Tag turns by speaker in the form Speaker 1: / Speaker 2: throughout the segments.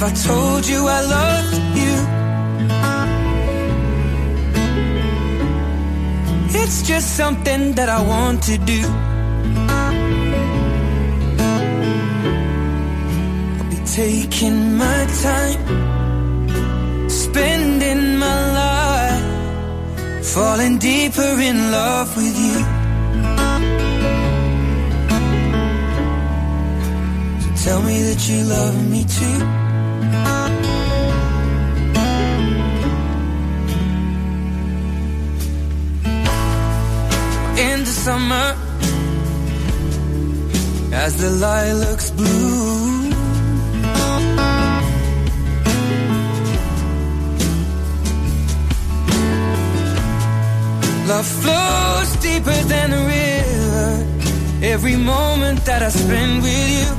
Speaker 1: if I told you I loved you? It's just something that I want to do. I'll be taking my time, spending my life, falling deeper in love with you. So tell me that you love me too. In the summer as the lilacs bloom. Love flows deeper than a river. Every moment that I spend with you.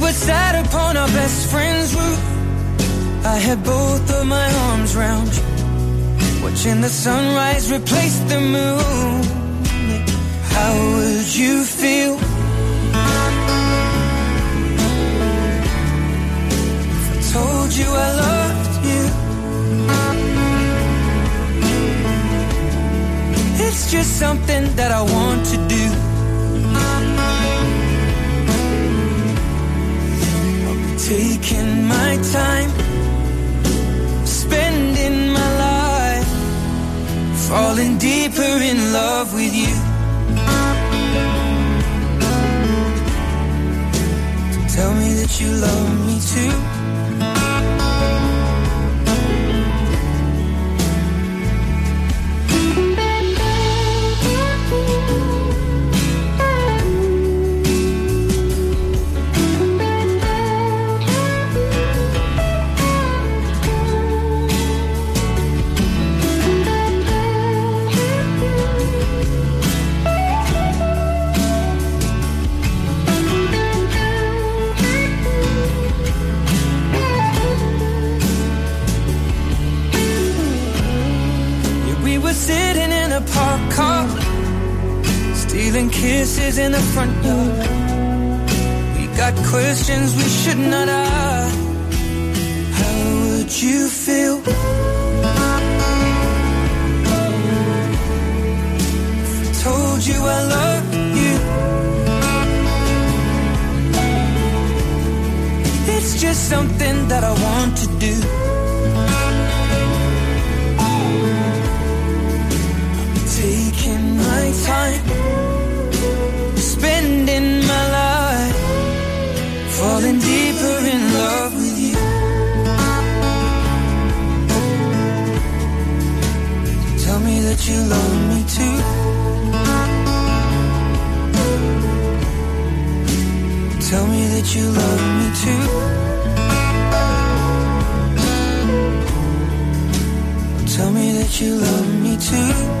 Speaker 1: Were sat upon our best friend's roof. I had both of my arms round you, watching the sunrise replace the moon. How would you feel? If I told you I loved you. It's just something that I want to do. Taking my time, spending my life, falling deeper in love with you. Tell me that you love me too. Kisses in the front yard. We got questions we should not ask. How would you feel? If I told you I love you. It's just something that I want to do. taking my time, spending my life, falling deeper in love with you. Tell me that you love me too. Tell me that you love me too. Tell me that you love me too.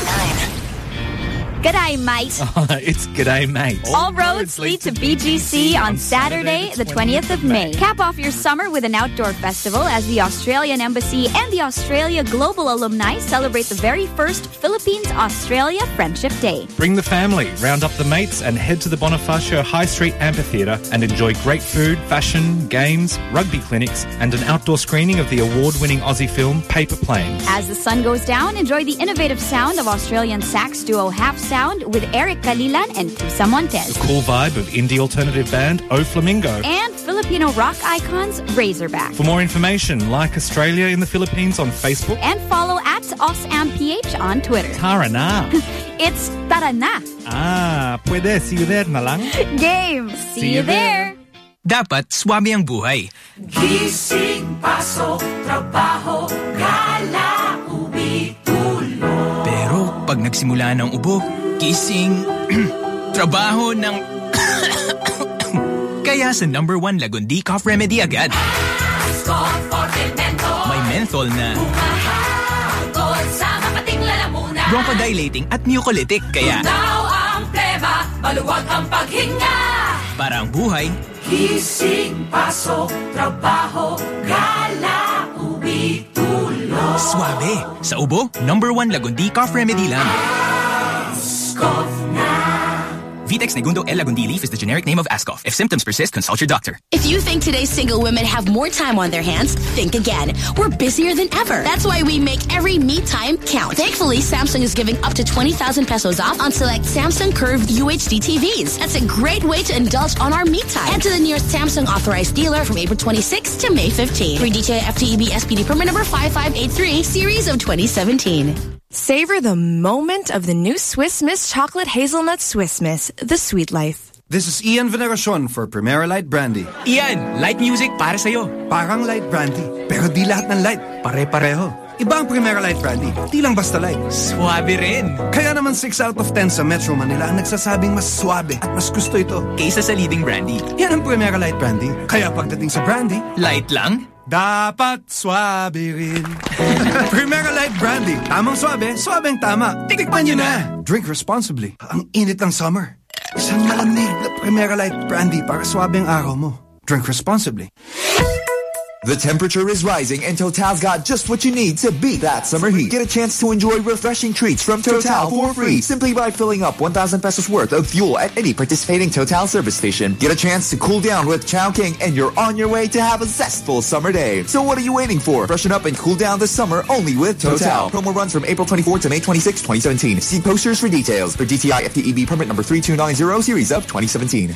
Speaker 2: Magic 89.9.
Speaker 3: G'day, mate.
Speaker 4: Oh, it's G'day, mate.
Speaker 3: All roads lead to BGC on Saturday, the 20th of May. Cap off your summer with an outdoor festival as the Australian Embassy and the Australia Global Alumni celebrate the very first Philippines Australia Friendship Day.
Speaker 4: Bring the family, round up the mates, and head to the Bonifacio High Street Amphitheatre and enjoy great food, fashion, games, rugby clinics, and an outdoor screening of the award winning Aussie film Paper Planes.
Speaker 3: As the sun goes down, enjoy the innovative sound of Australian sax duo Half Sound with Eric Kalilan and Tusa Montes.
Speaker 4: The cool vibe of indie alternative band O Flamingo.
Speaker 3: And Filipino rock icons Razorback.
Speaker 4: For more information, like Australia in the Philippines on Facebook.
Speaker 3: And follow at AusAmbPH on Twitter.
Speaker 4: Tara na.
Speaker 3: It's Tara na.
Speaker 4: ah, pwede. See you there na lang.
Speaker 3: Game. See, you there.
Speaker 5: Dapat swabe ang buhay.
Speaker 1: Gising, pasok, trabaho, gala, uwi, tulog.
Speaker 5: Pero pag nagsimula ng ubo, gising, trabaho ng... Kaya sa number one Lagundi Cough Remedy agad. May menthol na
Speaker 1: Mahagod sa mapating lalamunan.
Speaker 5: bronchodilating at mucolytic. Kaya,
Speaker 6: Now ang pleba, maluwag ang paghinga.
Speaker 5: para ang buhay,
Speaker 6: Gising, pasok, trabaho, gala, uwi, tulog.
Speaker 5: suabe. Sa ubo, number one Lagundi cough remedy lang.
Speaker 6: Na.
Speaker 5: Vitex Negundo L. Lagundi leaf is the generic name of Ascof. If symptoms persist, consult your doctor.
Speaker 7: If you think today's single women have more time on their hands, think again. We're busier than ever. That's why we make every me time count. Thankfully, Samsung is giving up to 20,000 pesos off on select Samsung curved UHD TVs. That's a great way to indulge on our me time. Head to the nearest Samsung authorized dealer from April 26 to May 15. 3 DTI FTEB SPD permit number 5583, series of 2017.
Speaker 8: Savor the moment of the new Swiss Miss Chocolate Hazelnut Swiss Miss, the sweet life.
Speaker 9: This is Ian Veneracion for Primera Light Brandy.
Speaker 5: Ian, light music para sa'yo.
Speaker 9: Parang light brandy, pero di lahat ng light pare-pareho. Iba ang Primera Light Brandy, di lang basta light.
Speaker 5: Suabe rin.
Speaker 9: Kaya naman 6 out of 10 sa Metro Manila ang nagsasabing mas suabe at mas gusto ito.
Speaker 5: Kaysa sa leading brandy.
Speaker 9: Yan ang Primera Light Brandy. Kaya pagdating sa brandy,
Speaker 5: Light lang?
Speaker 9: Dapat swabe rin. Primera Light Brandy. Tamang swabe, swabeng tama. Tikman nyo na. Drink responsibly. Ang init ng summer. Isang malamig na Primera Light Brandy para swabeng araw mo. Drink responsibly.
Speaker 10: The temperature is rising and Total's got just what you need to beat that summer heat. Get a chance to enjoy refreshing treats from Total for free simply by filling up 1,000 pesos worth of fuel at any participating Total service station. Get a chance to cool down with Chowking and you're on your way to have a zestful summer day. So what are you waiting for? Freshen up and cool down this summer only with Total. Promo runs from April 24 to May 26, 2017. See posters for details for DTI FTEB permit number 3290 series of 2017.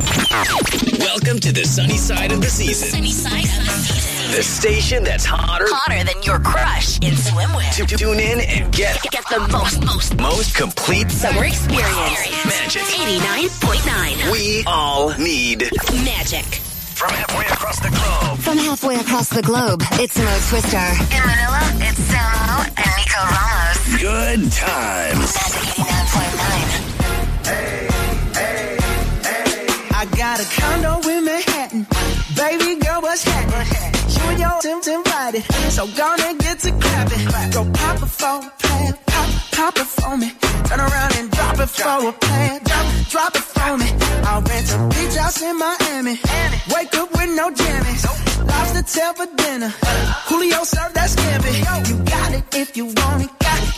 Speaker 11: Welcome to the sunny side of the season.
Speaker 7: Sunny side of the season.
Speaker 11: The station that's hotter.
Speaker 7: Hotter than your crush in swimwear.
Speaker 11: To tune in and get
Speaker 7: Get the most, most,
Speaker 11: most complete
Speaker 7: summer experience.
Speaker 11: magic.
Speaker 7: 89.9
Speaker 11: We all need
Speaker 7: Magic.
Speaker 11: from halfway across the globe.
Speaker 2: From halfway across the globe, it's Mo Twister. In Manila, it's Samo and Nico Ramos.
Speaker 11: Good times.
Speaker 2: Magic 89.9.
Speaker 1: got a condo in Manhattan. Baby girl, what's happening? You and your Tim's invited. So gonna get to clapping. Go pop a plan. Pop, pop it for me. Turn around and drop it for a plan. Drop, drop it for me. I'll rent a beach house in Miami. Wake up with no jammies. Lobster tail for dinner. Julio served that scampi. You got it if you want it.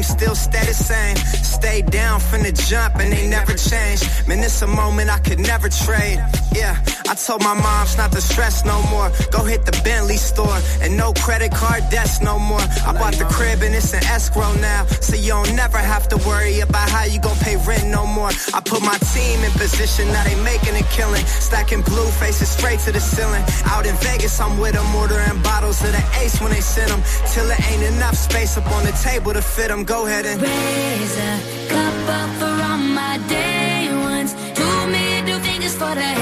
Speaker 12: team still stay the same. Stay down from the jump and they never change. Man, it's a moment I could never trade. Yeah, I told my moms not to stress no more. Go hit the Bentley store and no credit card debts no more. I bought the crib and it's an escrow now, so you don't never have to worry about how you gon' pay rent no more. I put my team in position, now they making a killing. Stacking blue faces straight to the ceiling. Out in Vegas, I'm with them, ordering bottles of the ace when they send them. Till it ain't enough space up on the table to fit them. Go ahead and
Speaker 13: raise a cup up for all my day ones. Two middle fingers for the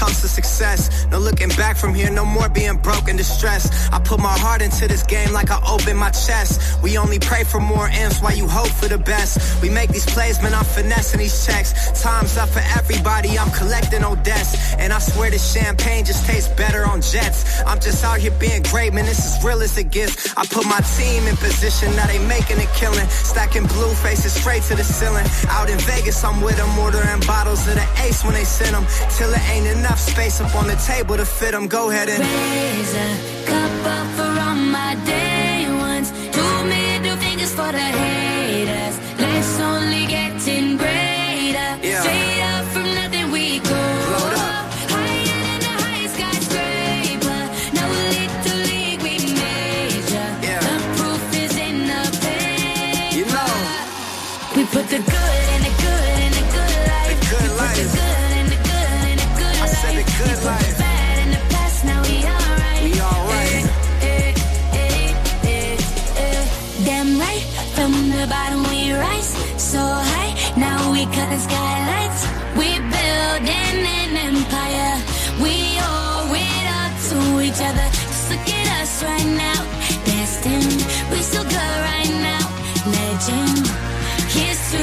Speaker 12: glass, have a toast to success. No looking back from here, no more being broke and distressed. I put my heart into this game like I open my chest. We only pray for more M's while you hope for the best. We make these plays, man, I'm finessing these checks. Time's up for everybody, I'm collecting on debts. And I swear this champagne just tastes better on jets. I'm just out here being great, man, this is real as it gets. I put my team in position, now they making a killing. Stacking blue faces straight to the ceiling. Out in Vegas, I'm with them, ordering bottles of the ace when they send them. Till it ain't enough space up on the table to fit them. Go ahead and
Speaker 13: raise a cup up for all my day ones. Two middle fingers for the The skylights. We building an empire. We owe it up to each other. Just look at us right now. Destined, we so good right now. Legend, here's
Speaker 14: to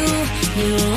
Speaker 14: you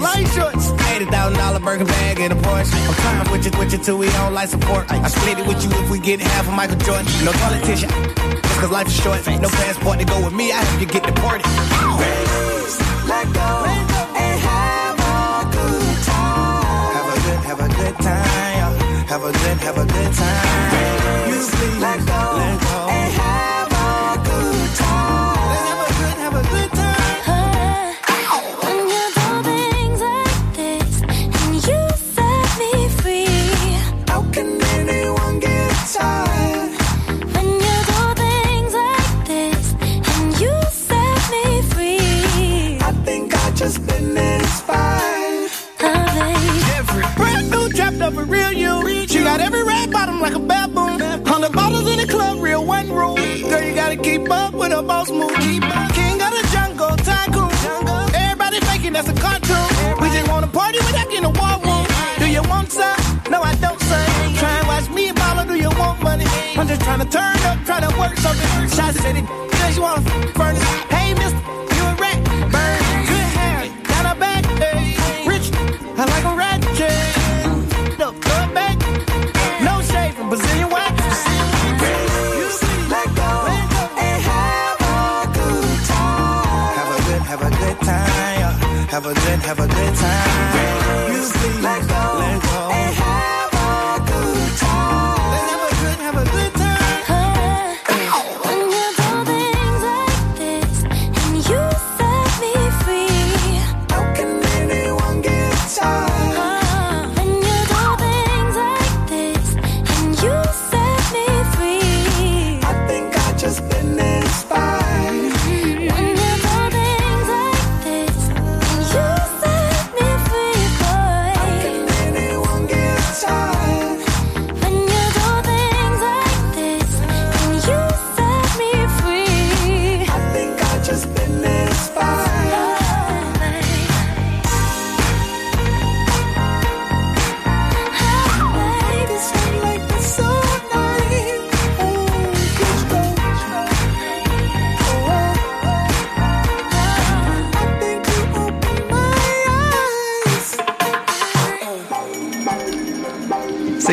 Speaker 14: light shorts. Eighty thousand dollar burger bag and a Porsche. I'm trying with you, with you till we on life support. I split it with you if we get half of Michael Jordan. No politician, just cause life is short. No passport to go with me. I help you get deported. Let go and have a good time. Have a good, have a good time. Have a good, have a good time. You please let go, let go bottom like a baboon. Hundred bottles in the club, real one room. Girl, you gotta keep up with a boss move. King of the jungle, tycoon. Everybody faking that's a cartoon. We just wanna party without getting a war room. Do you want some? No, I don't, son. Try and watch me ball or do you want money? I'm just trying to turn up, try to work something. Shots City, cause you wanna furnace. Time.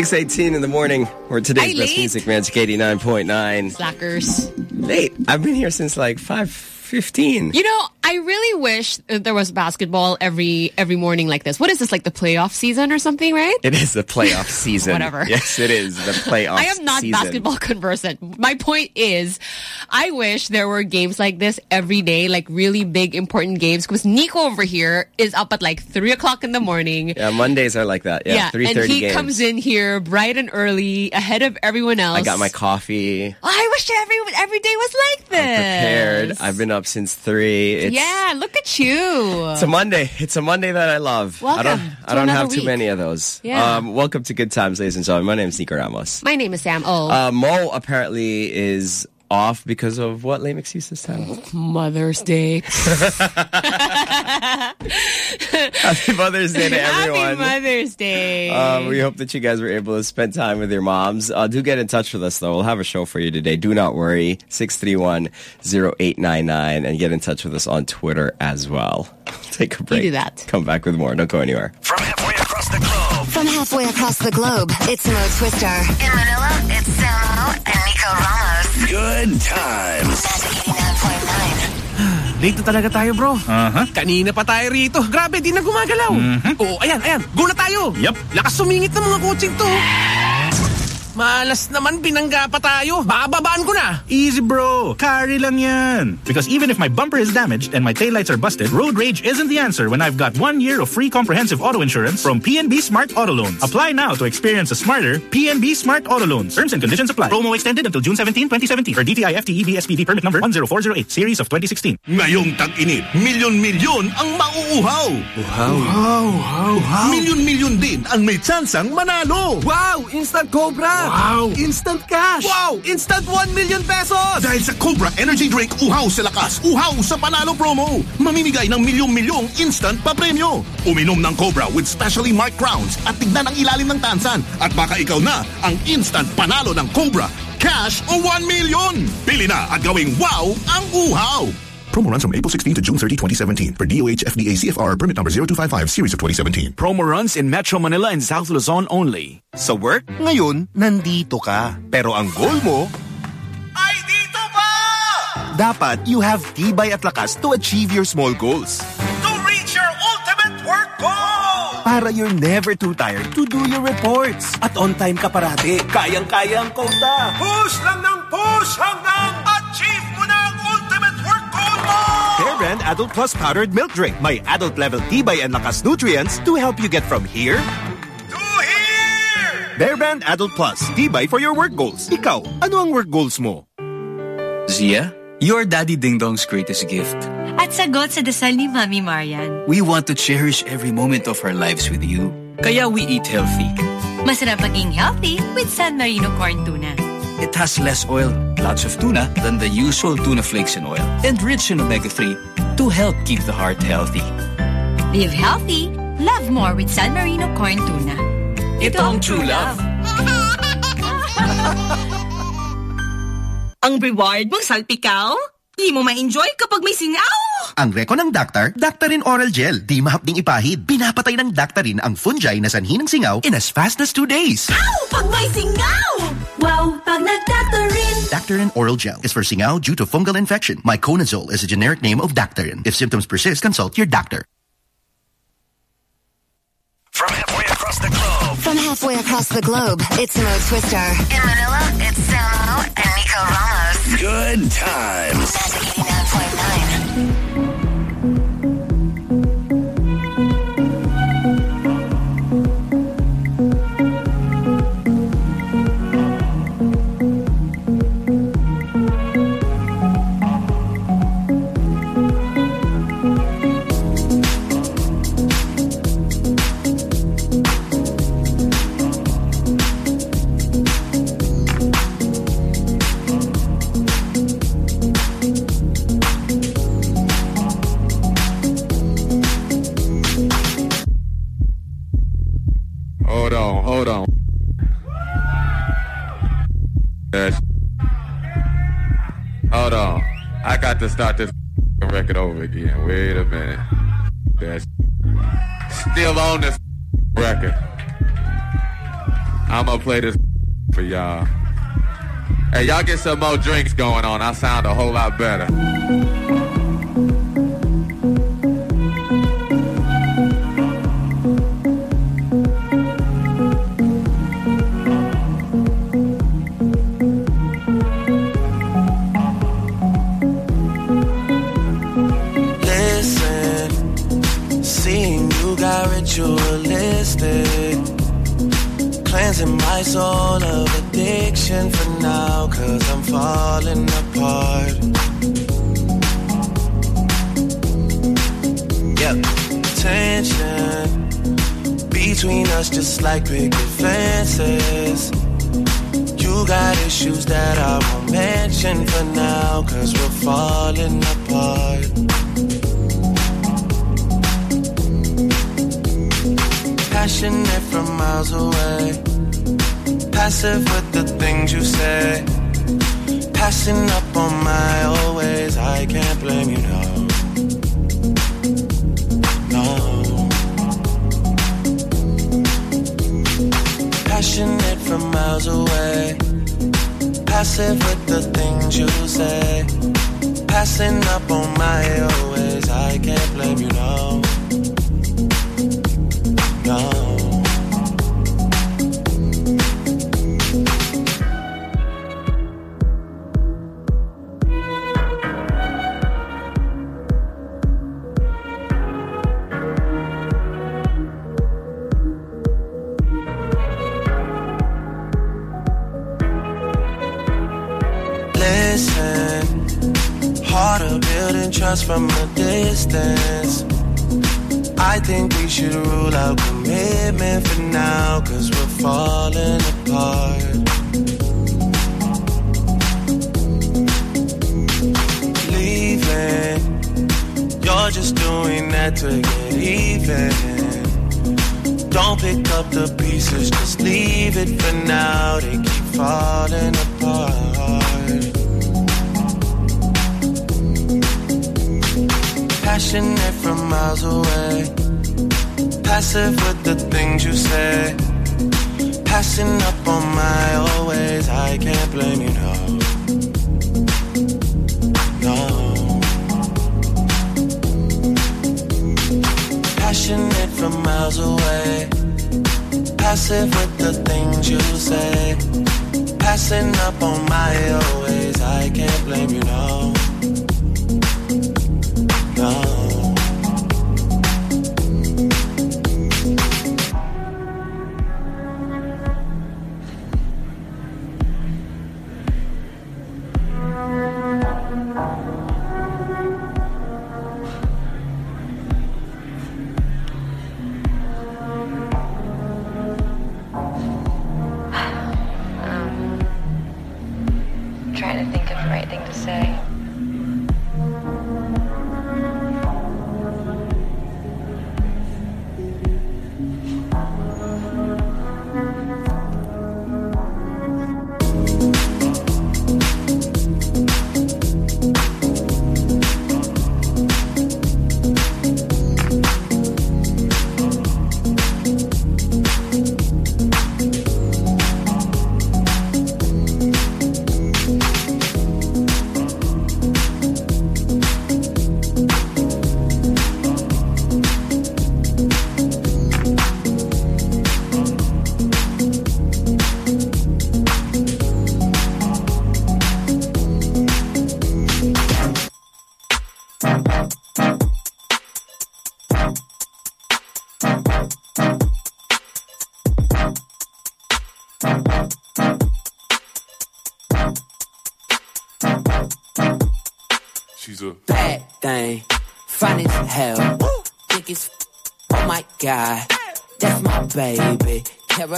Speaker 15: 6.18 in the morning. We're today's best
Speaker 16: late.
Speaker 15: music magic 89.9.
Speaker 16: Slackers.
Speaker 15: Late. I've been here since like 5.15.
Speaker 16: You know, I really wish there was basketball every every morning like this. What is this, like the playoff season or something, right?
Speaker 15: It is the playoff season.
Speaker 16: Whatever.
Speaker 15: Yes, it is the playoff.
Speaker 16: I am not
Speaker 15: season.
Speaker 16: basketball conversant. My point is, I wish there were games like this every day, like really big, important games. Because Nico over here is up at like 3 o'clock in the morning.
Speaker 15: Yeah, Mondays are like that. Yeah, three
Speaker 16: and he
Speaker 15: games.
Speaker 16: comes in here bright and early, ahead of everyone else.
Speaker 15: I got my coffee.
Speaker 16: Oh, I wish every every day was like this.
Speaker 15: Prepared. I've been up since three. It's,
Speaker 16: yeah, look at you.
Speaker 15: It's a Monday. It's a Monday that I love. I don't.
Speaker 16: Welcome
Speaker 15: I don't have too many of those.
Speaker 16: Yeah.
Speaker 15: Um, welcome to Good Times, ladies and gentlemen. My name is Nico Ramos.
Speaker 16: My name is Sam. Oh,
Speaker 15: Uh, Mo apparently is off because of what? Lame excuse this time.
Speaker 16: Mother's Day.
Speaker 15: Happy Mother's Day to everyone.
Speaker 16: Happy Mother's Day.
Speaker 15: Um, we hope that you guys were able to spend time with your moms. Uh, do get in touch with us, though. We'll have a show for you today. Do not worry. 631-0899 and get in touch with us on Twitter as well. Take a break.
Speaker 2: do that.
Speaker 15: Come back with more. Don't go anywhere.
Speaker 17: From halfway across the globe.
Speaker 2: From halfway across the globe, it's Mo Twister. In Manila, it's Samo and Nico Ramos.
Speaker 17: Good times.
Speaker 18: Late na talaga tayo, bro. Uh-huh. Kanina pa tayo rito. Grabe, di na gumagalaw. Oo, ayan, ayan. Go na tayo. Yup. Lakas sumingit ng mga coaching to. Malas naman, binangga pa tayo. Bababaan ko na.
Speaker 4: Easy bro, carry lang yan. Because even if my bumper is damaged and my taillights are busted, road rage isn't the answer when I've got one year of free comprehensive auto insurance from PNB Smart Auto Loans. Apply now to experience a smarter PNB Smart Auto Loans. Terms and conditions apply. Promo extended until June 17, 2017 for DTI FTEB SPD permit number 10408 series of 2016.
Speaker 19: Ngayong tag-init, milyon-milyon ang mauuhaw. Uhaw. Uhaw. Uhaw. Milyon-milyon din ang may tsansang manalo.
Speaker 14: Wow! Instant Cobra!
Speaker 19: Wow!
Speaker 14: Instant cash!
Speaker 19: Wow!
Speaker 14: Instant 1 million pesos!
Speaker 19: Dahil sa Cobra Energy Drink Uhaw sa Lakas, Uhaw sa Panalo promo. Mamimigay ng milyong-milyong instant papremyo. Uminom ng Cobra with specially marked crowns at tignan ang ilalim ng tansan. At baka ikaw na ang instant panalo ng Cobra. Cash o 1 million. Pili na at gawing wow ang uhaw.
Speaker 20: Promo runs from April 16 to June 30, 2017 for DOH FDA CFR permit number 0255 series of 2017.
Speaker 21: Promo runs in Metro Manila and South Luzon only.
Speaker 22: Sa work, ngayon, nandito ka. Pero ang goal mo,
Speaker 19: Ay, dito pa!
Speaker 22: dapat you have tibay at lakas to achieve your small goals.
Speaker 19: To reach your ultimate work goal!
Speaker 22: Para you're never too tired to do your reports. At on time ka parati. Kayang-kaya ang kota.
Speaker 19: Push lang ng push hanggang
Speaker 22: Bear Brand Adult Plus Powdered Milk Drink. My adult level tibay and lakas nutrients to help you get from here
Speaker 19: to here.
Speaker 22: Bear Brand Adult Plus. Tibay for your work goals. Ikaw, ano ang work goals mo?
Speaker 23: Zia, you're Daddy Ding Dong's greatest gift.
Speaker 24: At sagot sa dasal ni Mami Marian.
Speaker 23: We want to cherish every moment of our lives with you. Kaya we eat healthy.
Speaker 24: Masarap maging healthy with San Marino Corn Tuna.
Speaker 23: It has less oil, lots of tuna than the usual tuna flakes in oil, and rich in omega-3 to help keep the heart healthy.
Speaker 24: Live healthy. Love more with San Marino corn tuna.
Speaker 23: Ito ang true love.
Speaker 13: Ang reward mong salpikaw? Di mo ma-enjoy kapag may singaw.
Speaker 25: Ang reko ng Dactar, Daktarin Oral Gel. Di mahapding ipahid. Pinapatay ng Daktarin ang fungi na sanhi ng singaw in as fast as two days.
Speaker 13: Ow! Pag may singaw! Wow! Pag nagdactarin!
Speaker 25: Daktarin Oral Gel is for singaw due to fungal infection. Miconazole is a generic name of Daktarin. If symptoms persist, consult your doctor.
Speaker 26: From halfway across the globe.
Speaker 2: From halfway across the globe, it's Mo Twister. In Manila, it's Samo and Nico Ramos.
Speaker 26: Good times.
Speaker 2: Magic 89.9.
Speaker 27: I'm gonna play this for y'all. Hey, y'all get some more drinks going on. I sound a whole lot better.
Speaker 28: My soul of addiction for now, cause I'm falling apart. Yep, tension between us just like picket fences. You got issues that I won't mention for now, cause we're falling apart. Passionate from miles away, passive with the things you say. Passing up on my always, I can't blame you, no. No. Passionate from miles away, passive with the things you say. Passing up on my always, I can't blame you. No.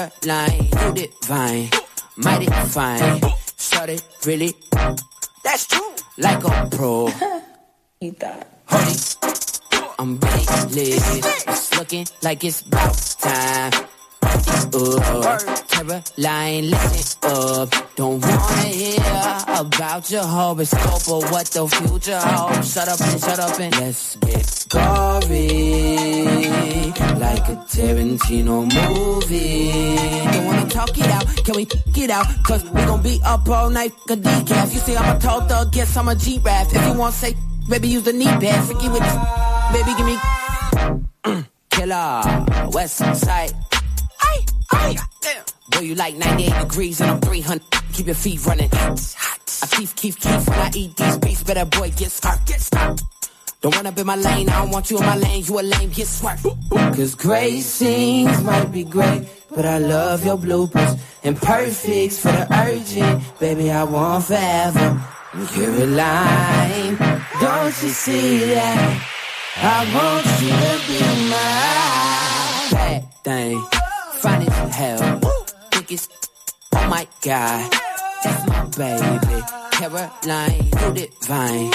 Speaker 29: Caroline, you divine, mighty fine, started really, that's true, like a pro. Honey, I'm really lit. It's looking like it's. Up. Caroline, listen up. Don't wanna hear about your horoscope or what the future holds. Shut up and shut up and let's get gory. Like a Tarantino movie. Don't wanna talk it out. Can we get out? Cause we gon' be up all night. A decaf. You see, I'm a tall thug. Guess I'm a G-Rap. If you want say, baby, use the knee pad. Forget with this. Baby, give me killer. West side. Ay. Boy, you like 98 degrees and I'm 300. Keep your feet running. I keep, keep, keep when I eat these beats. Better boy, get scarf, get scarf. Don't wanna be my lane, I don't want you in my lane. You a lame, get smart. Cause great scenes might be great, but I love your bloopers. And perfects for the urgent, baby, I want forever. Caroline, don't you see that? I want you to be mine. Bad thing, fine as hell, as, oh my god, that's my baby. Caroline, you divine,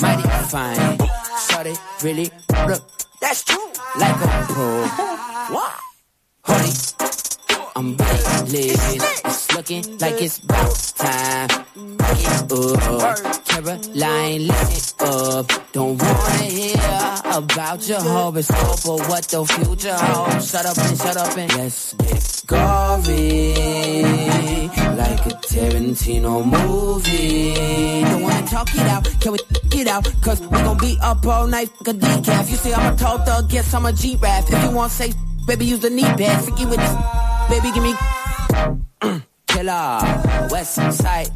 Speaker 29: mighty fine, started really, look, that's true, like a pro. What? I'm lit. It's looking like it's about time. Get up, Caroline, listen up. Don't wanna hear about your horoscope or what the future holds. Shut up and shut up and let's get gory. Like a Tarantino movie. Don't wanna talk it out. Can we get out? Cause we gon' be up all night a decaf. You say I'm a tall thug, guess I'm a G-Rap. If you want say, baby, use the knee pad. Forget with this. Baby, give me killer. West side.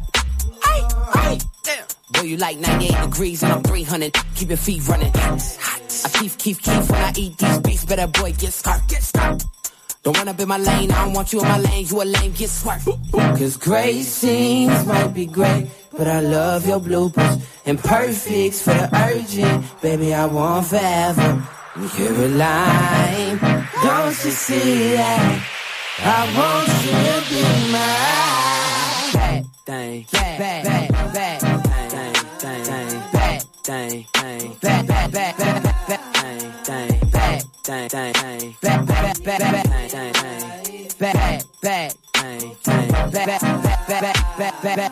Speaker 29: Ay, ay, damn. Boy, you like 98 degrees and I'm 300. Keep your feet running. I keep, keep, keep when I eat these beats. Better boy, get scarf, get scarf. Don't run up in my lane, I don't want you in my lane. You a lame, get smart. Cause great scenes might be great, but I love your bloopers. And perfects for the urgent, baby, I want forever. Caroline, don't you see that? I want you to be mine. Bad thing, bad, bad, bad, thing, thing, thing, bad thing, thing, bad, bad, bad, bad, bad, thing, thing, bad thing, thing, bad, bad, bad, bad, thing, thing, bad, bad, thing, thing, bad, bad, bad, bad, bad, bad.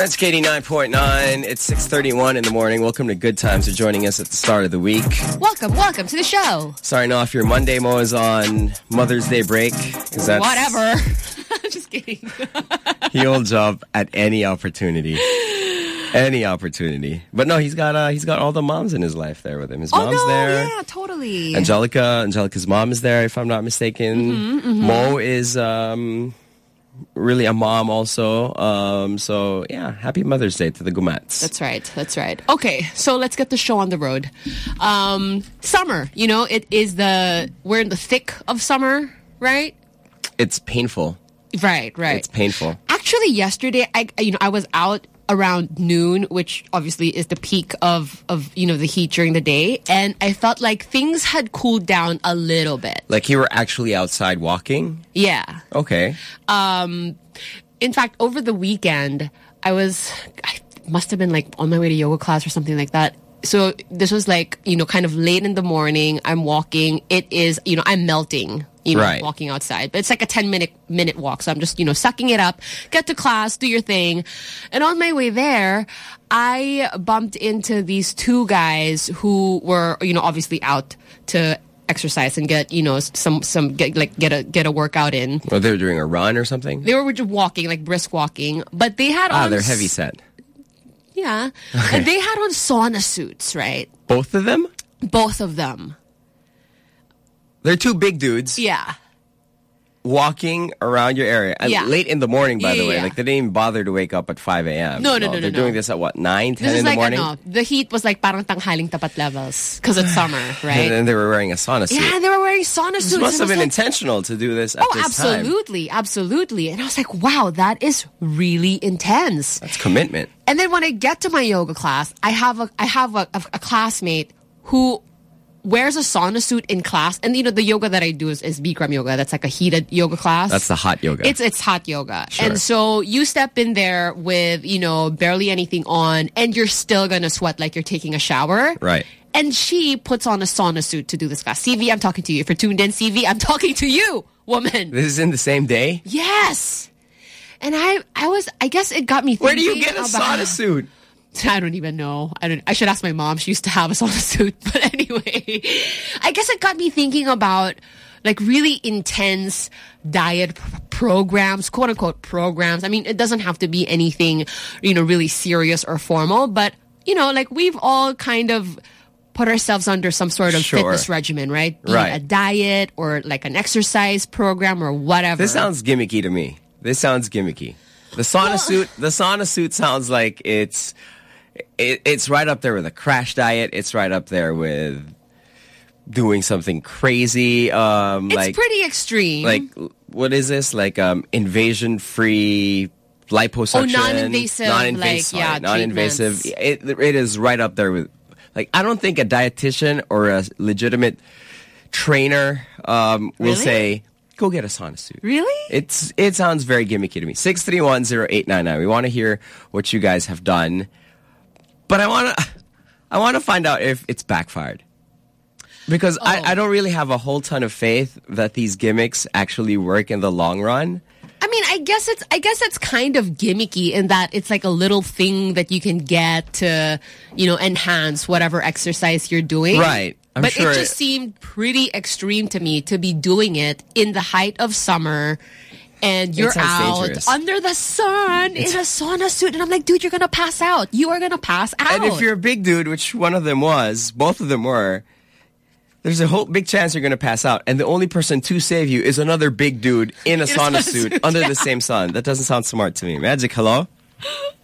Speaker 15: That's Katie 9.9. It's 6.31 in the morning. Welcome to Good Times. You're joining us at the start of the week.
Speaker 16: Welcome, welcome to the show.
Speaker 15: Starting off your Monday, Mo is on Mother's Day break.
Speaker 16: Whatever. Just kidding.
Speaker 15: He'll jump at any opportunity. Any opportunity. But no, he's got uh, he's got all the moms in his life there with him. His
Speaker 16: oh
Speaker 15: mom's
Speaker 16: no,
Speaker 15: there.
Speaker 16: yeah, totally.
Speaker 15: Angelica, Angelica's mom is there, if I'm not mistaken.
Speaker 16: Mhm, mhm.
Speaker 15: Mo is um, really a mom also. Um, so yeah, happy Mother's Day to the Gumats.
Speaker 16: That's right. That's right. Okay, so let's get the show on the road. Um, summer, you know, it is the we're in the thick of summer, right?
Speaker 15: It's painful.
Speaker 16: Right, right.
Speaker 15: It's painful.
Speaker 16: Actually, yesterday, I you know I was out around noon, which obviously is the peak of of you know the heat during the day, and I felt like things had cooled down a little bit.
Speaker 15: Like you were actually outside walking.
Speaker 16: Yeah.
Speaker 15: Okay.
Speaker 16: Um, in fact, over the weekend, I was, I must have been like on my way to yoga class or something like that. So this was like, you know, kind of late in the morning. I'm walking. It is, you know, I'm melting, you know,
Speaker 15: Right.
Speaker 16: walking outside. But it's like a 10 minute, minute walk. So I'm just, you know, sucking it up, get to class, do your thing. And on my way there, I bumped into these two guys who were, you know, obviously out to exercise and get, you know, some, some, get, like, get a, get a workout in.
Speaker 15: Well, they were doing a run or something.
Speaker 16: They were just walking, like brisk walking, but they had
Speaker 15: Ah,
Speaker 16: on.
Speaker 15: they're heavy set.
Speaker 16: Yeah.
Speaker 15: Okay.
Speaker 16: And they had on sauna suits, right?
Speaker 15: Both of them.
Speaker 16: Both of them.
Speaker 15: They're two big dudes.
Speaker 16: Yeah.
Speaker 15: walking around your area and
Speaker 16: Yeah.
Speaker 15: late in the morning, by
Speaker 16: Yeah,
Speaker 15: the way.
Speaker 16: yeah.
Speaker 15: Like they didn't even bother to wake up at 5 a.m.
Speaker 16: No, no, no, no,
Speaker 15: They're
Speaker 16: no.
Speaker 15: doing this at what, 9, 10
Speaker 16: This is
Speaker 15: in the
Speaker 16: like
Speaker 15: morning?
Speaker 16: ano, the heat was like parang tanghaling tapat levels because it's summer, right?
Speaker 15: And then they were wearing a sauna suit.
Speaker 16: yeah, and they were wearing sauna suits.
Speaker 15: This must have been
Speaker 16: like-
Speaker 15: intentional to do this at
Speaker 16: Oh,
Speaker 15: this time.
Speaker 16: absolutely, absolutely. And I was like, wow, that is really intense.
Speaker 15: That's commitment.
Speaker 16: And then when I get to my yoga class, I have a I have a, a, a classmate who wears a sauna suit in class. And you know, the yoga that I do is, is Bikram yoga. That's like a heated yoga class.
Speaker 15: That's the hot yoga.
Speaker 16: It's it's hot yoga.
Speaker 15: Sure.
Speaker 16: And so you step in there with, you know, barely anything on and you're still gonna sweat like you're taking a shower.
Speaker 15: right.
Speaker 16: And she puts on a sauna suit to do this class. CV, I'm talking to you. If you're tuned in, CV, I'm talking to you, woman.
Speaker 15: This is in the same day?
Speaker 16: Yes. And I I was I guess it got me thinking
Speaker 15: Where do you get a
Speaker 16: about-
Speaker 15: sauna suit?
Speaker 16: I don't even know. I don't. I should ask my mom. She used to have a sauna suit. But anyway, I guess it got me thinking about like really intense diet programs, quote unquote programs. I mean, it doesn't have to be anything, you know, really serious or formal. But you know, like we've all kind of put ourselves under some sort of
Speaker 15: Sure.
Speaker 16: fitness regimen, right? Be
Speaker 15: Right.
Speaker 16: a diet or like an exercise program or whatever.
Speaker 15: This sounds gimmicky to me. This sounds gimmicky. The sauna suit, the sauna suit sounds like it's it, it's right up there with a crash diet. It's right up there with doing something crazy. Um,
Speaker 16: it's
Speaker 15: like
Speaker 16: pretty extreme.
Speaker 15: like what is this? Like um, invasion free liposuction,
Speaker 16: Oh, non-invasive,
Speaker 15: non-invasive,
Speaker 16: like, yeah,
Speaker 15: non-invasive. It, it is right up there with. Like I don't think a dietitian or a legitimate trainer um, will
Speaker 16: Really?
Speaker 15: say, "Go get a sauna suit."
Speaker 16: Really?
Speaker 15: It's it sounds very gimmicky to me. Six three one zero eight nine nine. We want to hear what you guys have done, but I want to I want to find out if it's backfired because
Speaker 16: Oh.
Speaker 15: I, I don't really have a whole ton of faith that these gimmicks actually work in the long run.
Speaker 16: I mean, I guess it's I guess it's kind of gimmicky in that it's like a little thing that you can get to, you know, enhance whatever exercise you're doing.
Speaker 15: Right. I'm
Speaker 16: but
Speaker 15: sure
Speaker 16: it just seemed pretty extreme to me to be doing it in the height of summer and you're out
Speaker 15: dangerous.
Speaker 16: under the sun in a sauna suit and I'm like, dude, you're going to pass out. You are going to pass out.
Speaker 15: And if you're a big dude, which one of them was, both of them were, there's a whole big chance you're going to pass out. And the only person to save you is another big dude in a sauna suit under the same sun. That doesn't sound smart to me. Magic, hello?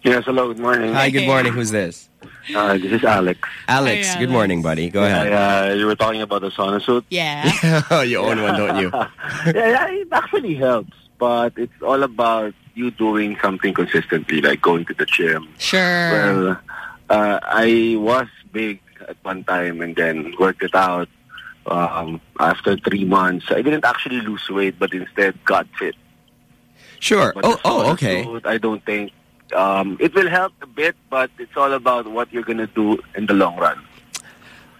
Speaker 30: Yes, hello, good morning.
Speaker 15: Hi, good morning. Who's this?
Speaker 30: Uh, this is Alex.
Speaker 15: Alex, good morning, buddy. Go ahead.
Speaker 30: Uh, you were talking about the sauna suit.
Speaker 16: Yeah.
Speaker 15: you own one, don't you?
Speaker 30: yeah, yeah, it actually helps, but it's all about you doing something consistently, like going to the gym.
Speaker 16: Sure.
Speaker 30: Well, uh, I was big at one time and then worked it out. Um, after three months, I didn't actually lose weight, but instead got fit.
Speaker 15: Sure.
Speaker 30: But
Speaker 15: Oh, oh, okay.
Speaker 30: suit, I don't think um, it will help a bit, but it's all about what you're gonna do in the long run.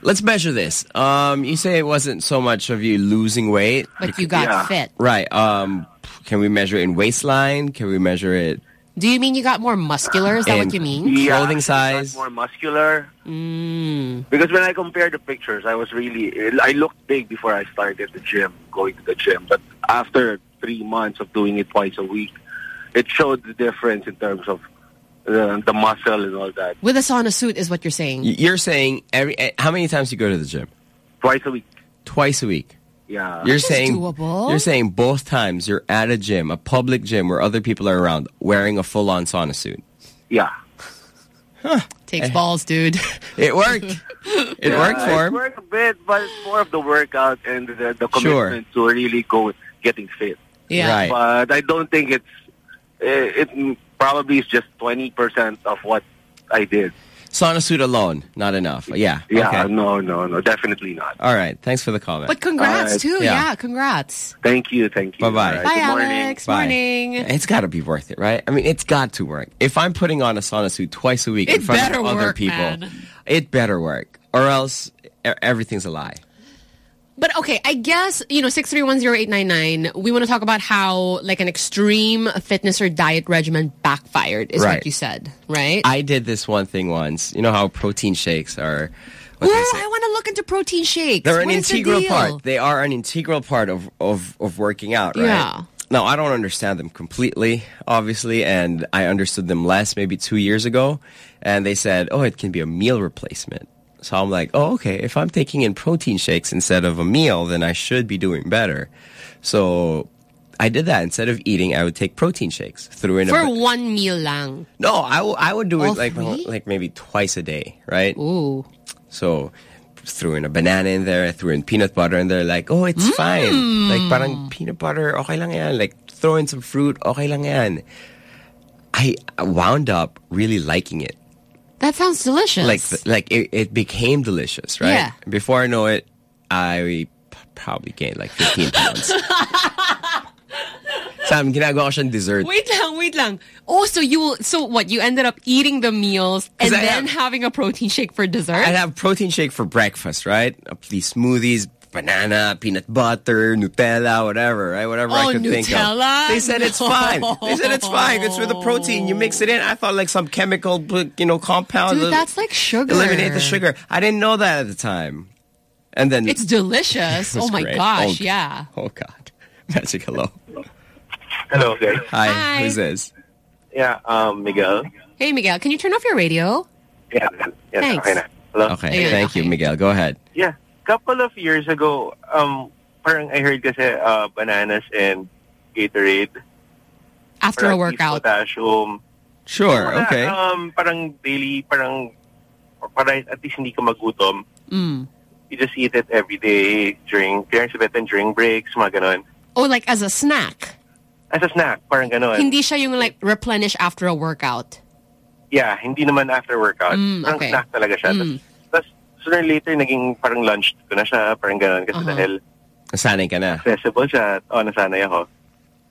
Speaker 15: Let's measure this. Um, you say it wasn't so much of you losing weight.
Speaker 16: But you got
Speaker 30: Yeah.
Speaker 16: fit.
Speaker 15: Right. Um, can we measure it in waistline? Can we measure it
Speaker 16: Do you mean you got more muscular? Is that what you mean?
Speaker 30: Yeah,
Speaker 15: clothing size?
Speaker 30: more muscular.
Speaker 16: Mm.
Speaker 30: Because when I compared the pictures, I was really I looked big before I started the gym, going to the gym. But after three months of doing it twice a week, it showed the difference in terms of the, the muscle and all that.
Speaker 16: With a sauna suit is what you're saying.
Speaker 15: You're saying every eh, how many times you go to the gym?
Speaker 30: Twice a week.
Speaker 15: Twice a week.
Speaker 30: Yeah.
Speaker 15: You're
Speaker 16: That is
Speaker 15: saying
Speaker 16: doable.
Speaker 15: you're saying both times you're at a gym, a public gym where other people are around, wearing a full-on sauna suit.
Speaker 30: Yeah.
Speaker 16: Takes balls, dude.
Speaker 15: It worked. It
Speaker 30: Yeah,
Speaker 15: worked for
Speaker 30: It worked a bit, but it's more of the workout and the, the
Speaker 15: Sure.
Speaker 30: commitment to really go getting fit.
Speaker 16: Yeah.
Speaker 15: Right.
Speaker 30: But I don't think it's eh, it probably is just twenty percent of what I did.
Speaker 15: Sauna suit alone, not enough. Yeah.
Speaker 30: Yeah,
Speaker 15: Okay.
Speaker 30: no, no, no, definitely not.
Speaker 15: All right. Thanks for the comment.
Speaker 16: But congrats
Speaker 30: Alright.
Speaker 16: too.
Speaker 15: Yeah.
Speaker 16: Yeah, congrats.
Speaker 30: Thank you, thank you.
Speaker 15: Bye-bye.
Speaker 30: All
Speaker 16: Bye,
Speaker 30: good morning.
Speaker 16: Alex.
Speaker 15: Bye.
Speaker 16: Morning.
Speaker 15: It's got to be worth it, right? I mean, it's got to work. If I'm putting on a sauna suit twice a week in front of other
Speaker 16: work,
Speaker 15: people,
Speaker 16: man.
Speaker 15: it better work, or else e- everything's a lie.
Speaker 16: But okay, I guess, you know, 6310899, we want to talk about how like an extreme fitness or diet regimen backfired is
Speaker 15: Right.
Speaker 16: what you said, right?
Speaker 15: I did this one thing once. You know how protein shakes are.
Speaker 16: Ooh. I want to look into protein shakes.
Speaker 15: They're an
Speaker 16: What the
Speaker 15: integral
Speaker 16: deal?
Speaker 15: part. They are an integral part of, of, of working out, right?
Speaker 16: Yeah.
Speaker 15: Now, I don't understand them completely, obviously, and I understood them less maybe two years ago. And they said, oh, it can be a meal replacement. So I'm like, oh, okay, if I'm taking in protein shakes instead of a meal, then I should be doing better. So I did that. Instead of eating, I would take protein shakes. Threw in
Speaker 16: For
Speaker 15: a
Speaker 16: one meal lang.
Speaker 15: no. I, w- I would do
Speaker 16: All
Speaker 15: it oh, like
Speaker 16: three?
Speaker 15: like maybe twice a day, right?
Speaker 16: Ooh.
Speaker 15: So threw in a banana in there, threw in peanut butter, and they're like, "Oh, it's fine." Mm. Like parang peanut butter, okay lang yan. Like throw in some fruit, okay lang yan. I wound up really liking it.
Speaker 16: That sounds delicious.
Speaker 15: Like like it, it became delicious, right?
Speaker 16: Yeah.
Speaker 15: Before I know it, I probably gained like 15 pounds. Sam, can ginagawa ko siyang dessert.
Speaker 16: Wait lang, wait lang. Oh, so you will, so what, you ended up eating the meals and
Speaker 15: I
Speaker 16: then
Speaker 15: have-
Speaker 16: having a protein shake for dessert?
Speaker 15: I'd have protein shake for breakfast, right? Uh, These smoothies, banana, peanut butter, Nutella, whatever, right? Whatever I
Speaker 16: Oh,
Speaker 15: could think of.
Speaker 16: Nutella?
Speaker 15: They said it's fine. They said it's fine. It's with the protein. You mix it in. I thought like some chemical, you know, compound.
Speaker 16: Dude, that's like sugar.
Speaker 15: Eliminate the sugar. I didn't know that at the time. And then
Speaker 16: It's delicious.
Speaker 15: It
Speaker 16: oh my
Speaker 15: great.
Speaker 16: gosh,
Speaker 15: Oh,
Speaker 16: yeah.
Speaker 15: Oh God, Magic, hello.
Speaker 31: Hello, guys.
Speaker 15: Hi,
Speaker 16: Hi.
Speaker 15: who's this?
Speaker 31: Yeah, um, Miguel.
Speaker 16: Hey, Miguel, can you turn off your radio?
Speaker 31: Yeah, yeah,
Speaker 16: Thanks.
Speaker 31: okay. Hello?
Speaker 15: Okay,
Speaker 16: Yeah,
Speaker 15: thank you, Miguel. Go ahead.
Speaker 31: Yeah, couple of years ago, um, parang I heard kasi uh, bananas and Gatorade.
Speaker 16: After a
Speaker 31: Parang
Speaker 16: workout.
Speaker 31: Potassium.
Speaker 15: Sure,
Speaker 31: Wala,
Speaker 15: okay.
Speaker 31: Um, parang daily, parang, para at least hindi ka magutom.
Speaker 16: Mm.
Speaker 31: You just eat it every day during, parang sabihin during breaks, mga ganon.
Speaker 16: Oh, like as a snack.
Speaker 31: As a snack, parang ganon.
Speaker 16: Hindi siya yung like replenish after a workout.
Speaker 31: Yeah, hindi naman after workout.
Speaker 16: Mm,
Speaker 31: parang snack talaga siya.
Speaker 16: Mm.
Speaker 31: Sooner or later, naging parang lunch ko na siya, parang ganon. Kasi
Speaker 16: Uh-huh.
Speaker 31: dahil
Speaker 15: Nasanay ka na.
Speaker 31: accessible siya, oh, nasanay ako.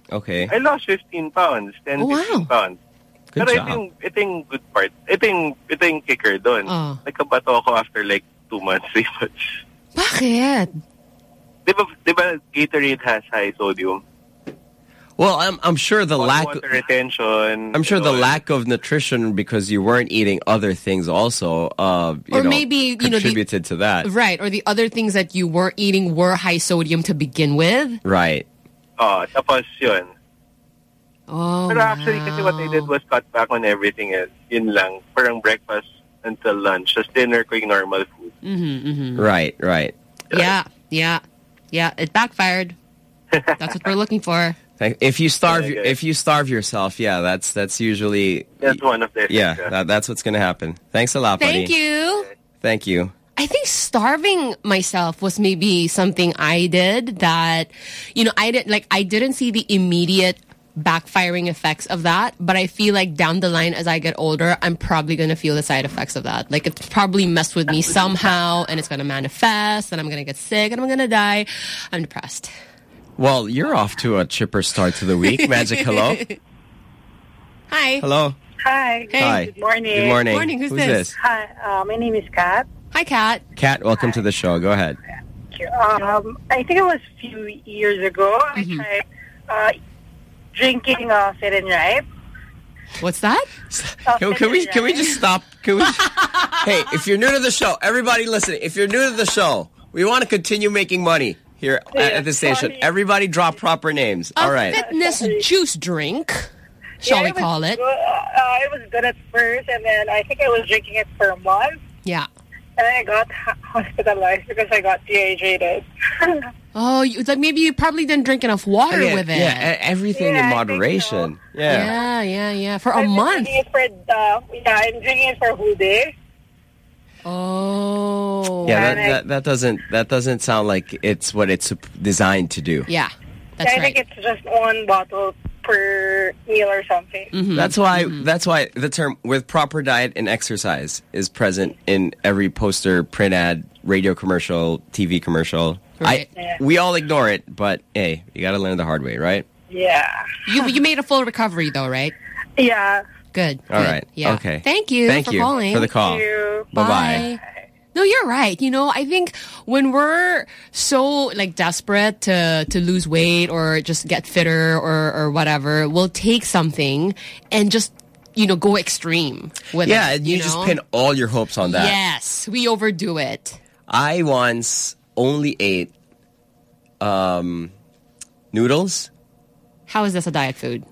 Speaker 15: Okay.
Speaker 31: I lost 15 pounds, 10,
Speaker 16: Oh,
Speaker 31: 15 pounds.
Speaker 15: Good
Speaker 31: Pero
Speaker 15: job.
Speaker 31: ito yung, ito yung good part. Ito yung, ito yung kicker doon.
Speaker 16: Oh.
Speaker 31: Nagkabato ako after like two months, three months.
Speaker 16: Bakit?
Speaker 31: Di ba, di ba Gatorade has high sodium?
Speaker 15: Well, I'm I'm sure the
Speaker 31: Body
Speaker 15: lack.
Speaker 31: water retention.
Speaker 15: I'm sure the
Speaker 31: know,
Speaker 15: lack of nutrition because you weren't eating other things also, uh, you
Speaker 16: Or
Speaker 15: know,
Speaker 16: maybe, you know, the-
Speaker 15: contributed to that.
Speaker 16: Right. Or the other things that you were eating were high sodium to begin with.
Speaker 15: Right.
Speaker 31: Oh, tapos yun.
Speaker 16: Oh,
Speaker 31: Pero actually, kasi what I did was cut back on everything else. Yun lang. Parang breakfast until lunch. Just dinner ko yung normal food.
Speaker 16: Mm-hmm, mm-hmm.
Speaker 15: Right, right.
Speaker 16: Yeah, yeah, yeah. It backfired. That's what we're looking for.
Speaker 15: Thank- If you starve,
Speaker 31: Yeah,
Speaker 15: if you starve yourself, yeah, that's that's usually
Speaker 31: That's one of the
Speaker 15: yeah,
Speaker 31: effects,
Speaker 15: that, that's what's gonna happen. Thanks a lot, buddy.
Speaker 16: Thank you.
Speaker 15: Thank you.
Speaker 16: I think starving myself was maybe something I did that, you know, I didn't like. I didn't see the immediate backfiring effects of that, but I feel like down the line as I get older, I'm probably going to feel the side effects of that. Like it's probably messed with me somehow and it's going to manifest and I'm going to get sick and I'm going to die. I'm depressed.
Speaker 15: Well, you're off to a chipper start to the week. Magic, hello.
Speaker 16: Hi.
Speaker 15: Hello.
Speaker 32: Hi.
Speaker 15: Hi.
Speaker 32: Good morning.
Speaker 15: Good morning.
Speaker 16: Morning, who's
Speaker 15: Who's
Speaker 16: this?
Speaker 15: this?
Speaker 32: Hi. Uh, my name is Kat.
Speaker 16: Hi, Kat.
Speaker 15: Kat, welcome to the show. Go ahead.
Speaker 32: Um, I think it was a few years ago. I tried uh, drinking uh, Fit 'n Right.
Speaker 16: What's that?
Speaker 32: Uh,
Speaker 15: Can, can we
Speaker 32: and
Speaker 15: can we just stop? Can we? hey, if you're new to the show, everybody listen. If you're new to the show, we want to continue making money here at, at the station. Everybody drop proper names.
Speaker 16: A
Speaker 15: All right.
Speaker 16: fitness juice drink, shall
Speaker 32: Yeah,
Speaker 16: we call it?
Speaker 32: Good. Uh, it was good at first, and then I think I was drinking it for a month,
Speaker 16: Yeah.
Speaker 32: and I got hospitalized because I got dehydrated.
Speaker 16: Oh, you, like maybe you probably didn't drink enough water
Speaker 15: yeah,
Speaker 16: with it.
Speaker 15: yeah, everything
Speaker 32: Yeah,
Speaker 15: in
Speaker 32: I think
Speaker 15: moderation. Yeah.
Speaker 16: yeah, yeah, yeah. For a
Speaker 32: I'm
Speaker 16: month.
Speaker 32: For, uh, yeah, I'm drinking it for a whole day.
Speaker 16: Oh.
Speaker 15: Yeah, that, that that doesn't that doesn't sound like it's what it's designed to do.
Speaker 16: Yeah, that's
Speaker 32: I
Speaker 16: right.
Speaker 32: think it's just one bottle per meal or something.
Speaker 16: Mm-hmm.
Speaker 15: That's why that's why the term with proper diet and exercise is present in every poster, print ad, radio commercial, TV commercial.
Speaker 16: Right.
Speaker 15: I we all ignore it, but hey, you got to learn the hard way, right?
Speaker 32: Yeah.
Speaker 16: You you made a full recovery though, right?
Speaker 32: Yeah.
Speaker 16: Good.
Speaker 15: All
Speaker 16: good.
Speaker 15: right.
Speaker 16: Yeah.
Speaker 15: Okay.
Speaker 16: Thank you
Speaker 15: Thank
Speaker 16: for
Speaker 15: you
Speaker 16: calling.
Speaker 15: for the call. Bye bye.
Speaker 16: No, you're right. You know, I think when we're so like desperate to to lose weight or just get fitter or or whatever, we'll take something and just you know go extreme with
Speaker 15: Yeah,
Speaker 16: it.
Speaker 15: you,
Speaker 16: You,
Speaker 15: just
Speaker 16: know?
Speaker 15: pin all your hopes on that.
Speaker 16: Yes, we overdo it.
Speaker 15: I once only ate um, noodles.
Speaker 16: How is this a diet food?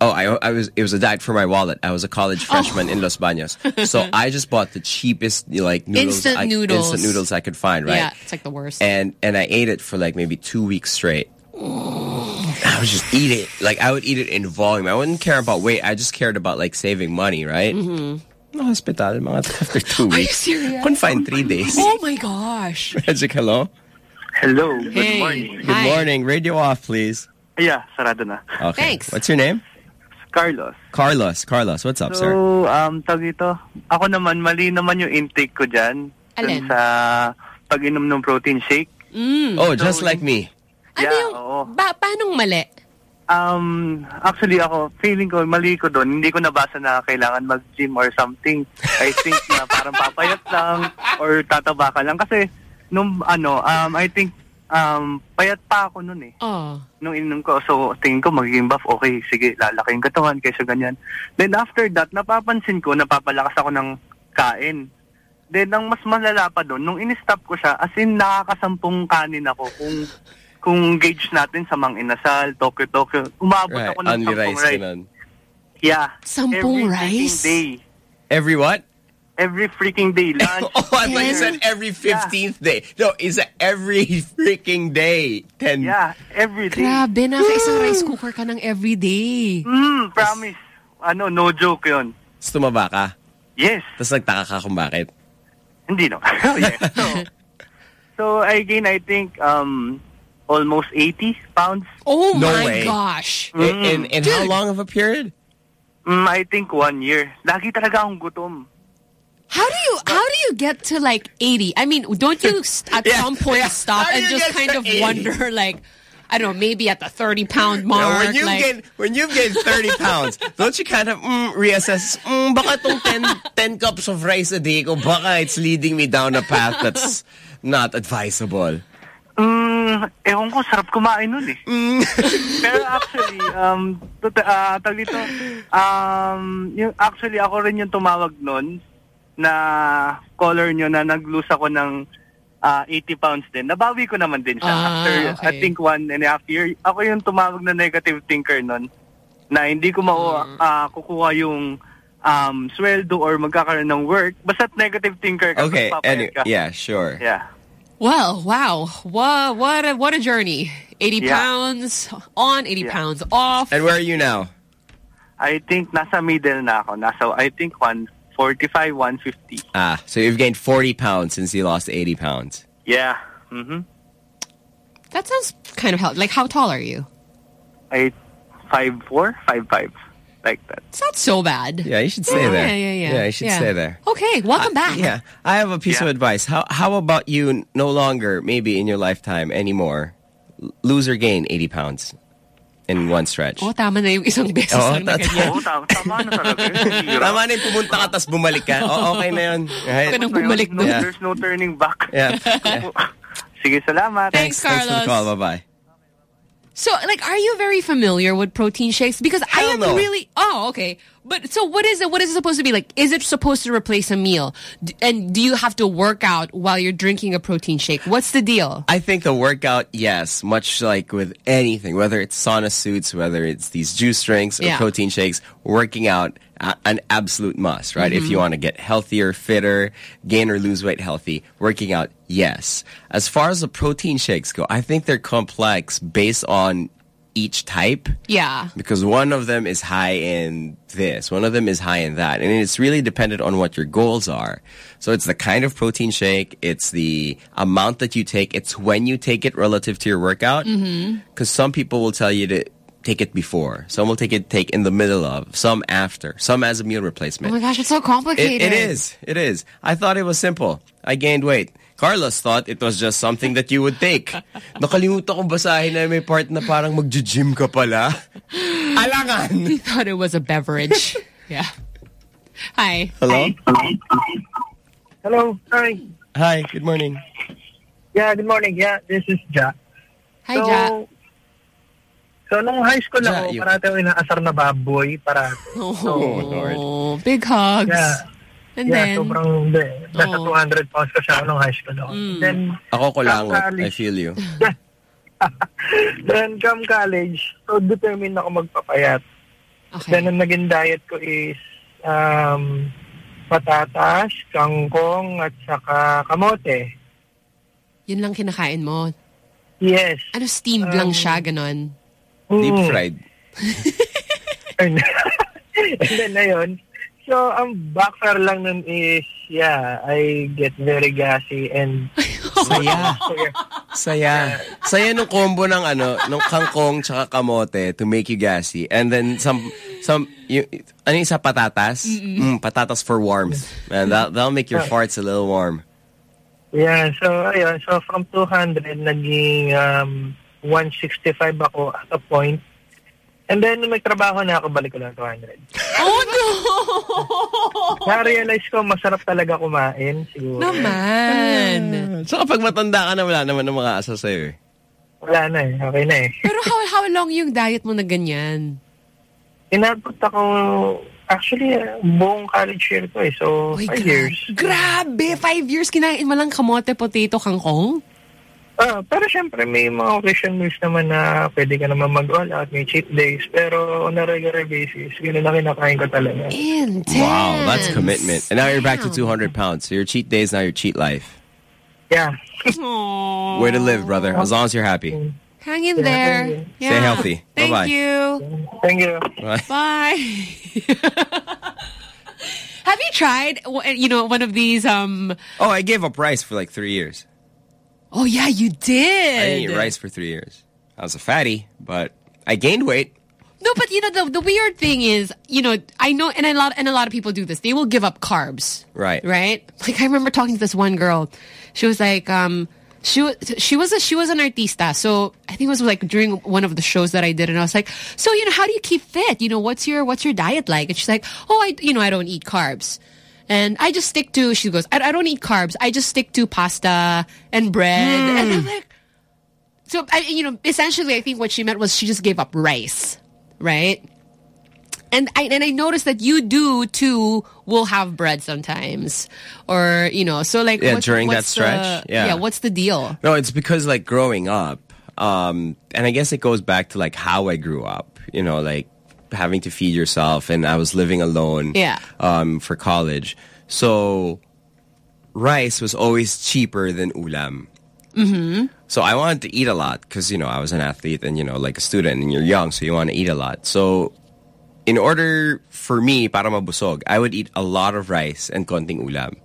Speaker 15: Oh, I, I was. It was a diet for my wallet. I was a college freshman in Los Baños, so I just bought the cheapest like noodles,
Speaker 16: Instant
Speaker 15: I,
Speaker 16: noodles.
Speaker 15: instant noodles I could find. Right.
Speaker 16: Yeah, it's like the worst.
Speaker 15: And and I ate it for like maybe two weeks straight. I would just eat it. Like I would eat it in volume. I wouldn't care about weight. I just cared about like saving money, right?
Speaker 16: Mhm.
Speaker 15: No hospital, mga after two
Speaker 16: Are you
Speaker 15: weeks.
Speaker 16: serious?
Speaker 15: Confined three days.
Speaker 16: Oh my gosh.
Speaker 15: Magic, hello?
Speaker 33: Hello.
Speaker 15: Good
Speaker 16: Hey.
Speaker 15: morning. Good
Speaker 16: Hi.
Speaker 15: morning. Radio off, please.
Speaker 33: Yeah, sarado na.
Speaker 15: Okay.
Speaker 16: Thanks.
Speaker 15: What's your name?
Speaker 33: Carlos.
Speaker 15: Carlos. Carlos, what's up, sir?
Speaker 33: So, um, tawag ito, ako naman, mali naman yung intake ko dyan. dun
Speaker 16: Alin?
Speaker 33: sa pag-inom ng protein shake.
Speaker 16: Mm.
Speaker 15: Oh, just like me.
Speaker 16: Ano yung, ba, paanong mali?
Speaker 33: Um, actually ako, feeling ko, mali ko doon. Hindi ko nabasa na kailangan mag-gym or something. I think na parang papayat lang or tataba ka lang. Kasi, nung ano, um, I think, um, payat pa ako noon eh.
Speaker 16: Oh.
Speaker 33: Nung ininom ko. So, tingin ko magiging buff. Okay, sige, lalaki yung katawan kaysa ganyan. Then after that, napapansin ko, napapalakas ako ng kain. Then, ang mas malala pa doon, nung in-stop ko siya, as in, nakakasampung kanin ako. Kung kung gauge natin sa Mang Inasal, Tokyo, Tokyo, umabot
Speaker 15: Right.
Speaker 33: ako ng
Speaker 15: Only
Speaker 33: sampung
Speaker 15: rice
Speaker 33: rice. Yeah.
Speaker 16: Sampung
Speaker 33: every
Speaker 16: rice?
Speaker 33: day.
Speaker 15: Every what?
Speaker 33: Every freaking day. Lunch.
Speaker 15: Oh, I thought you said every 15th day. No, it's every freaking day. Ten.
Speaker 33: Yeah, every day.
Speaker 16: Grabe, naka isang rice cooker ka ng everyday.
Speaker 33: Mm, promise. Ano, no joke yun.
Speaker 15: Tapos tumaba ka.
Speaker 33: Yes.
Speaker 15: Tapos nagtaka ka kung bakit.
Speaker 33: Hindi no. yes. So, so I gain, I think, um, almost 80 pounds.
Speaker 16: Oh
Speaker 15: No
Speaker 16: my
Speaker 15: way.
Speaker 16: gosh.
Speaker 15: In, in, in how long of a period?
Speaker 33: Mm, I think one year. Lagi talaga akong gutom.
Speaker 16: How do you how do you get to like 80? I mean, don't you at
Speaker 15: Yeah,
Speaker 16: some point
Speaker 15: yeah.
Speaker 16: stop and just kind of
Speaker 15: 80?
Speaker 16: wonder like I don't know, maybe at the 30 pound
Speaker 15: Yeah,
Speaker 16: mark
Speaker 15: when you
Speaker 16: like
Speaker 15: get when you get 30 pounds, don't you kind of mm, reassess, mm, baka tong 10, 10 cups of rice a day ko, baka it's leading me down a path that's not advisable.
Speaker 33: Mm, ewan ko, sarap kumain nun eh. Pero actually, um, tuta, ah, tawag dito, um, yung, actually ako rin yung tumawag nun na caller nyo na nag-lose ako ng ah, 80 pounds din. Nabawi ko naman din siya.
Speaker 16: Ah,
Speaker 33: After,
Speaker 16: okay.
Speaker 33: I think, one and a half year, ako yung tumawag na negative thinker nun na hindi ko mau ah, kukuha yung um, sweldo or magkakaroon ng work. Basta't negative thinker ka,
Speaker 15: Okay,
Speaker 33: mas
Speaker 15: anyway,
Speaker 33: ka.
Speaker 15: yeah, sure.
Speaker 33: Yeah.
Speaker 16: Well, wow. What what a what a journey. 80
Speaker 33: Yeah.
Speaker 16: pounds on, 80
Speaker 33: Yeah.
Speaker 16: pounds off.
Speaker 15: And where are you now?
Speaker 33: I think nasa middle na ako. Nasa, I think, 145, 150.
Speaker 15: Ah, so you've gained 40 pounds since you lost 80 pounds.
Speaker 33: Yeah. Mm-hmm.
Speaker 16: That sounds kind of healthy. Like how tall are you?
Speaker 33: I, 5'4", 5'5", like that.
Speaker 16: It's not so bad.
Speaker 15: Yeah, you should stay
Speaker 16: Yeah,
Speaker 15: there.
Speaker 16: yeah, yeah, yeah.
Speaker 15: Yeah, you should
Speaker 16: Yeah.
Speaker 15: stay there.
Speaker 16: Okay, welcome back.
Speaker 15: Yeah, I have a piece of advice. How how about you no longer, maybe in your lifetime anymore, lose or gain 80 pounds in one stretch?
Speaker 16: Oh, tama na yung isang beses
Speaker 15: Oo,
Speaker 16: lang na
Speaker 15: tama.
Speaker 16: ganyan.
Speaker 33: Oo, tama, tama na talaga. yun.
Speaker 15: Tama na yung pumunta ka tapos bumalik ka. Oh, okay na yun. Right?
Speaker 16: Huwag ka nang bumalik
Speaker 33: no,
Speaker 16: doon.
Speaker 15: Yeah.
Speaker 33: There's no turning back.
Speaker 15: Yeah.
Speaker 33: Sige, salamat.
Speaker 16: Thanks,
Speaker 15: Thanks for the
Speaker 16: Carlos.
Speaker 15: call. Bye-bye.
Speaker 16: So, like, are you very familiar with protein shakes? Because I am
Speaker 15: no.
Speaker 16: really. Oh, okay. But so, what is it? What is it supposed to be like? Is it supposed to replace a meal? D- and do you have to work out while you're drinking a protein shake? What's the deal?
Speaker 15: I think the workout, yes, much like with anything, whether it's sauna suits, whether it's these juice drinks or
Speaker 16: Yeah.
Speaker 15: protein shakes, working out an absolute must, right? If you want to get healthier, fitter, gain or lose weight healthy, working out, yes. As far as the protein shakes go, I think they're complex based on each type
Speaker 16: Yeah.
Speaker 15: because one of them is high in this, one of them is high in that. And it's really dependent on what your goals are. So it's the kind of protein shake, it's the amount that you take, it's when you take it relative to your workout.
Speaker 16: Mm-hmm.
Speaker 15: Because some people will tell you to take it before, some will take it take in the middle of, some after, some as a meal replacement.
Speaker 16: Oh my gosh, it's so
Speaker 15: It,
Speaker 16: complicated.
Speaker 15: it is. It is. I thought it was simple. I gained weight. Carlos thought it was just something that you would take. Nakalimutan kong basahin na may part na parang mag-gym ka pala. Alangan!
Speaker 16: He thought it was a beverage. yeah. Hi.
Speaker 15: Hello?
Speaker 34: Hello. Hi.
Speaker 15: Hi, good morning.
Speaker 34: Yeah, good morning. Yeah, this is Jack.
Speaker 16: Hi,
Speaker 34: so,
Speaker 16: Ja.
Speaker 34: So, nung high school ako,
Speaker 15: you-
Speaker 34: parati ako inaasar na baboy. Para,
Speaker 16: Oh, big hugs.
Speaker 34: yeah.
Speaker 16: And
Speaker 34: yeah,
Speaker 16: then,
Speaker 34: sobrang, hindi. Nasa
Speaker 16: Oh.
Speaker 34: 200 pounds ko siya nung high school ako.
Speaker 16: Mm.
Speaker 34: Then,
Speaker 15: Ako ko lang. I feel you.
Speaker 34: then come college, so determined ako magpapayat.
Speaker 16: okay.
Speaker 34: Then, ang naging diet ko is um, patatas, kangkong, at saka kamote.
Speaker 16: Yun lang kinakain mo.
Speaker 34: Yes.
Speaker 16: Ano, steamed lang siya, ganon?
Speaker 15: Deep
Speaker 34: Mm.
Speaker 15: fried.
Speaker 34: and then ayun. So, ang backfire lang nun is, yeah, I get very gassy and...
Speaker 15: Saya. Saya. Saya nung combo ng ano, nung kangkong tsaka kamote to make you gassy. And then some, some, you, ano yung sa patatas? Mm, patatas for warmth. Man, that, that'll make your farts a little warm.
Speaker 34: Yeah, so ayun. So, from 200, naging um, 165 ako at a point. And then, nung may trabaho na ako, balik ko lang 200.
Speaker 16: Oh, no!
Speaker 34: Na-realize ko, masarap talaga kumain, siguro.
Speaker 16: Naman.
Speaker 15: So kapag matanda ka na, wala naman ng mga asa sa'yo eh.
Speaker 34: Wala na eh. Okay na eh.
Speaker 16: Pero how, how long yung diet mo na ganyan?
Speaker 34: Inabot ako, actually, buong college year ko eh. So,
Speaker 16: Uy,
Speaker 34: five
Speaker 16: gra-
Speaker 34: years.
Speaker 16: Grabe! Five years kinain mo lang kamote, potato, kangkong?
Speaker 34: Ah, pero syempre, may mga occasion meals naman na pwede ka naman mag-all out, may cheat days. Pero on a regular basis, gano'n na kinakain ko talaga.
Speaker 16: Intense.
Speaker 15: Wow, that's commitment. And now you're back to 200 pounds. So your cheat day is now your cheat life.
Speaker 34: Yeah.
Speaker 15: Way to live, brother. As long as you're happy.
Speaker 16: Hang in
Speaker 34: Yeah,
Speaker 16: there.
Speaker 34: thank.
Speaker 16: Yeah.
Speaker 15: Stay healthy.
Speaker 16: Thank
Speaker 15: Bye-bye.
Speaker 16: you.
Speaker 34: Thank you.
Speaker 15: Bye.
Speaker 16: Bye. Have you tried, you know, one of these, um...
Speaker 15: Oh, I gave up rice for like three years.
Speaker 16: Oh, yeah, you did.
Speaker 15: I didn't eat rice for three years. I was a fatty, but I gained weight.
Speaker 16: No, but you know the the weird thing is, you know, I know, and a lot and a lot of people do this. They will give up carbs,
Speaker 15: Right.
Speaker 16: right? Like I remember talking to this one girl. She was like, um, she was she was a she was an artista. So I think it was like during one of the shows that I did, and I was like, so you know, how do you keep fit? You know, what's your what's your diet like? And she's like, oh, I you know, I don't eat carbs. And I just stick to, she goes, I, I don't eat carbs. I just stick to pasta and bread. And I'm like, so, I, you know, essentially, I think what she meant was she just gave up rice, right? And I and I noticed that you do too. Will have bread sometimes, or you know, so like
Speaker 15: Yeah,
Speaker 16: what's-
Speaker 15: during that stretch,
Speaker 16: the-
Speaker 15: yeah.
Speaker 16: yeah. What's the deal?
Speaker 15: No, it's because like growing up, um, and I guess it goes back to like how I grew up. You know, like having to feed yourself, and I was living alone.
Speaker 16: Yeah.
Speaker 15: Um, for college, so rice was always cheaper than ulam.
Speaker 16: Mm-hmm.
Speaker 15: So I wanted to eat a lot because, you know, I was an athlete and, you know, like a student and you're young, so you want to eat a lot. So in order for me, para mabusog, I would eat a lot of rice and konting ulam.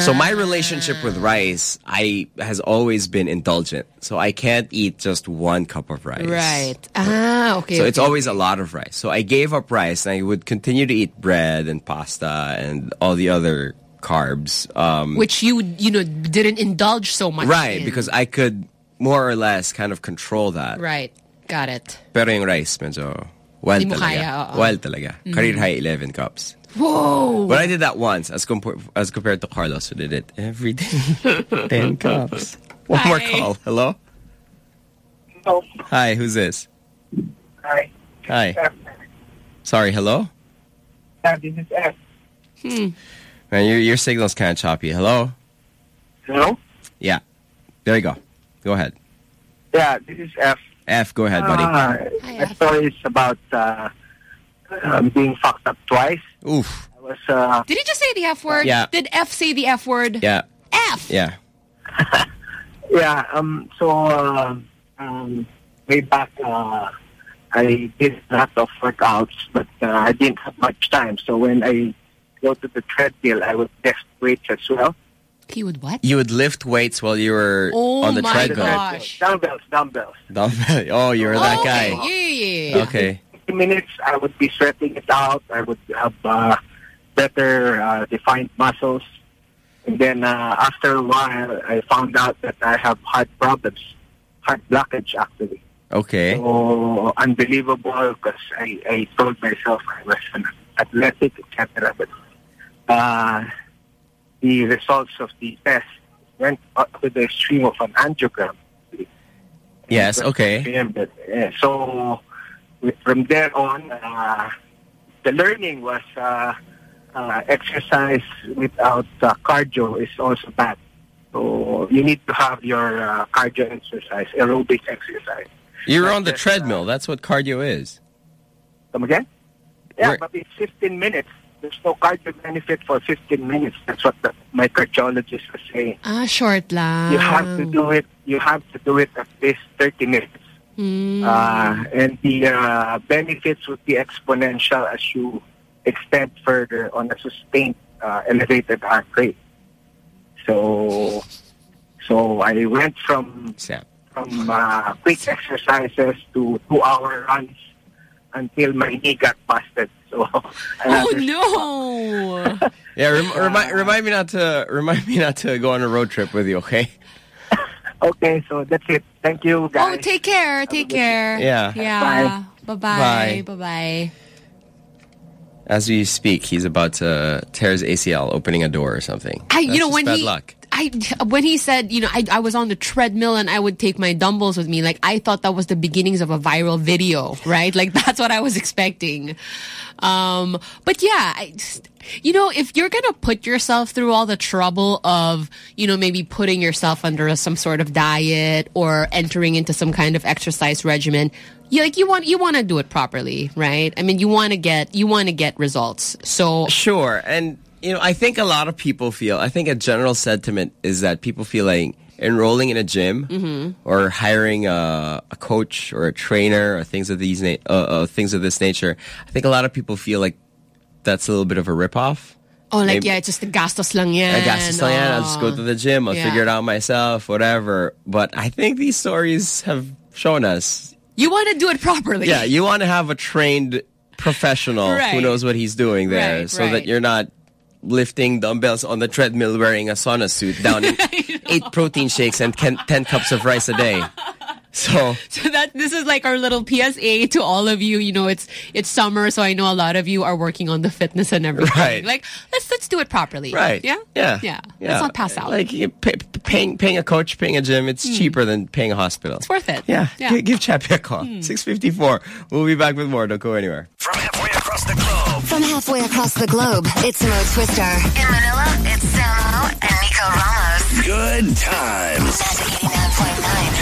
Speaker 15: So my relationship with rice, I has always been indulgent. So I can't eat just one cup of rice.
Speaker 16: Right. Ah, okay.
Speaker 15: So it's
Speaker 16: okay.
Speaker 15: always a lot of rice. So I gave up rice and I would continue to eat bread and pasta and all the other carbs. Um,
Speaker 16: which you you know didn't indulge so much.
Speaker 15: right,
Speaker 16: in.
Speaker 15: because I could more or less kind of control that.
Speaker 16: right, got it.
Speaker 15: Pero yung rice, medyo
Speaker 16: mo
Speaker 15: talaga.
Speaker 16: kaya,
Speaker 15: talaga.
Speaker 16: Mhm.
Speaker 15: Career high 11 cups.
Speaker 16: Whoa.
Speaker 15: But I did that once as, compa- as compared to Carlos who did it every day. 10 cups. One more call. Hello?
Speaker 34: Hello.
Speaker 15: Hi, who's this?
Speaker 34: Hi.
Speaker 15: Hi. Sorry, hello?
Speaker 34: Yeah, this is F.
Speaker 16: Hmm.
Speaker 15: Man, your, your signal's kind of choppy. Hello?
Speaker 34: Hello?
Speaker 15: Yeah. There you go. Go ahead.
Speaker 34: Yeah, this is F.
Speaker 15: F, go ahead, buddy.
Speaker 34: Uh, my story is about uh, um, being fucked up twice.
Speaker 15: Oof.
Speaker 34: I was, uh,
Speaker 16: Did he just say the F word?
Speaker 15: Yeah.
Speaker 16: Did F say the F word?
Speaker 15: Yeah.
Speaker 16: F.
Speaker 15: Yeah.
Speaker 34: yeah, um, so, uh, um, way back, uh, I did a lot of workouts, but uh, I didn't have much time. So when I go to the treadmill, I would lift weights as well.
Speaker 16: He would what?
Speaker 15: You would lift weights while you were
Speaker 16: Oh
Speaker 15: on the treadmill.
Speaker 16: Oh my
Speaker 15: treadmill.
Speaker 16: gosh.
Speaker 34: Dumbbells, dumbbells.
Speaker 15: Dumbbell. Oh, you were that guy.
Speaker 16: Yeah, yeah, yeah.
Speaker 15: Okay.
Speaker 34: 50 minutes, I would be sweating it out. I would have uh, better uh, defined muscles. And then uh, after a while, I found out that I have heart problems, heart blockage actually.
Speaker 15: Okay.
Speaker 34: So unbelievable because I, I told myself I was an athletic, etc. But uh, the results of the test went up to the extreme of an angiogram.
Speaker 15: Yes, okay.
Speaker 34: Yeah, so from there on, uh, the learning was uh, uh, exercise without uh, cardio is also bad. So you need to have your uh, cardio exercise, aerobic exercise.
Speaker 15: You're on the treadmill. That's what cardio is.
Speaker 34: Come again? Yeah,
Speaker 15: Where-
Speaker 34: but it's 15 minutes. There's no cardio benefit for 15 minutes. That's what the, my cardiologist was saying.
Speaker 16: Ah, short lang.
Speaker 34: You have to do it. You have to do it at least 30 minutes. Uh, and the uh, benefits would be exponential as you extend further on a sustained uh, elevated heart rate. So, so I went from from uh, quick exercises to two-hour runs until my knee got busted. So,
Speaker 16: Oh no!
Speaker 15: Yeah, rem remind remind me not to remind me not to go on a road trip with you, okay?
Speaker 34: Okay, so that's it. Thank you, oh, guys.
Speaker 16: Oh, take care. Take care.
Speaker 15: Yeah.
Speaker 16: Yeah. Bye-bye.
Speaker 15: Bye.
Speaker 16: Bye-bye.
Speaker 15: As we speak, he's about to tear his ACL, opening a door or something.
Speaker 16: I,
Speaker 15: That's
Speaker 16: you know,
Speaker 15: just
Speaker 16: when
Speaker 15: bad
Speaker 16: he,
Speaker 15: luck.
Speaker 16: I, when he said, you know, I, I was on the treadmill and I would take my dumbbells with me, like, I thought that was the beginnings of a viral video, right? Like, that's what I was expecting. Um, but yeah, I you know, if you're gonna put yourself through all the trouble of, you know, maybe putting yourself under some sort of diet or entering into some kind of exercise regimen, you like you want you want to do it properly, right? I mean, you want to get you want to get results. So
Speaker 15: Sure, and you know, I think a lot of people feel. I think a general sentiment is that people feel like enrolling in a gym
Speaker 16: Mhm.
Speaker 15: or hiring a, a coach or a trainer or things of these na- uh, uh, things of this nature. I think a lot of people feel like that's a little bit of a ripoff.
Speaker 16: Oh, like,
Speaker 15: Maybe-
Speaker 16: yeah, it's just the gastos lang yan.
Speaker 15: I guess so, yeah, I'll just go to the gym. I'll
Speaker 16: Yeah.
Speaker 15: figure it out myself, whatever. But I think these stories have shown us
Speaker 16: You want to do it properly.
Speaker 15: Yeah, you want to have a trained professional who knows what he's doing there
Speaker 16: Right,
Speaker 15: so
Speaker 16: right.
Speaker 15: that you're not lifting dumbbells on the treadmill wearing a sauna suit down in eight protein shakes and ten, 10 cups of rice a day. So,
Speaker 16: So that this is like our little PSA to all of you. You know, it's it's summer, so I know a lot of you are working on the fitness and everything.
Speaker 15: Right.
Speaker 16: Like let's let's do it properly.
Speaker 15: right.
Speaker 16: Yeah.
Speaker 15: Yeah.
Speaker 16: Yeah. Let's not pass out.
Speaker 15: Like you pay, paying, paying a coach, paying a gym, it's
Speaker 16: Mm.
Speaker 15: cheaper than paying a hospital.
Speaker 16: It's worth it.
Speaker 15: Yeah.
Speaker 16: Yeah.
Speaker 15: Gi- Give Chappie a call.
Speaker 16: Hmm.
Speaker 15: 654. We'll be back with more. Don't go anywhere.
Speaker 13: From halfway across the globe, it's Mo Twister. In Manila, it's Samo and Nico Ramos.
Speaker 2: Good times.
Speaker 13: Magic 89.9.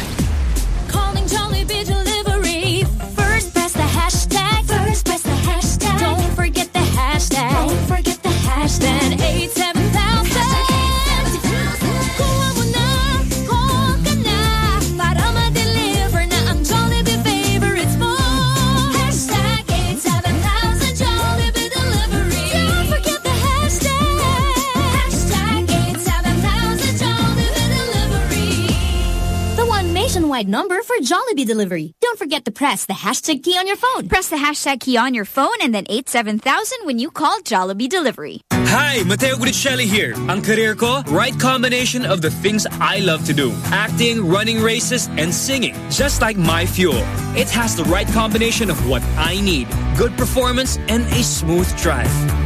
Speaker 3: nationwide number for Jollibee delivery. Don't forget to press the hashtag key on your phone. Press the hashtag key on your phone and then 87000 when you call Jollibee delivery.
Speaker 35: Hi, Matteo Guidicelli here. Ang career ko, right combination of the things I love to do. Acting, running races, and singing. Just like my fuel. It has the right combination of what I need. Good performance and a smooth drive.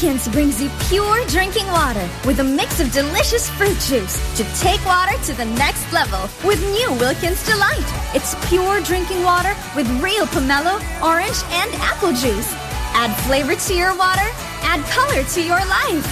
Speaker 3: Wilkins brings you pure drinking water with a mix of delicious fruit juice to take water to the next level with new Wilkins Delight. It's pure drinking water with real pomelo, orange, and apple juice. Add flavor to your water, add color to your life.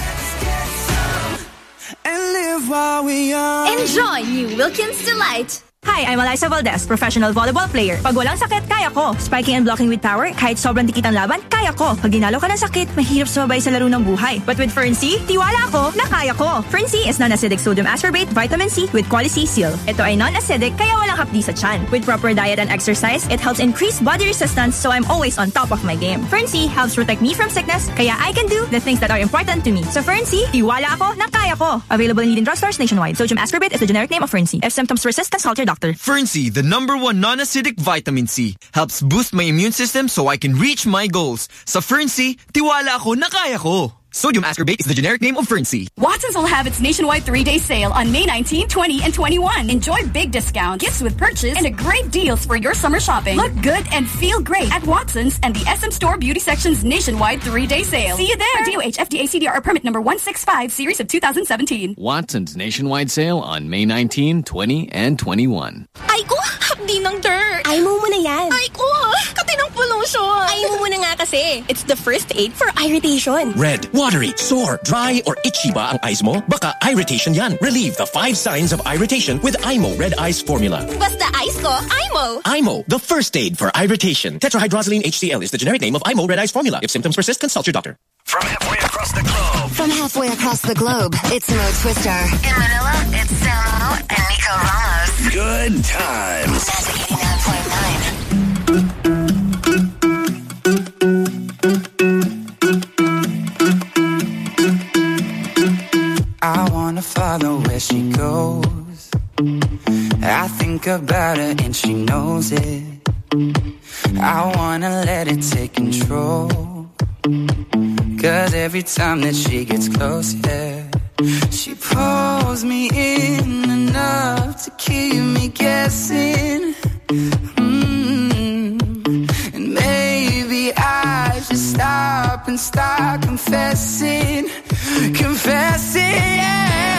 Speaker 1: And live while we young.
Speaker 3: Enjoy new Wilkins Delight.
Speaker 36: Hi, I'm Alyssa Valdez, professional volleyball player. Pag walang sakit, kaya ko. Spiking and blocking with power, kahit sobrang dikit ang laban, kaya ko. Pag dinalo ka ng sakit, mahirap sumabay sa laro ng buhay. But with Fern C, tiwala ako na kaya ko. Fern C is non-acidic sodium ascorbate vitamin C with quality seal. Ito ay non-acidic kaya walang hapdi sa tiyan. With proper diet and exercise, it helps increase body resistance so I'm always on top of my game. Fern C helps protect me from sickness kaya I can do the things that are important to me. So Fern C, tiwala ako na kaya ko. Available in leading drugstores nationwide. Sodium ascorbate is the generic name of Fern C. If symptoms persist, consult your doctor.
Speaker 37: Fern C, the number one non-acidic vitamin C, helps boost my immune system so I can reach my goals. Sa Fern C, tiwala ako na kaya ko.
Speaker 38: Sodium ascorbate is the generic name of Fern C.
Speaker 39: Watson's will have its nationwide three-day sale on May 19, 20, and 21. Enjoy big discounts, gifts with purchase, and a great deals for your summer shopping. Look good and feel great at Watson's and the SM Store Beauty Section's nationwide three-day sale. See you there. DOH FDA CDR permit number 165 series of 2017.
Speaker 40: Watson's nationwide sale on May 19, 20, and 21.
Speaker 41: Ay ko, hapdi ng dirt. Ay mo muna yan. Ay ko, kati ng pollution. Ay mo muna nga kasi. It's the first aid for irritation.
Speaker 42: Red, watery, sore, dry, or itchy ba ang eyes mo? Baka irritation yan. Relieve the five signs of irritation with Eye Mo Red Eyes Formula.
Speaker 41: Basta eyes ko, Eye Mo.
Speaker 42: IMO, the first aid for irritation. Tetrahydrozoline HCl is the generic name of Eye Mo Red Eyes Formula. If symptoms persist, consult your doctor.
Speaker 19: From halfway across the globe.
Speaker 2: From halfway across the globe, it's Mo Twister. In Manila, it's Samo and Nico Ramos.
Speaker 19: Good times.
Speaker 43: She goes. I think about her and she knows it. I wanna let it take control. Cause every time that she gets close, yeah, she pulls me in enough to keep me guessing. Mm. And maybe I should stop and start confessing, confessing. Yeah.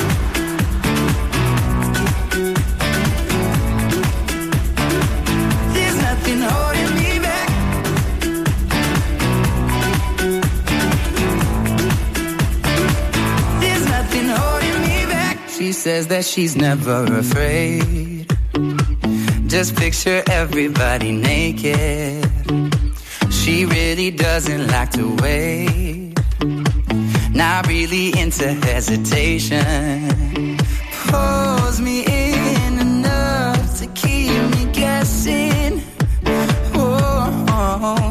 Speaker 43: Says that she's never afraid. Just picture everybody naked. She really doesn't like to wait. Not really into hesitation. Pulls me in enough to keep me guessing. Oh, oh, oh.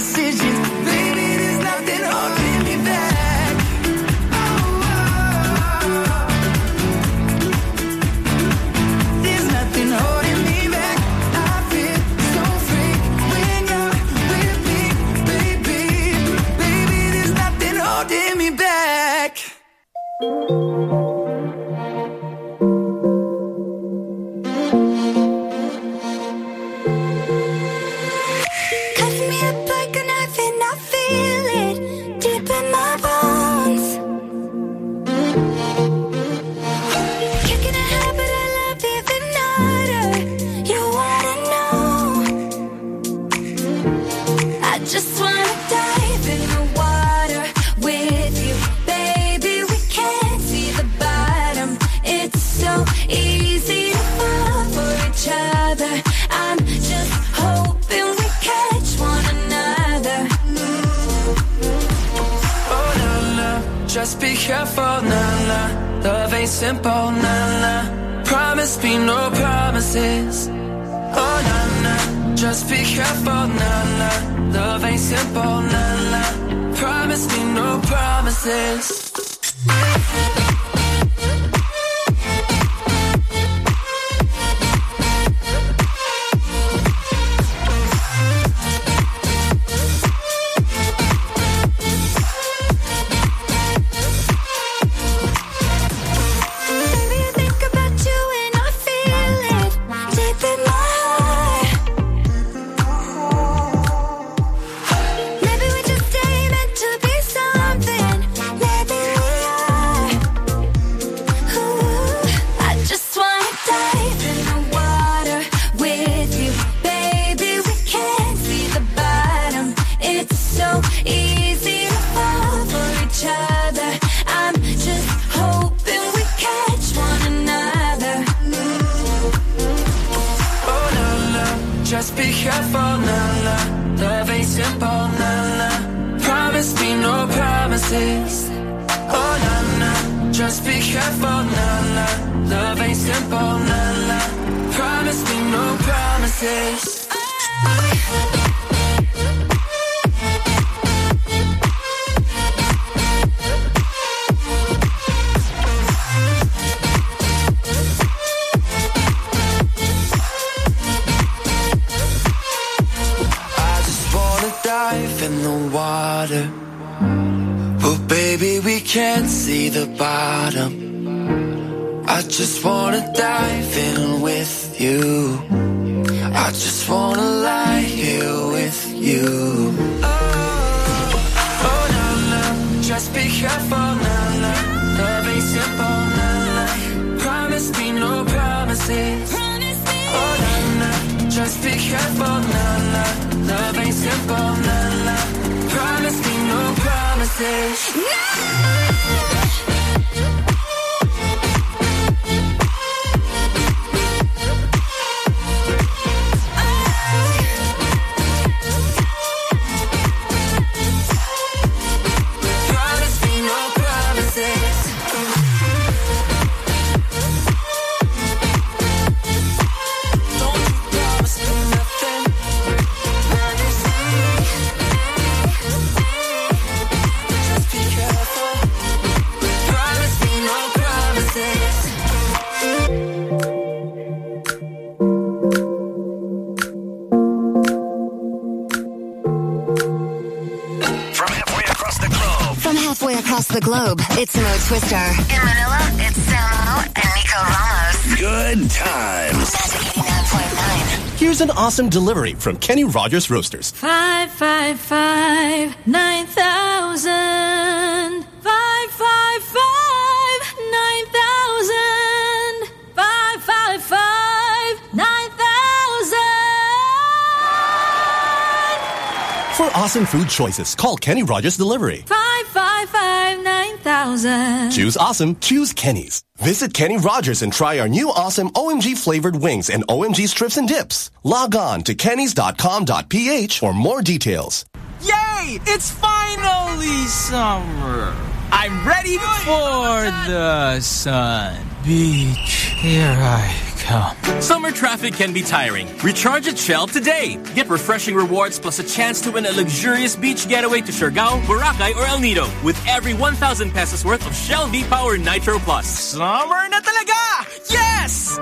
Speaker 43: decisions,
Speaker 28: simple, nah, nah. Promise me no promises. Oh, nah, nah. Just be careful, nah, nah. Love ain't simple, nah, nah. Promise me no promises.
Speaker 44: Awesome delivery from Kenny Rogers Roasters.
Speaker 13: Five five five nine thousand. Five five five nine thousand. Five five five nine thousand.
Speaker 44: For awesome food choices, call Kenny Rogers Delivery.
Speaker 13: Five five five nine thousand.
Speaker 44: Choose awesome, choose Kenny's. Visit Kenny Rogers and try our new awesome OMG flavored wings and OMG strips and dips. Log on to kennys.com.ph for more details.
Speaker 45: Yay! It's finally summer. I'm ready for the sun. Beach, here I come.
Speaker 44: Summer traffic can be tiring. Recharge at Shell today. Get refreshing rewards plus a chance to win a luxurious beach getaway to Siargao, Boracay, or El Nido with every 1,000 pesos worth of Shell V-Power Nitro Plus.
Speaker 45: Summer na talaga! Yes!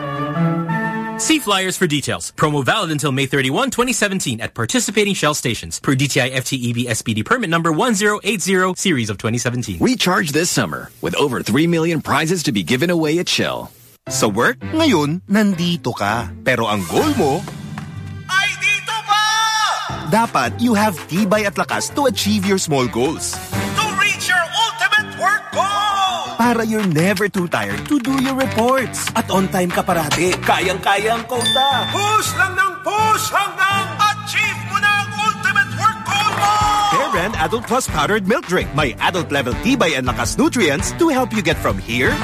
Speaker 44: See flyers for details. Promo valid until May 31, 2017 at participating Shell stations per DTI FTEB SPD permit number 1080 series of 2017.
Speaker 46: Recharge this summer with over 3 million prizes to be given away at Shell.
Speaker 22: Sa work, ngayon, nandito ka. Pero ang goal mo,
Speaker 47: Ay, dito pa!
Speaker 22: dapat you have tibay at lakas to achieve your small goals.
Speaker 47: To reach your ultimate work goal!
Speaker 22: Para you're never too tired to do your reports. At on time ka parati. Kayang-kaya ang kota.
Speaker 47: Push lang ng push hanggang achieve mo na ang ultimate work goal mo!
Speaker 22: Bear Brand Adult Plus Powdered Milk Drink. May adult level tibay and lakas nutrients to help you get from here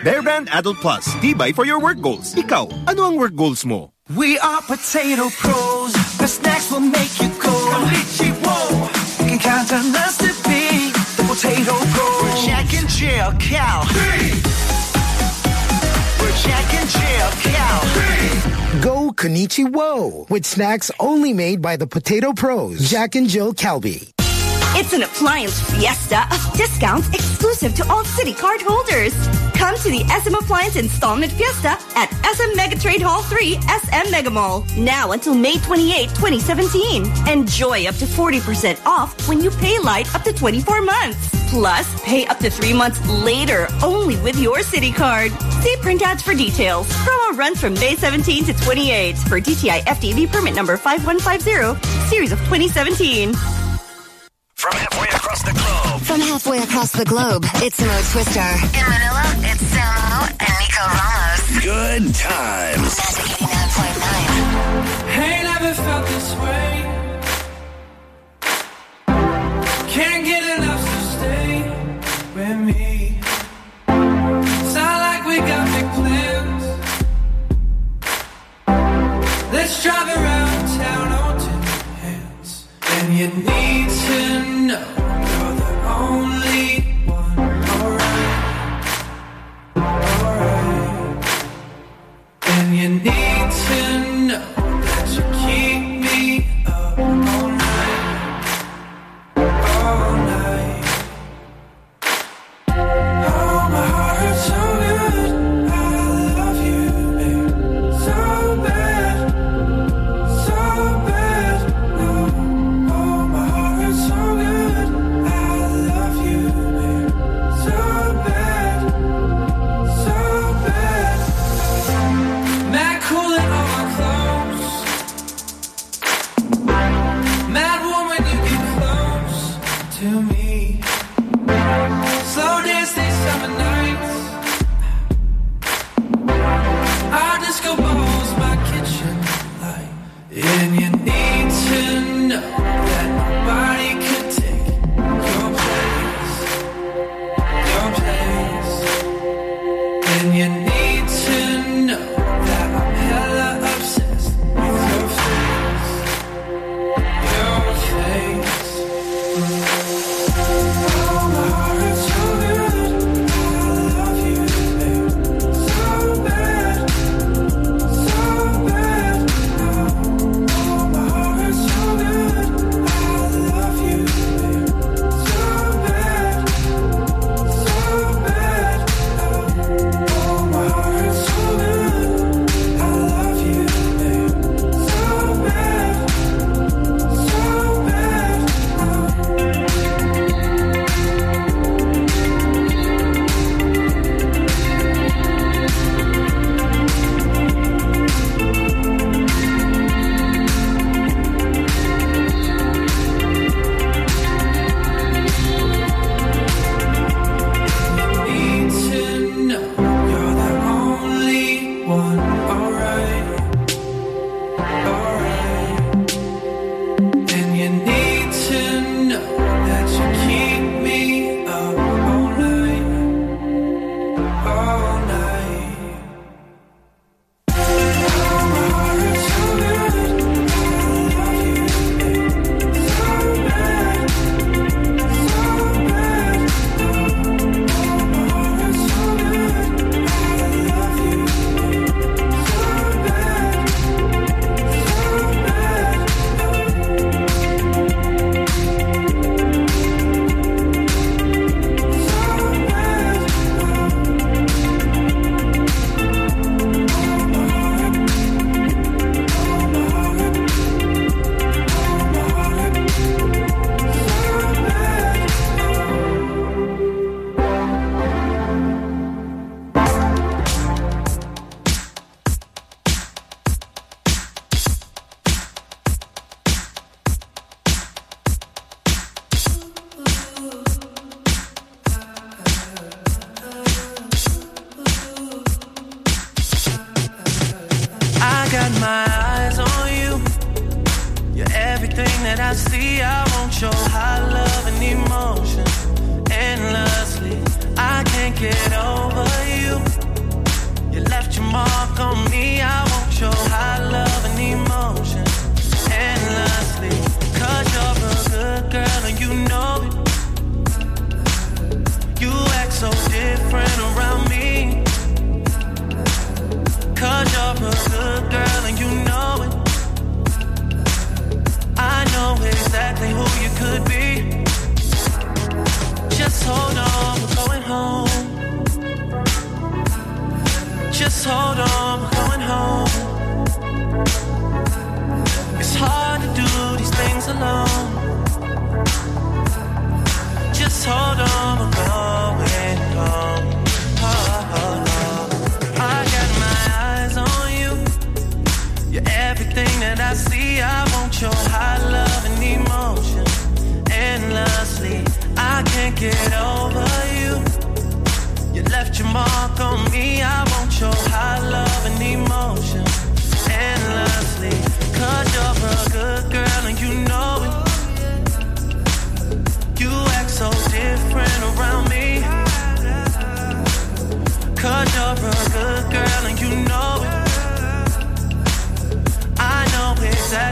Speaker 47: To!
Speaker 22: Bear Brand Adult Plus. Tibay for your work goals. Ikaw, ano ang work goals mo?
Speaker 12: We are potato pros. The snacks will make you go. Caliche, whoa. You can count on us to be the potato pros.
Speaker 19: We're Jack and Jill Cow. We're Jack and Jill Cow.
Speaker 48: Go Konichi Wo with snacks only made by the Potato Pros, Jack and Jill Calbee.
Speaker 49: It's an appliance fiesta of discounts exclusive to all Citi card holders. Come to the SM Appliance Installment Fiesta at SM Megatrade Hall 3, SM Megamall. Now until May 28, 2017. Enjoy up to 40% off when you pay light up to 24 months. Plus, pay up to three months later only with your Citi card. See printouts for details. Promo runs from May 17 to 28 for DTI FTB permit number 5150, series of 2017.
Speaker 19: From halfway across the globe.
Speaker 2: From halfway across the globe, it's Mo Twister. In Manila, it's Samo and Nico Ramos.
Speaker 19: Good times.
Speaker 27: Ain't never felt this way. Can't get enough to stay with me. It's not like we got big plans. Let's drive around town on two hands. And you need And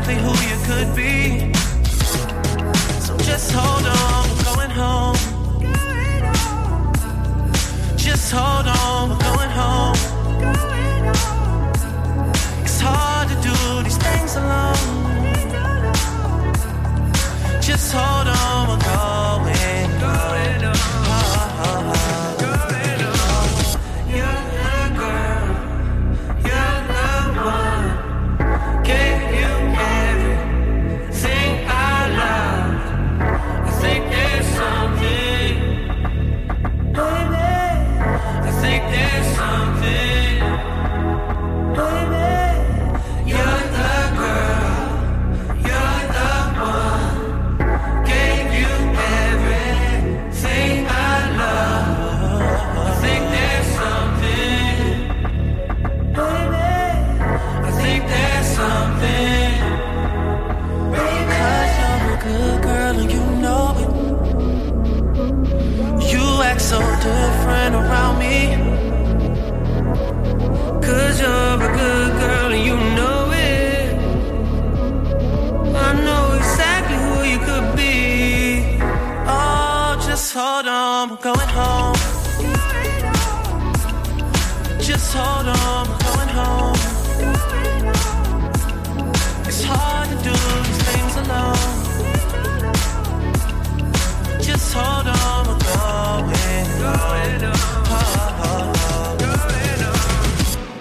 Speaker 27: exactly who you could be. So just hold on, we're going home. Just hold on, we're going home. It's hard to do these things alone. Just hold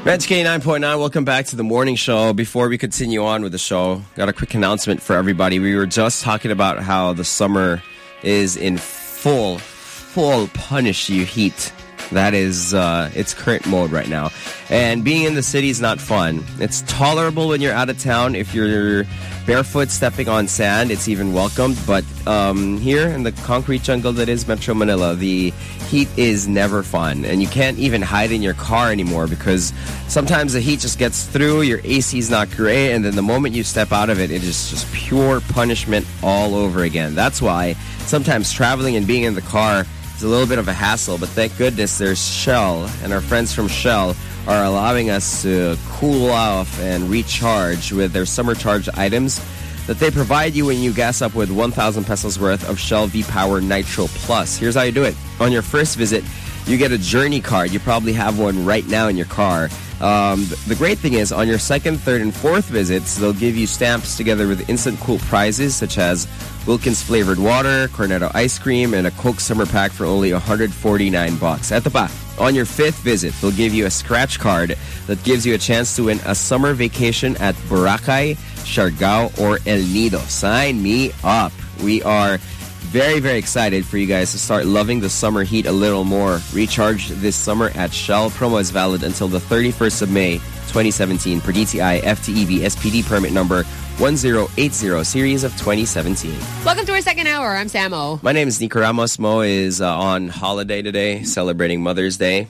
Speaker 15: Reg K9.9, welcome back to the morning show. Before we continue on with the show, got a quick announcement for everybody. We were just talking about how the summer is in full, full punish you heat. That is uh, its current mode right now. And being in the city is not fun. It's tolerable when you're out of town. If you're barefoot stepping on sand, it's even welcomed. But um, here in the concrete jungle that is Metro Manila, the heat is never fun. And you can't even hide in your car anymore because sometimes the heat just gets through, your AC is not great, and then the moment you step out of it, it is just pure punishment all over again. That's why sometimes traveling and being in the car is a little bit of a hassle, but thank goodness there's Shell, and our friends from Shell are allowing us to cool off and recharge with their summer charge items that they provide you when you gas up with 1,000 pesos worth of Shell V-Power Nitro Plus. Here's how you do it. On your first visit, you get a Journey card. You probably have one right now in your car. Um, the great thing is, on your second, third, and fourth visits, they'll give you stamps together with instant cool prizes such as Wilkins flavored water, Cornetto ice cream, and a Coke summer pack for only 149 bucks. At the back, on your fifth visit, they'll give you a scratch card that gives you a chance to win a summer vacation at Boracay, Siargao, or El Nido. Sign me up. We are very, very excited for you guys to start loving the summer heat a little more. Recharge this summer at Shell. Promo is valid until the 31st of May, 2017 per DTI FTEB SPD permit number 1080 series of 2017.
Speaker 16: Welcome to our second hour. I'm Samo.
Speaker 15: My name is Nico Ramos. Mo is uh, on holiday today, celebrating Mother's Day.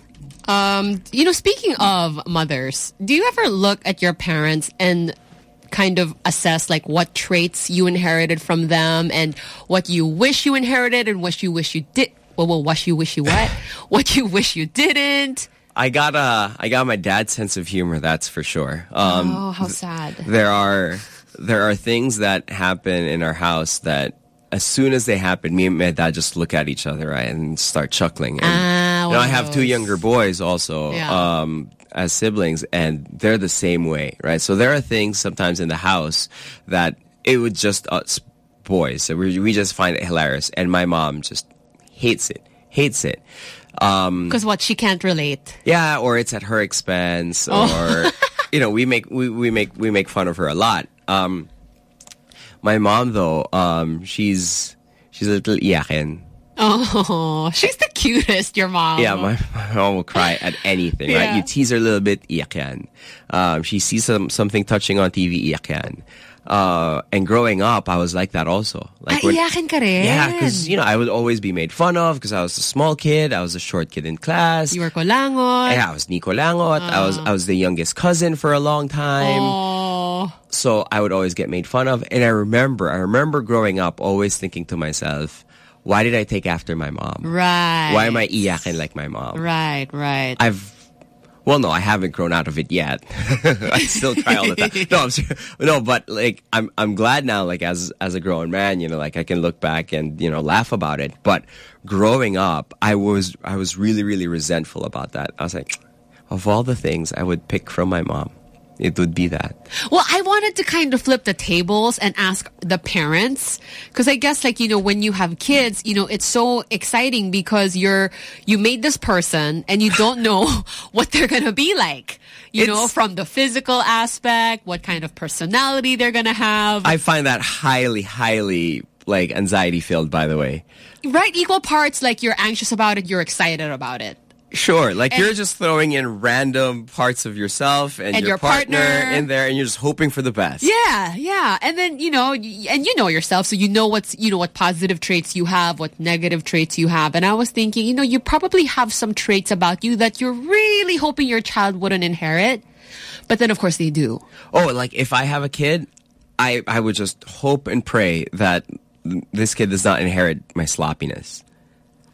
Speaker 16: Um, you know, speaking of mothers, do you ever look at your parents and kind of assess like what traits you inherited from them and what you wish you inherited and what you wish you did? Well, well, what you wish you what? what you wish you didn't?
Speaker 15: I got uh, I got my dad's sense of humor. That's for sure. Um,
Speaker 16: oh, how sad.
Speaker 15: there are there are things that happen in our house that as soon as they happen, me and my dad just look at each other right, and start chuckling. And,
Speaker 16: Ah,
Speaker 15: you know, I have two younger boys also
Speaker 16: Yeah.
Speaker 15: um, as siblings, and they're the same way, right? So there are things sometimes in the house that it would just us boys, so we, we just find it hilarious, and my mom just hates it. hates it. Um,
Speaker 16: Because what? She can't relate.
Speaker 15: yeah, or it's at her expense,
Speaker 16: Oh.
Speaker 15: or you know, we make we, we make we make fun of her a lot. Um, my mom though, um, she's she's a little iyakin.
Speaker 16: Oh, she's the cutest, your mom.
Speaker 15: Yeah, my, my mom will cry at anything, right? You tease her a little bit, iyak yan. Um, she sees some, something touching on TV, iyak yan. Uh, and growing up, I was like that also. Like
Speaker 16: Ah, iyakin ka rin.
Speaker 15: Yeah, because, you know, I would always be made fun of because I was a small kid. I was a short kid in class.
Speaker 16: You were kolangot.
Speaker 15: Yeah, I was Nico Langot. I was I was the youngest cousin for a long time.
Speaker 16: Oh.
Speaker 15: So I would always get made fun of. And I remember, I remember growing up always thinking to myself, why did I take after my mom?
Speaker 16: Right.
Speaker 15: Why am I iyakin like my mom?
Speaker 16: Right, right.
Speaker 15: I've well, no, I haven't grown out of it yet. I still cry all the time. No, I'm no, but like I'm I'm glad now. Like as as a grown man, you know, like I can look back and you know laugh about it. But growing up, I was I was really really resentful about that. I was like, of all the things I would pick from my mom, it would be that.
Speaker 16: Well, I wanted to kind of flip the tables and ask the parents because I guess like you know when you have kids, you know it's so exciting because you're you made this person and you don't know what they're gonna be like. You know, from the physical aspect, what kind of personality they're gonna have.
Speaker 15: I find that highly highly like anxiety filled. By the way.
Speaker 16: right, equal parts. Like you're anxious about it, you're excited about it.
Speaker 15: Sure, like
Speaker 16: And-
Speaker 15: you're just throwing in random parts of yourself and,
Speaker 16: And
Speaker 15: your,
Speaker 16: your partner.
Speaker 15: in there, and you're just hoping for the best.
Speaker 16: Yeah, yeah. And then, you know, and you know yourself, so you know what's, you know, what positive traits you have, what negative traits you have. And I was thinking, you know, you probably have some traits about you that you're really hoping your child wouldn't inherit. But then, of course, they do.
Speaker 15: Oh, like if I have a kid, I I would just hope and pray that this kid does not inherit my sloppiness,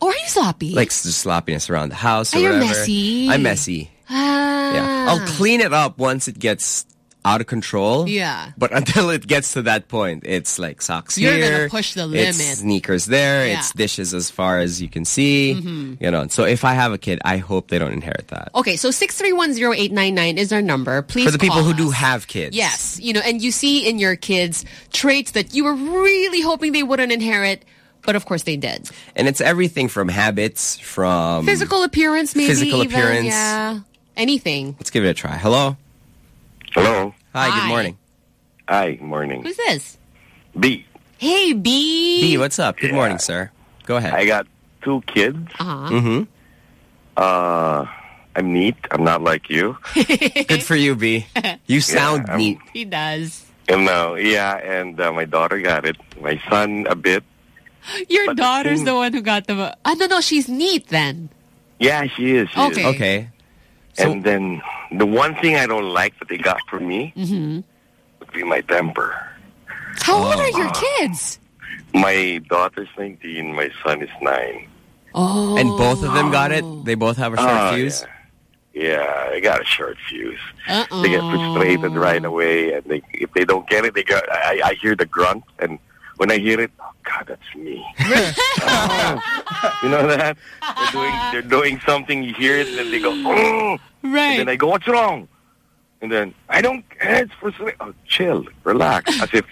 Speaker 16: Or are you sloppy?
Speaker 15: like sloppiness around the house or
Speaker 16: Oh, you're
Speaker 15: whatever.
Speaker 16: messy.
Speaker 15: I'm messy.
Speaker 16: ah.
Speaker 15: Yeah, I'll clean it up once it gets out of control.
Speaker 16: Yeah.
Speaker 15: But until it gets to that point, it's like socks
Speaker 16: You're gonna
Speaker 15: here.
Speaker 16: push the
Speaker 15: It's
Speaker 16: limit.
Speaker 15: sneakers there.
Speaker 16: Yeah.
Speaker 15: It's dishes as far as you can see.
Speaker 16: Mhm.
Speaker 15: You know. So if I have a kid, I hope they don't inherit that.
Speaker 16: Okay, so 6310899 is our number. Please
Speaker 15: For the people
Speaker 16: call
Speaker 15: who
Speaker 16: us.
Speaker 15: do have kids.
Speaker 16: Yes, you know, and you see in your kids traits that you were really hoping they wouldn't inherit, but of course they did.
Speaker 15: And it's everything from habits, from
Speaker 16: Physical appearance, maybe
Speaker 15: physical
Speaker 16: even,
Speaker 15: appearance.
Speaker 16: yeah, anything.
Speaker 15: Let's give it a try. Hello.
Speaker 50: Hello.
Speaker 15: Hi.
Speaker 16: Hi.
Speaker 15: Good morning.
Speaker 50: Hi. Morning.
Speaker 16: Who's this?
Speaker 50: B.
Speaker 16: Hey, B.
Speaker 15: B. What's up? Good morning, sir. Go ahead.
Speaker 50: I got two kids.
Speaker 16: Uh-huh.
Speaker 15: Mm-hmm.
Speaker 50: Uh, I'm neat. I'm not like you.
Speaker 15: Good for you, B. You sound
Speaker 50: I'm-
Speaker 15: neat.
Speaker 16: He does.
Speaker 50: You know, yeah, and uh, my daughter got it. My son a bit.
Speaker 16: Your
Speaker 50: But the
Speaker 16: daughter's
Speaker 50: thing-
Speaker 16: the one who got the. Ah, no, no, she's neat then.
Speaker 50: Yeah, she is. She
Speaker 16: Okay.
Speaker 50: Is.
Speaker 15: Okay.
Speaker 50: and then the one thing I don't like that they got from me
Speaker 16: hmm
Speaker 50: would be my temper.
Speaker 16: How old are
Speaker 15: Oh.
Speaker 16: your kids?
Speaker 50: My daughter's 19. My son is 9.
Speaker 16: Oh.
Speaker 15: And both of them got it. They both have a short
Speaker 50: Oh,
Speaker 15: fuse.
Speaker 50: Yeah, they got a short fuse.
Speaker 16: Uh-oh.
Speaker 50: They get frustrated right away, and they, if they don't get it, they go. I, I hear the grunt, and when I hear it, oh God, that's me. Oh, you know that they're doing they're doing something. You hear it, and then they go, oh.
Speaker 16: Right.
Speaker 50: And then I go, what's wrong? And then I don't. It's frustrating. Oh, chill, relax, as if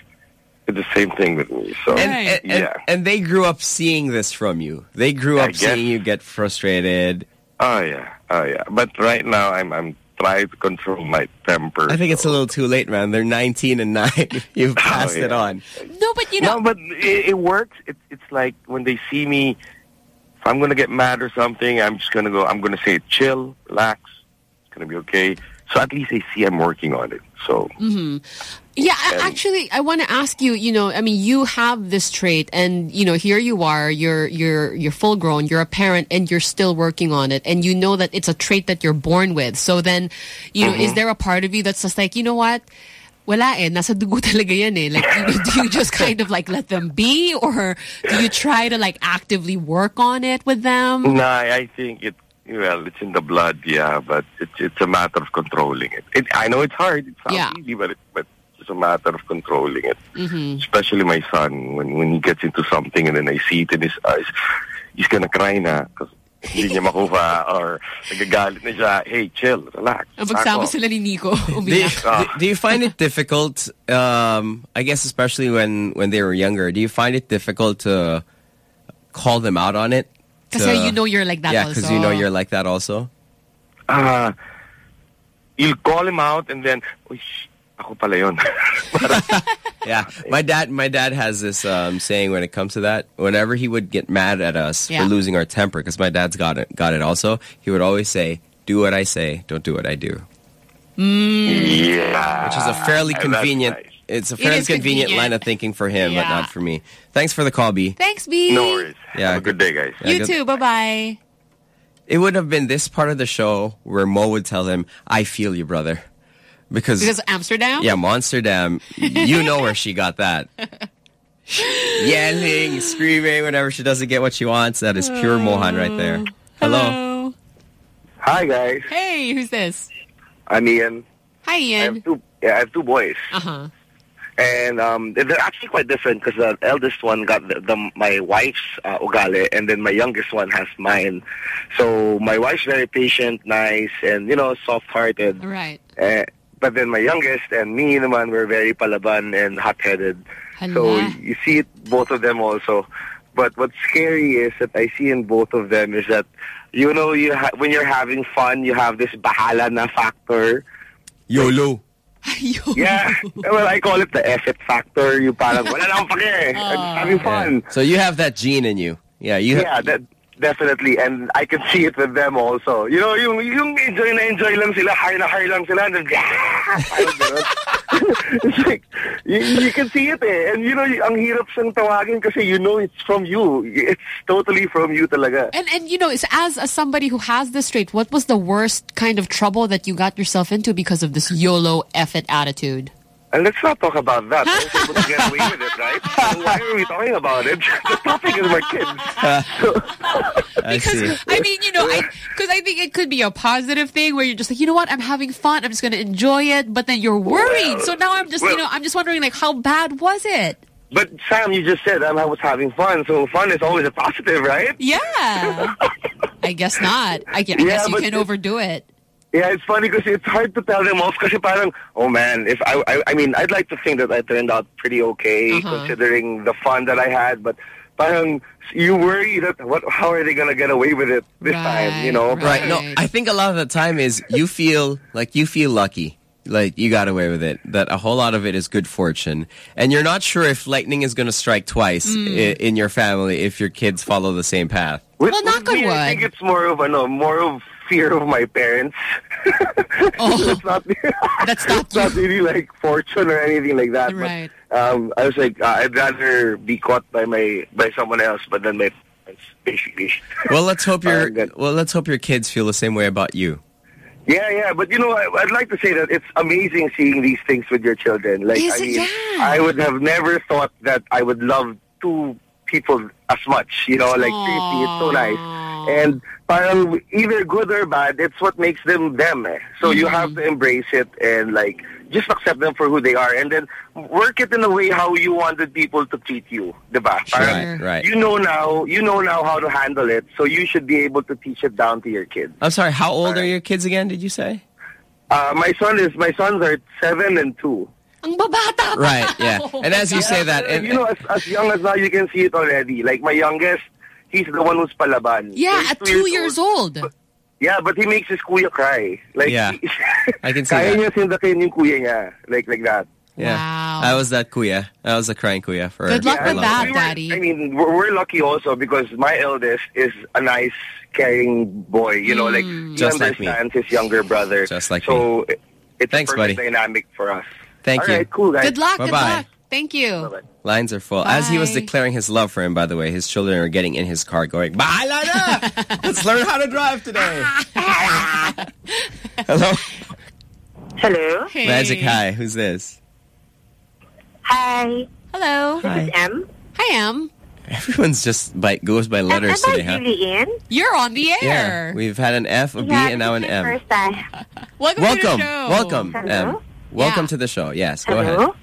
Speaker 50: it's the same thing with me. So
Speaker 15: And, and, and-
Speaker 50: yeah.
Speaker 15: and they grew up seeing this from you. They grew up
Speaker 50: guess.
Speaker 15: seeing you get frustrated.
Speaker 50: Oh yeah, oh yeah. But right now, I'm I'm trying to control my temper.
Speaker 15: I think it's a little too late, man. They're 19 and 9. You've passed it
Speaker 50: Oh, yeah.
Speaker 15: on.
Speaker 16: No, but you know.
Speaker 50: No, but it, it works. It, it's like when they see me, if I'm going to get mad or something, I'm just going to go, I'm going to say, chill, relax. It's going to be okay. So at least they see I'm working on it. So,
Speaker 16: hmm Yeah,
Speaker 50: And-
Speaker 16: actually, I want to ask you. You know, I mean, you have this trait, and you know, here you are. You're you're you're full grown. You're a parent, and you're still working on it. And you know that it's a trait that you're born with. So then, you know, is
Speaker 50: Mhm.
Speaker 16: there a part of you that's just like, you know what? Wala eh, nasa dugo talaga yan eh. Like, you do you just kind of like let them be, or do you try to like actively work on it with them?
Speaker 50: no, I think it, well, it's in the blood, yeah, but it's it's a matter of controlling it. it I know it's hard. It sounds
Speaker 16: Yeah.
Speaker 50: easy, but, it, but it's a matter of controlling it.
Speaker 16: Mm-hmm.
Speaker 50: especially my son when when he gets into something and then I see it in his eyes he's gonna cry na because hindi niya makuha or nagagalit na siya hey chill relax
Speaker 16: Ang pagsama
Speaker 50: Ako.
Speaker 16: sila ni Nico,
Speaker 15: Do you,
Speaker 16: umiyak.
Speaker 50: Ah.
Speaker 15: do you find it difficult, um, I guess especially when, when they were younger, do you find it difficult to call them out on it?
Speaker 16: Because you know you're like that
Speaker 15: Yeah,
Speaker 16: also.
Speaker 15: because you know you're like that also.
Speaker 51: Ah, you'll call him out and then, uy, sh- ako pala yun.
Speaker 15: Yeah, my dad. My dad has this um, saying when it comes to that. Whenever he would get mad at us
Speaker 16: Yeah.
Speaker 15: for losing our temper, because my dad's got it. Got it also. He would always say, "Do what I say, don't do what I do,"
Speaker 51: yeah.
Speaker 15: which is a fairly convenient.
Speaker 51: nice.
Speaker 15: It's a fairly
Speaker 16: is
Speaker 15: convenient,
Speaker 16: convenient.
Speaker 15: line of thinking for him, but not for me. Thanks for the call, B.
Speaker 16: Thanks, B.
Speaker 51: No worries.
Speaker 15: Yeah,
Speaker 51: Have a good day, guys.
Speaker 15: Yeah,
Speaker 16: You
Speaker 15: good-
Speaker 16: too. Bye bye.
Speaker 15: It would have been this part of the show where Mo would tell him, "I feel you, brother," because,
Speaker 16: Because Amsterdam.
Speaker 15: yeah, Monsterdam, you know where she got that. Yelling, screaming, whenever she doesn't get what she wants. That is pure Mohan right there. Hello.
Speaker 16: Hello.
Speaker 51: Hi, guys.
Speaker 16: Hey, who's this?
Speaker 51: I'm Ian.
Speaker 16: Hi,
Speaker 51: I
Speaker 16: Ian.
Speaker 51: have two, yeah, I have two boys.
Speaker 16: Uh huh.
Speaker 51: And um, they're actually quite different because the eldest one got the, the, my wife's uh, ugali, and then my youngest one has mine. So my wife's very patient, nice, and you know, soft-hearted.
Speaker 16: Right.
Speaker 51: Uh, but then my youngest and me naman were very palaban and hot-headed. So you see it both of them also. But what's scary is that I see in both of them is that you know you ha- when you're having fun, you have this bahala na factor.
Speaker 15: YOLO.
Speaker 51: Yeah. Well, I call it the F it factor. You parang, wala na akong pake. I'm having fun.
Speaker 15: So you have that gene in you. Yeah, you. Ha-
Speaker 51: Yeah, that, definitely. And I can see it with them also. You know, yung, yung enjoy na enjoy lang sila, high na high lang sila, and then! It's like, you, you can see it eh. And you know, ang hirap siyang tawagin kasi you know it's from you. It's totally from you talaga.
Speaker 16: And and you know, it's as as somebody who has this trait, what was the worst kind of trouble that you got yourself into because of this YOLO it attitude?
Speaker 51: And let's not talk about that. I was able to get away with it, right? So why are we talking about it? the topic is my kids.
Speaker 15: I see.
Speaker 16: I mean, you know, because I think it could be a positive thing where you're just like, you know what, I'm having fun, I'm just going to enjoy it, but then you're worried. so now I'm just, you know, I'm just wondering, like, how bad was it?
Speaker 51: But Sam, you just said um, I was having fun, so fun is always a positive, right?
Speaker 16: Yeah. I guess not. I, I
Speaker 51: Yeah,
Speaker 16: guess you can
Speaker 51: it-
Speaker 16: overdo it.
Speaker 51: Yeah, it's funny because it's hard to tell them off kasi parang, oh man, if I, I, I mean, I'd like to think that I turned out pretty okay
Speaker 16: Uh-huh.
Speaker 51: considering the fun that I had, but parang you worry that what, how are they gonna get away with it this time, you know?
Speaker 15: Right. No, I think a lot of the time is you feel like you feel lucky. Like you got away with it. That a whole lot of it is good fortune. And you're not sure if lightning is going to strike twice
Speaker 16: Mm.
Speaker 15: i- in your family if your kids follow the same path.
Speaker 51: With,
Speaker 16: Well, knock
Speaker 51: with
Speaker 16: on
Speaker 51: me, I think it's more of no, more of fear of my parents.
Speaker 16: Oh,
Speaker 51: it's not,
Speaker 16: that's not
Speaker 51: it's not really like fortune or anything like that.
Speaker 16: Right.
Speaker 51: But um, I was like, uh, I'd rather be caught by my by someone else, but then my parents, basically.
Speaker 15: Well, let's hope your
Speaker 51: Parang gan-
Speaker 15: well, let's hope your kids feel the same way about you.
Speaker 51: Yeah, yeah, but you know, I, I'd like to say that it's amazing seeing these things with your children. Like,
Speaker 16: Is
Speaker 51: I
Speaker 16: it?
Speaker 51: mean,
Speaker 16: Yeah.
Speaker 51: I would have never thought that I would love two people as much. You know, like seriously, it's so nice. And parang either good or bad, it's what makes them them. Eh. So you
Speaker 16: Mm-hmm.
Speaker 51: have to embrace it and like just accept them for who they are, and then work it in a way how you wanted people to treat you, diba? Parang
Speaker 15: Right, right.
Speaker 51: You know now, you know now how to handle it, so you should be able to teach it down to your kids.
Speaker 15: I'm sorry. How old are your kids again? Did you say?
Speaker 51: Uh, my son is my sons are seven and two.
Speaker 16: Ang babata.
Speaker 15: Right. Yeah. And as you say that, and
Speaker 51: you know, as, as young as now, you can see it already. Like my youngest, he's the one who's palaban.
Speaker 16: Yeah,
Speaker 51: He's
Speaker 16: at two years old.
Speaker 51: Yeah, but he makes his kuya cry. Like,
Speaker 15: Yeah.
Speaker 51: he-
Speaker 15: I can see
Speaker 51: kaya
Speaker 15: that.
Speaker 51: niya sindakin yung kuya niya. Like, like that.
Speaker 15: Yeah.
Speaker 16: Wow.
Speaker 15: I was that kuya. I was a crying kuya for a
Speaker 16: Good luck
Speaker 15: for a
Speaker 16: with that.
Speaker 51: We were-
Speaker 16: Daddy.
Speaker 51: I mean, we're, we're lucky also because my eldest is a nice, caring boy. You know, like, hmm. he
Speaker 15: Just like me.
Speaker 51: understands his younger brother.
Speaker 15: Just like
Speaker 51: so it- it's
Speaker 15: Thanks,
Speaker 51: a perfect
Speaker 15: buddy.
Speaker 51: dynamic for us.
Speaker 15: Thank
Speaker 51: All
Speaker 15: you.
Speaker 51: right, cool, guys.
Speaker 16: Good luck. Good
Speaker 15: Bye-bye.
Speaker 16: luck. Thank you.
Speaker 15: Lines are full. As he was declaring his love for him, by the way, his children are getting in his car going, Bahala na! Let's learn how to drive today. Hello?
Speaker 52: Hello.
Speaker 16: Hey.
Speaker 15: Magic, hi. Who's this?
Speaker 52: Hi.
Speaker 16: Hello.
Speaker 52: This is M.
Speaker 16: Hi, Em.
Speaker 15: Everyone's just by, goes by letters
Speaker 52: Am I
Speaker 15: today, huh?
Speaker 52: really in?
Speaker 16: You're on the air.
Speaker 15: Yeah.
Speaker 16: air.
Speaker 15: We've had an F, a B,
Speaker 52: Yeah,
Speaker 15: and now an M.
Speaker 52: First time.
Speaker 16: Welcome, to
Speaker 15: Welcome.
Speaker 16: the show.
Speaker 15: Welcome,
Speaker 52: Hello?
Speaker 15: M. Welcome
Speaker 16: Yeah.
Speaker 15: to the show. Yes, go
Speaker 52: Hello.
Speaker 15: ahead.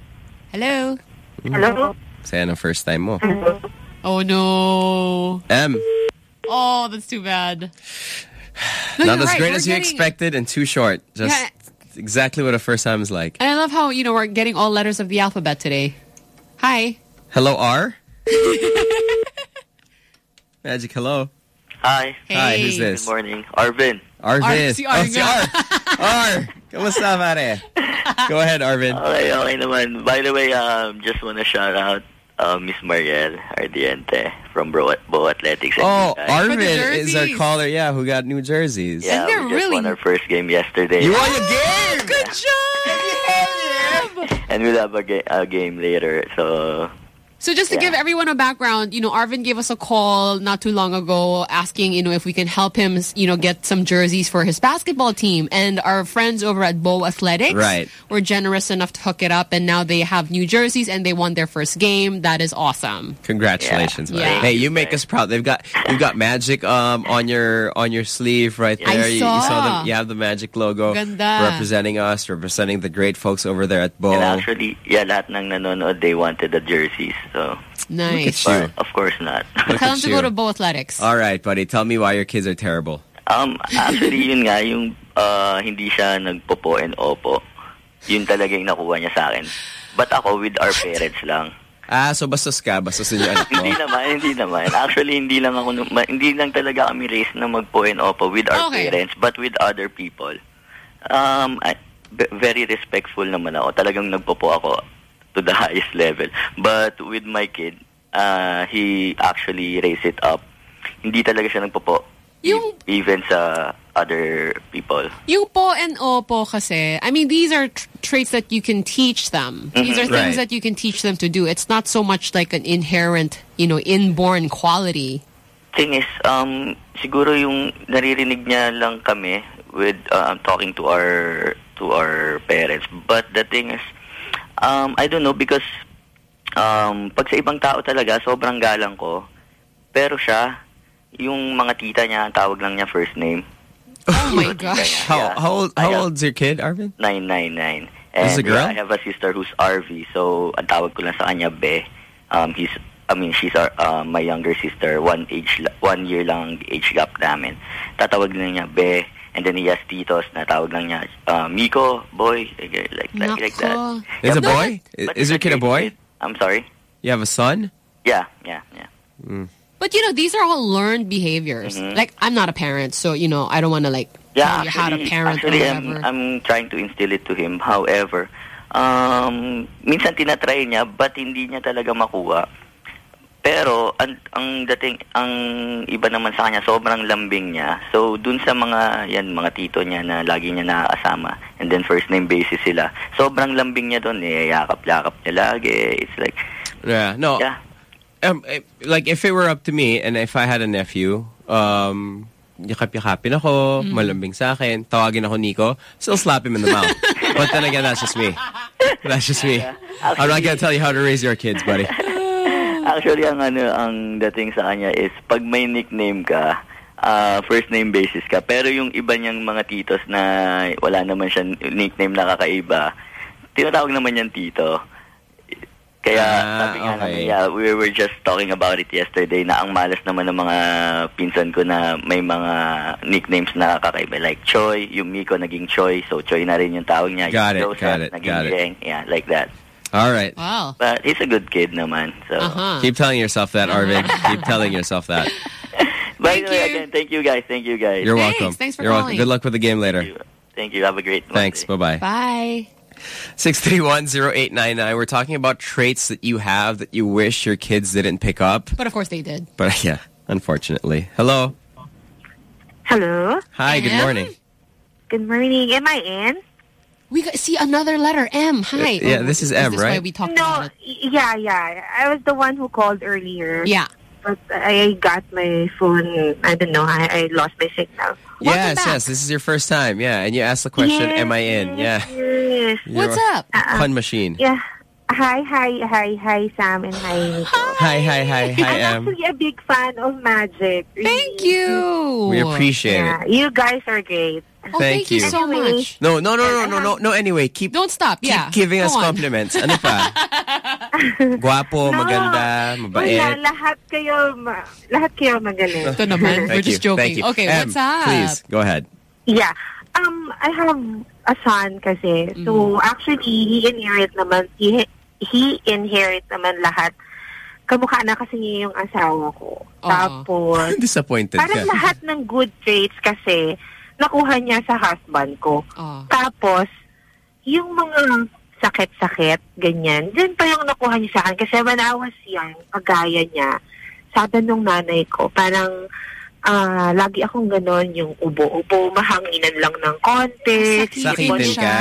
Speaker 16: Hello.
Speaker 52: Hello.
Speaker 15: Say ano first time mo.
Speaker 16: Oh no.
Speaker 15: M.
Speaker 16: Oh, that's too bad. No,
Speaker 15: Not as
Speaker 16: right.
Speaker 15: great
Speaker 16: We're
Speaker 15: as you
Speaker 16: getting-
Speaker 15: expected and too short. Just
Speaker 16: Yeah.
Speaker 15: exactly what a first time is like.
Speaker 16: And I love how you know we're getting all letters of the alphabet today. Hi.
Speaker 15: Hello, R? Magic, hello.
Speaker 53: Hi.
Speaker 15: Hi, who's this?
Speaker 53: Good morning. Arvin.
Speaker 15: Arvin.
Speaker 53: si oh, R
Speaker 15: Oh, si
Speaker 53: nga.
Speaker 15: R. R. Kamusta, pare? Go ahead, Arvin.
Speaker 53: Okay, okay naman. By the way, um, just want to shout out uh, Miss Mariel Ardiente from Bo, Bo Athletics.
Speaker 15: Oh,
Speaker 53: you.
Speaker 15: Arvin is our caller, yeah, who got new jerseys.
Speaker 53: Yeah, we just won our first game yesterday.
Speaker 15: You won your game!
Speaker 16: Good job!
Speaker 53: And we'll have a, ga- a game later. So,
Speaker 16: So just to
Speaker 53: Yeah.
Speaker 16: give everyone a background, you know, Arvin gave us a call not too long ago asking, you know, if we can help him, you know, get some jerseys for his basketball team. And our friends over at Bow Athletics
Speaker 15: Right.
Speaker 16: were generous enough to hook it up. And now they have new jerseys and they won their first game. That is awesome.
Speaker 15: Congratulations,
Speaker 16: Yeah. Yeah.
Speaker 15: Hey, you make us proud. They've got you've got magic um on your on your sleeve right
Speaker 16: I
Speaker 15: there. You, you
Speaker 16: saw.
Speaker 15: saw the you have the magic logo
Speaker 16: Ganda.
Speaker 15: representing us, representing the great folks over there at Bo.
Speaker 53: and actually, yeah, lahat ng nanonood, they wanted the jerseys. So,
Speaker 16: Nice.
Speaker 15: Look at you.
Speaker 53: But of course not.
Speaker 15: Look
Speaker 16: Tell
Speaker 15: at
Speaker 16: him to go to Bow Athletics.
Speaker 15: All right, buddy. Tell me why your kids are terrible.
Speaker 53: Um, actually, yun nga, yung uh, hindi siya nagpopo and opo. Yun talaga yung nakuha niya sa akin. But ako, with our parents lang.
Speaker 15: Ah, so bastos ka, bastos yung anak mo.
Speaker 53: hindi naman, hindi naman. Actually, hindi lang ako, nu- ma- hindi lang talaga kami raised na magpo and opo with our
Speaker 16: Okay.
Speaker 53: parents, but with other people. Um, I, b- very respectful naman ako. Talagang nagpopo ako to the highest level. But with my kid, uh, he actually raised it up. Hindi talaga siya nagpopo.
Speaker 16: Yung
Speaker 53: Even sa other people.
Speaker 16: Yung po and opo kasi, I mean, these are tr- traits that you can teach them. These are things
Speaker 53: Right.
Speaker 16: that you can teach them to do. It's not so much like an inherent, you know, inborn quality.
Speaker 53: thing is, um, siguro yung naririnig niya lang kami with um, talking to our to our parents. But the thing is, um, I don't know because um, pag sa ibang tao talaga, sobrang galang ko. Pero siya, yung mga tita niya, ang tawag lang niya first name.
Speaker 16: Oh my gosh.
Speaker 15: How how old how old's your kid, Arvin?
Speaker 53: 999.
Speaker 15: Is
Speaker 53: And
Speaker 15: it a girl?
Speaker 53: yeah, I have a sister who's RV, so ang tawag ko lang sa kanya Be. Um, he's, I mean, she's our, uh, my younger sister. One age, one year lang age gap namin. Tatawag lang niya Be. And then he has titos na tawag lang niya uh, Miko, boy, like like, like, like that.
Speaker 16: Nako.
Speaker 15: Is a boy?
Speaker 53: but
Speaker 15: Is your kid a boy?
Speaker 53: I'm sorry.
Speaker 15: You have a son?
Speaker 53: Yeah, yeah, yeah.
Speaker 15: Mm.
Speaker 16: But you know, these are all learned behaviors. Like, I'm not a parent, so, you know, I don't want to like
Speaker 53: Yeah,
Speaker 16: tell you how to parent
Speaker 53: actually
Speaker 16: or
Speaker 53: I'm. I'm trying to instill it to him. However, um, minsan tinatry niya, but hindi niya talaga makuha. Pero, ang, ang dating, ang iba naman sa kanya, sobrang lambing niya. So, dun sa mga, yan, mga tito niya na lagi niya nakakasama, and then first name basis sila, sobrang lambing niya dun, eh, yakap-yakap niya lagi. It's like,
Speaker 15: Yeah, no.
Speaker 53: Yeah.
Speaker 15: Um, eh, like if it were up to me and if I had a nephew, um, yakap-yakapin ako,
Speaker 16: Mm.
Speaker 15: malambing sa akin, tawagin ako Nico, still slap him in the mouth. but then again, that's just me. That's just me. I'm not gonna tell you how to raise your kids, buddy.
Speaker 53: Actually, ang ano, ang dating sa kanya is pag may nickname ka, ah, first name basis ka. Pero yung iba niyang mga titos na wala naman siya nickname na kakaiba, tinatawag naman niyang tito. Kaya
Speaker 15: Ah,
Speaker 53: sabi nga
Speaker 15: okay.
Speaker 53: namin, yeah, we were just talking about it yesterday na ang malas naman ng mga pinsan ko na may mga nicknames na kakaiba. Like Choi, yung Miko naging Choi, so Choi na rin yung tawag niya.
Speaker 15: Got
Speaker 53: Yung
Speaker 15: it,
Speaker 53: Joseph
Speaker 15: got it,
Speaker 53: naging
Speaker 15: got it.
Speaker 53: Jeng. Yeah, like that.
Speaker 15: All right.
Speaker 16: Wow.
Speaker 53: But he's a good kid naman. So.
Speaker 16: Uh-huh.
Speaker 15: Keep telling yourself that, Arvin. Keep telling yourself that.
Speaker 53: By the way, again, thank you guys. Thank you guys.
Speaker 15: You're welcome.
Speaker 16: Thanks for
Speaker 15: You're welcome.
Speaker 16: calling.
Speaker 15: Good luck with the game later.
Speaker 53: Thank you. Have a great
Speaker 15: Thanks. Bye-bye.
Speaker 16: Bye.
Speaker 15: 6310899. We're talking about traits that you have that you wish your kids didn't pick up.
Speaker 16: But of course they did.
Speaker 15: But yeah, unfortunately. Hello.
Speaker 52: Hello.
Speaker 15: Hi, good morning.
Speaker 52: Good morning. Am I in?
Speaker 16: We got, see another letter M. Hi.
Speaker 15: Uh, yeah, this is M,
Speaker 16: this
Speaker 15: right?
Speaker 16: Why we talked
Speaker 52: no,
Speaker 16: about it?
Speaker 52: yeah, yeah. I was the one who called earlier.
Speaker 16: Yeah.
Speaker 52: But I got my phone. I don't know. I, I lost my signal.
Speaker 15: yes, yes. This is your first time. Yeah, and you asked the question, "Am I in?" Yeah.
Speaker 52: Yes.
Speaker 15: You're a Pun machine.
Speaker 52: Yeah. Hi, hi, hi, hi, Sam, and hi, Nico.
Speaker 15: Hi, hi, hi, hi,
Speaker 52: I'm
Speaker 15: Em.
Speaker 52: actually a big fan of Magic.
Speaker 16: Thank you.
Speaker 15: We appreciate
Speaker 52: Yeah,
Speaker 15: it.
Speaker 52: you guys are great.
Speaker 16: Oh, thank, you so much.
Speaker 15: No, no, no, no, no, no, no. Anyway, keep
Speaker 16: Don't stop.
Speaker 15: keep
Speaker 16: Yeah.
Speaker 15: giving us
Speaker 16: on.
Speaker 15: compliments. Ano pa? Guapo,
Speaker 52: No.
Speaker 15: maganda,
Speaker 52: Wala,
Speaker 15: mabait.
Speaker 52: lahat kayo, ma- lahat kayo magaling.
Speaker 16: Ito naman. We're just joking.
Speaker 15: Thank you.
Speaker 16: Okay,
Speaker 15: Em,
Speaker 16: what's up?
Speaker 15: Please, go ahead.
Speaker 52: Yeah. Um, I have a son kasi. So, actually, he inherit naman, he, he inherit naman lahat kamukha na kasi niya yung asawa ko. Tapos,
Speaker 15: Disappointed
Speaker 52: parang
Speaker 15: ka.
Speaker 52: lahat ng good traits kasi nakuha niya sa husband ko. Tapos, yung mga sakit-sakit, ganyan, din pa yung nakuha niya sa akin. Kasi when I was young, kagaya niya, sabi nung nanay ko, parang ah, lagi akong ganon, yung ubo-ubo, mahanginan lang ng konti.
Speaker 15: Sakitin
Speaker 52: sipon
Speaker 15: ka.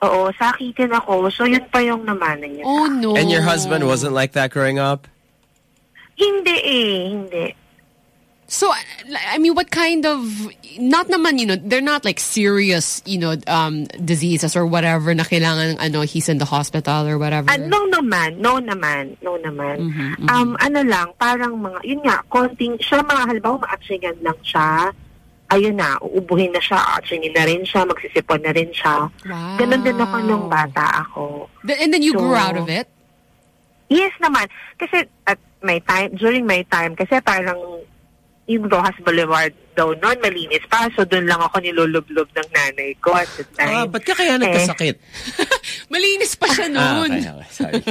Speaker 52: Oo, sakitin ako. So, yun pa yung namana niya.
Speaker 16: Oh, no.
Speaker 15: And your husband wasn't like that growing up?
Speaker 52: Hindi eh, hindi.
Speaker 16: So, I mean, what kind of, not naman, you know, they're not like serious, you know, um, diseases or whatever na kailangan, ano, he's in the hospital or whatever.
Speaker 52: Ah, no naman, no naman, no naman.
Speaker 16: Mm-hmm,
Speaker 52: Um, ano lang, parang mga, yun nga, konting, siya mga halimbawa, maatsingan lang siya, ayun na, uubuhin na siya, aatsingin na rin siya, magsisipon na rin siya.
Speaker 16: Wow.
Speaker 52: Ganon din ako nung bata ako.
Speaker 16: And then you grew out of it?
Speaker 52: Yes naman. Kasi at my time, during my time, kasi parang yung Roxas Boulevard daw noon, malinis pa. So doon lang ako nilulublob ng nanay ko at the time.
Speaker 15: Ah, ba't ka kaya
Speaker 52: Eh.
Speaker 16: Malinis pa siya
Speaker 15: Ah, okay, okay. Sorry.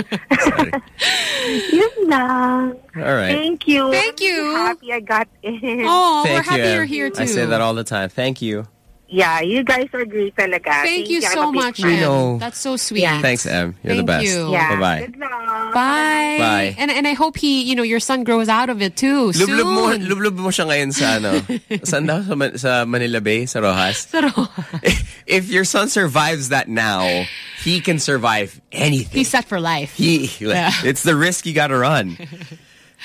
Speaker 52: Yun lang.
Speaker 15: All right.
Speaker 52: Thank you.
Speaker 16: Thank you.
Speaker 52: I'm happy I got in.
Speaker 16: Oh,
Speaker 15: Thank
Speaker 16: we're happy
Speaker 15: you.
Speaker 16: you're here too.
Speaker 15: I say that all the time. Thank you.
Speaker 52: Yeah, you guys are great talaga.
Speaker 16: Thank you
Speaker 52: I'm
Speaker 16: so much,
Speaker 15: We
Speaker 16: Em.
Speaker 15: know.
Speaker 16: That's so sweet.
Speaker 15: Thanks, Em. You're the best.
Speaker 16: you.
Speaker 52: Yeah.
Speaker 15: Bye-bye.
Speaker 52: Good luck.
Speaker 16: Bye.
Speaker 15: Bye.
Speaker 16: And and I hope he, you know, your son grows out of it too
Speaker 15: Lublub mo,
Speaker 16: soon.
Speaker 15: lublub mo siya ngayon sa ano? Saan daw? Sa, Man- sa Manila Bay? Sa Roxas?
Speaker 16: Sa
Speaker 15: If your son survives that now, he can survive anything.
Speaker 16: He's set for life.
Speaker 15: He,
Speaker 16: Yeah.
Speaker 15: It's the risk you gotta run.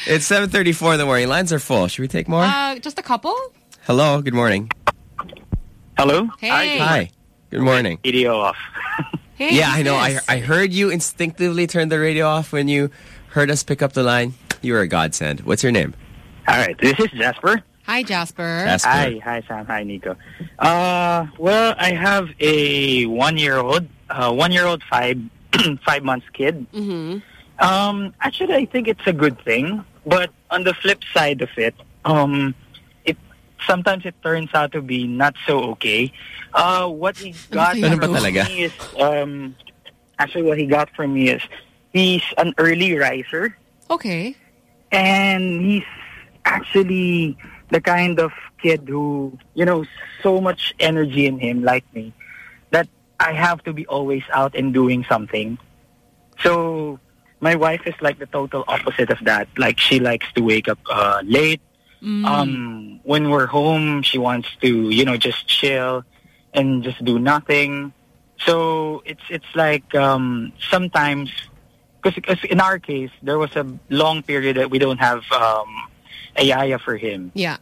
Speaker 15: It's 7.34 in the morning. Lines are full. Should we take more?
Speaker 16: Uh, just a couple?
Speaker 15: Hello, good morning.
Speaker 54: Hello?
Speaker 16: Hey.
Speaker 15: Hi. Good morning.
Speaker 54: Video off.
Speaker 16: Hey,
Speaker 15: yeah, I know. I. I heard you instinctively turn the radio off when you heard us pick up the line. You are a godsend. What's your name?
Speaker 54: All right, this is Jasper.
Speaker 16: Hi, Jasper.
Speaker 15: Jasper.
Speaker 54: Hi, hi Sam, hi Nico. Uh, well, I have a one-year-old, uh, one-year-old five, five months kid.
Speaker 16: Mm-hmm.
Speaker 54: Um, actually, I think it's a good thing, but on the flip side of it, um, it sometimes it turns out to be not so okay. Uh, what he got from me is, um, actually, what he got from me is he's an early riser.
Speaker 16: Okay.
Speaker 54: and he's actually the kind of kid who you know so much energy in him like me that i have to be always out and doing something so my wife is like the total opposite of that like she likes to wake up uh, late um when we're home she wants to you know just chill and just do nothing. So it's it's like um sometimes because in our case there was a long period that we don't have um a yaya for him.
Speaker 16: Yeah.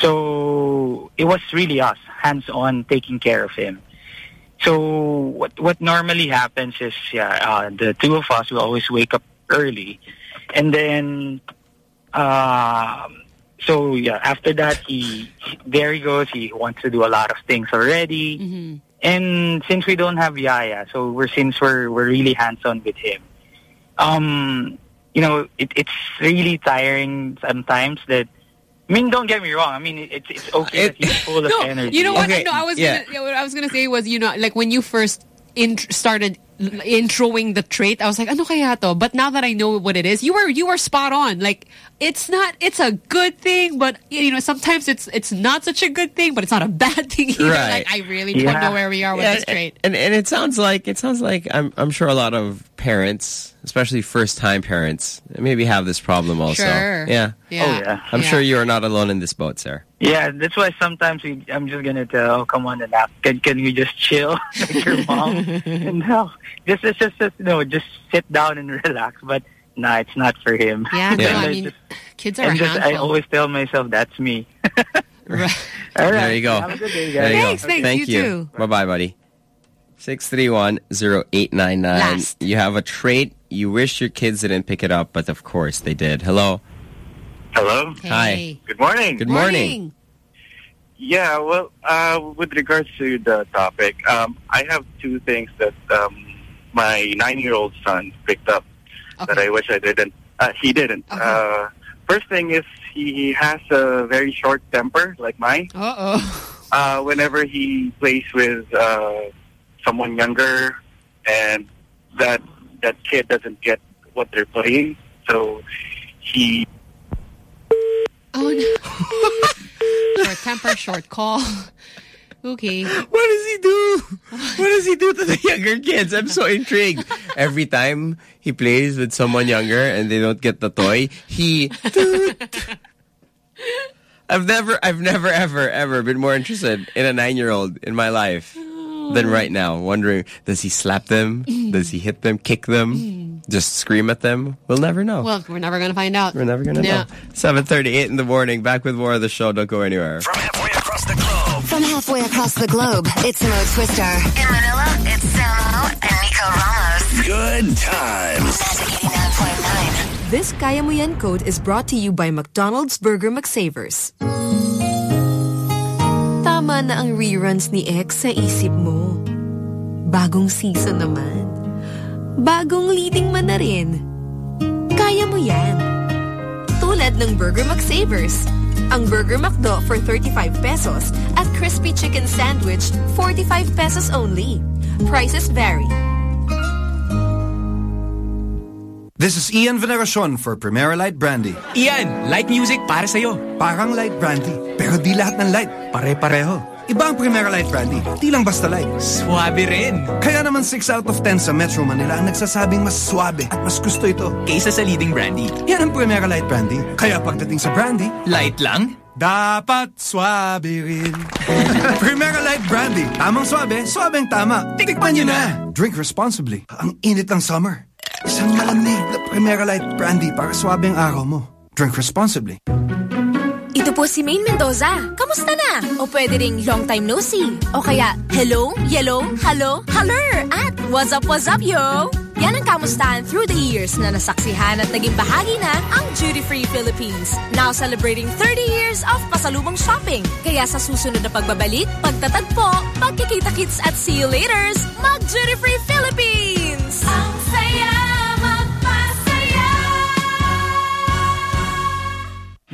Speaker 54: so it was really us hands on taking care of him. So what what normally happens is yeah uh, the two of us will always wake up early. And then um so yeah after that he there he goes he wants to do a lot of things already
Speaker 16: Mm-hmm.
Speaker 54: and since we don't have Yaya, so we're since we're we're really hands on with him. Um, you know, it, it's really tiring sometimes. That I mean, don't get me wrong. I mean, it's it's okay that he's full of
Speaker 16: No,
Speaker 54: energy.
Speaker 16: you know what?
Speaker 15: Okay,
Speaker 16: No, I was
Speaker 15: yeah.
Speaker 16: gonna, yeah, what I was gonna say was, you know, like when you first in, started l- introing the trait, I was like, ano kaya to? But now that I know what it is, you were you were spot on. Like it's not, it's a good thing, but you know, sometimes it's it's not such a good thing, but it's not a bad thing either.
Speaker 15: Right.
Speaker 16: Like I really don't know where we are with
Speaker 15: Yeah,
Speaker 16: this trait.
Speaker 15: And, and it sounds like it sounds like I'm I'm sure a lot of parents, especially first time parents, maybe have this problem also.
Speaker 54: Sure.
Speaker 15: Yeah.
Speaker 54: Yeah. Oh, yeah.
Speaker 15: I'm
Speaker 54: Yeah.
Speaker 15: sure you are not alone in this boat, sir.
Speaker 54: Yeah, that's why sometimes we, I'm just gonna tell, oh, come on, enough. Can can we just chill like your mom? and no, just just just just no, just sit down and relax. But nah, it's not for him.
Speaker 16: Yeah, no, I
Speaker 54: I
Speaker 16: mean,
Speaker 54: just-
Speaker 16: kids are
Speaker 54: and just, I always tell myself that's me. All right.
Speaker 15: There you go.
Speaker 54: Have a good day, guys.
Speaker 16: Thanks,
Speaker 15: go.
Speaker 16: thanks,
Speaker 15: Thank
Speaker 16: you
Speaker 15: you.
Speaker 16: too.
Speaker 15: Bye bye, buddy. 631-0899.
Speaker 16: Last.
Speaker 15: You have a trait. You wish your kids didn't pick it up, but of course they did. Hello.
Speaker 31: Hello.
Speaker 15: Hi.
Speaker 31: Good morning.
Speaker 15: Good morning.
Speaker 31: Yeah, well, uh, with regards to the topic, um, I have two things that um, my nine-year-old son picked up that I wish I didn't. Uh, he didn't. Uh, first thing is he has a very short temper, like mine.
Speaker 16: Uh-oh.
Speaker 31: Uh, whenever he plays with uh, someone younger and that that kid doesn't get what they're playing, So he
Speaker 16: Oh no. short temper, short call. Okay.
Speaker 15: What does he do? What does he do to the younger kids? I'm so intrigued. Every time he plays with someone younger and they don't get the toy, he. I've never, I've never, ever, ever been more interested in a nine-year-old in my life than right now. Wondering, does he slap them? Mm. Does he hit them? Kick them? Mm. Just scream at them? We'll never know.
Speaker 16: Well, we're never going to find out.
Speaker 15: We're never gonna
Speaker 16: Yeah.
Speaker 15: know. Seven thirty-eight in the morning. Back with more of the show. Don't go anywhere.
Speaker 2: From halfway across the globe, it's Mo Twister. In Manila, it's Samo and Nico Ramos.
Speaker 19: Good times.
Speaker 55: This Kaya Mo Yan code is brought to you by McDonald's Burger McSavers. Tama na ang reruns ni X sa isip mo. Bagong season naman. Bagong leading man na rin. Kaya mo yan. Tulad ng Burger McSavers. Ang Burger McDo for 35 pesos at Crispy Chicken Sandwich 45 pesos only. Prices vary.
Speaker 9: This is Ian Veneracion for Primera Light Brandy.
Speaker 56: Ian, light music para sa'yo.
Speaker 9: Parang light brandy, pero di lahat ng light pare-pareho. Iba ang Primera Light Brandy, di lang basta light.
Speaker 56: Swabe rin.
Speaker 9: Kaya naman 6 out of 10 sa Metro Manila ang nagsasabing mas swabe at mas gusto ito.
Speaker 56: Kaysa sa leading brandy.
Speaker 9: Yan ang Primera Light Brandy. Kaya pagdating sa brandy,
Speaker 56: Light lang?
Speaker 9: dapat swabe rin. Primera Light Brandy. Tamang swabe, swabeng tama. Tikman nyo na. Drink responsibly. Ang init ng summer. Isang malamig na Primera Light Brandy para swabe ang araw mo. Drink responsibly.
Speaker 3: Ito po si Maine Mendoza. Kamusta na? O pwede ring long time no see. O kaya, hello, yellow, hello, holler, at what's up, what's up, yo? Yan ang kamustahan through the years na nasaksihan at naging bahagi na ang Duty Free Philippines. Now celebrating 30 years of pasalubong shopping. Kaya sa susunod na pagbabalik, pagtatagpo, pagkikita-kits at see you laters, mag Duty Free Philippines!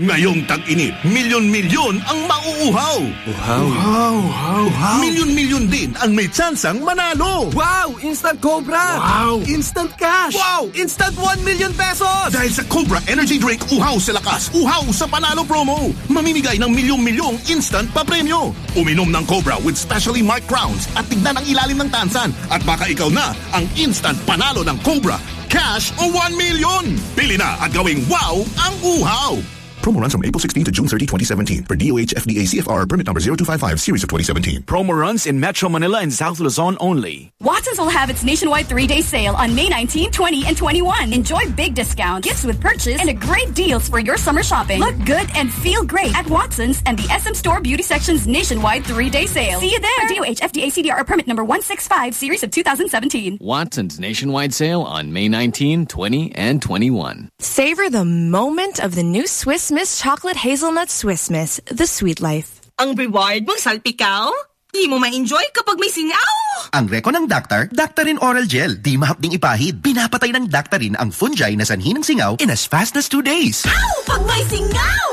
Speaker 19: Ngayong tag-init, milyon-milyon ang mauuhaw.
Speaker 9: Uhaw. Uhaw, uhaw, uhaw.
Speaker 19: Milyon-milyon din ang may tsansang manalo.
Speaker 9: Wow! Instant Cobra!
Speaker 19: Wow!
Speaker 9: Instant cash!
Speaker 19: Wow!
Speaker 9: Instant 1 million pesos!
Speaker 19: Dahil sa Cobra Energy Drink, uhaw sa lakas, uhaw sa panalo promo. Mamimigay ng milyong-milyong instant pa premyo. Uminom ng Cobra with specially marked crowns at tignan ang ilalim ng tansan. At baka ikaw na ang instant panalo ng Cobra. Cash o 1 million. Pili na at gawing wow ang uhaw.
Speaker 57: Promo runs from April 16 to June 30, 2017. Per DOH FDA CFR permit number 0255 series of 2017.
Speaker 58: Promo runs in Metro Manila and South Luzon only.
Speaker 39: Watsons will have its nationwide three-day sale on May 19, 20, and 21. Enjoy big discounts, gifts with purchase, and a great deals for your summer shopping. Look good and feel great at Watsons and the SM Store Beauty Section's nationwide three-day sale. See you there. For DOH FDA CDR permit number 165 series of 2017.
Speaker 59: Watsons nationwide sale on May 19, 20, and 21.
Speaker 60: Savor the moment of the new Swiss Miss Chocolate Hazelnut Swiss Miss, the sweet life.
Speaker 13: Ang reward mong salpikaw? Di mo ma-enjoy kapag may singaw!
Speaker 22: Ang reko ng Daktar, Daktarin Oral Gel. Di mahapding ipahid. Pinapatay ng Daktarin ang fungi na sanhi ng singaw in as fast as two days.
Speaker 13: Ow! Pag may singaw!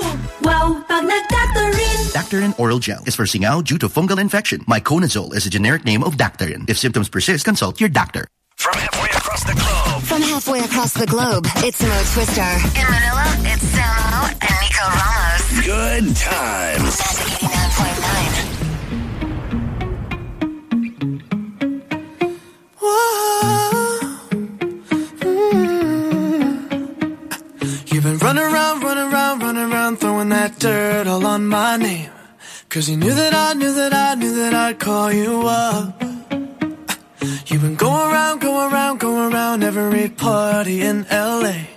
Speaker 13: Wow! Pag nag-Daktarin!
Speaker 22: Daktarin Oral Gel is for singaw due to fungal infection. Miconazole is a generic name of Daktarin. If symptoms persist, consult your doctor.
Speaker 2: From halfway across the globe. From halfway across the globe, it's Mo Twister. In Manila, it's Samo and Ramos.
Speaker 19: Good times.
Speaker 1: You've been running around, running around, running around, throwing that dirt all on my name. Cause you knew that I knew that I knew that I'd call you up. You've been going around, going around, going around every party in LA.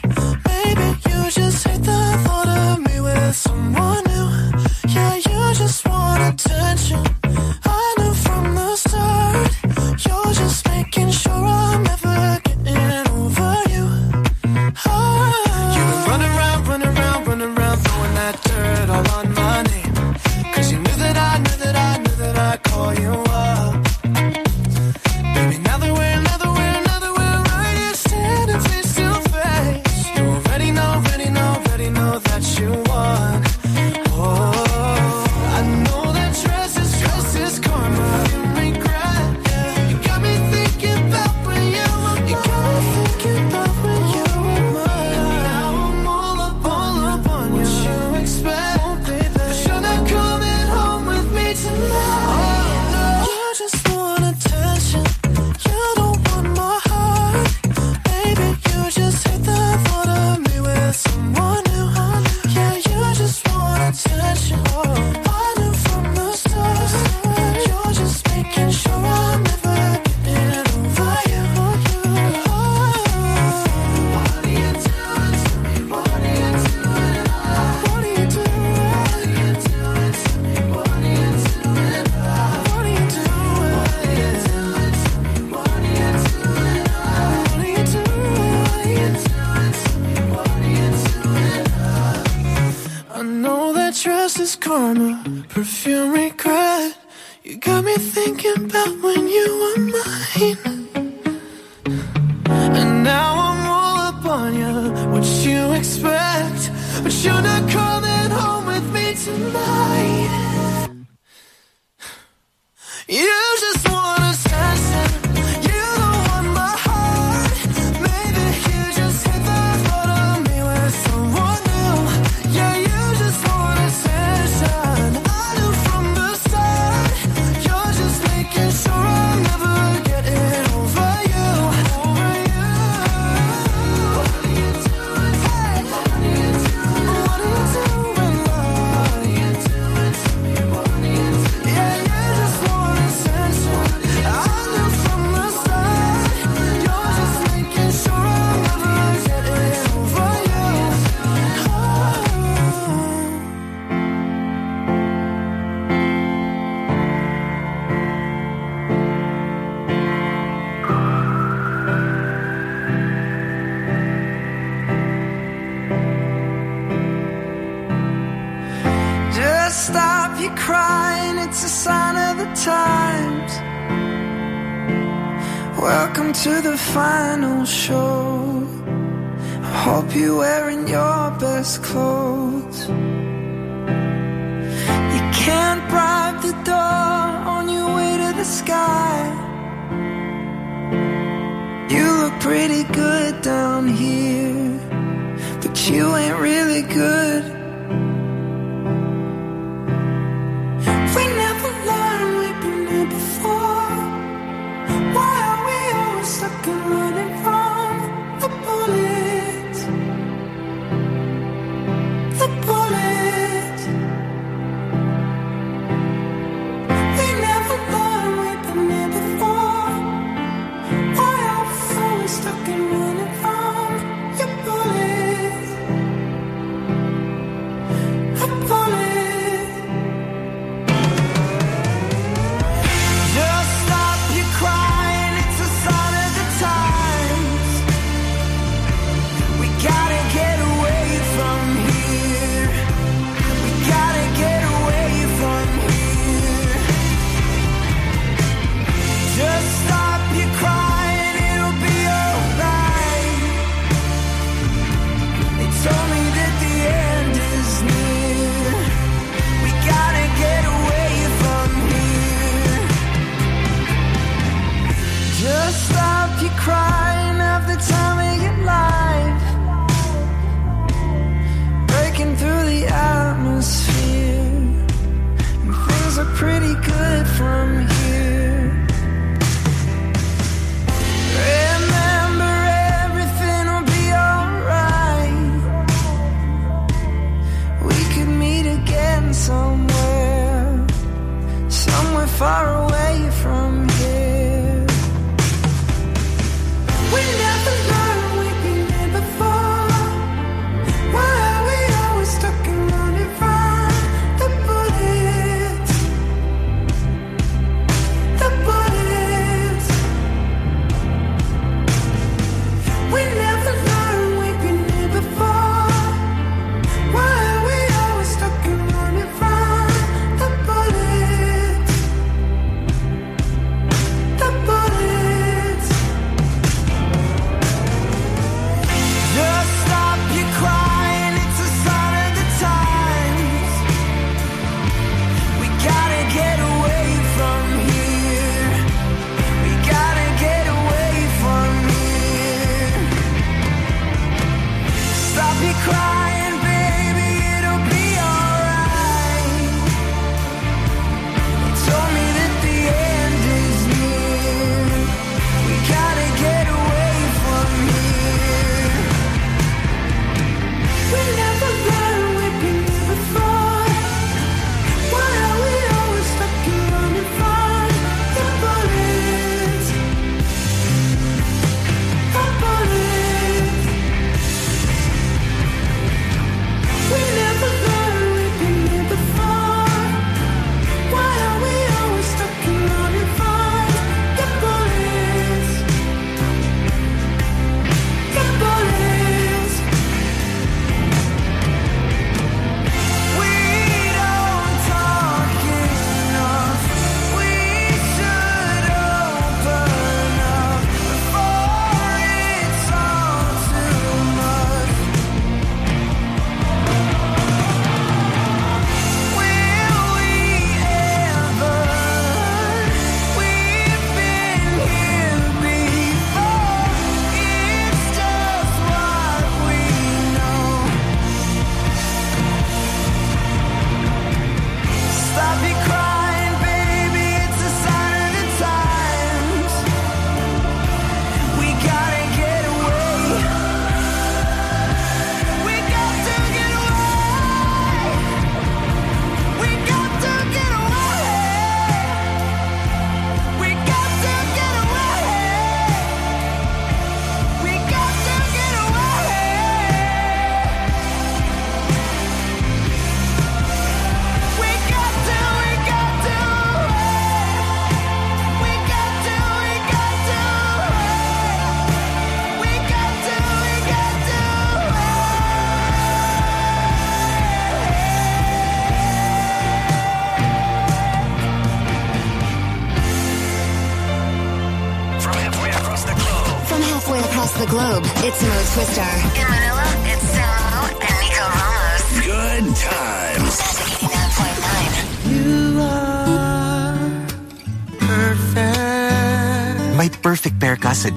Speaker 1: someone new. Yeah, you just want attention. I knew from the start, you're just making sure I'm never getting over you. Ah. You've been running around, running around, running around, throwing that dirt all on my you knew that I, knew that I, knew that
Speaker 19: I'd call
Speaker 28: you
Speaker 44: up.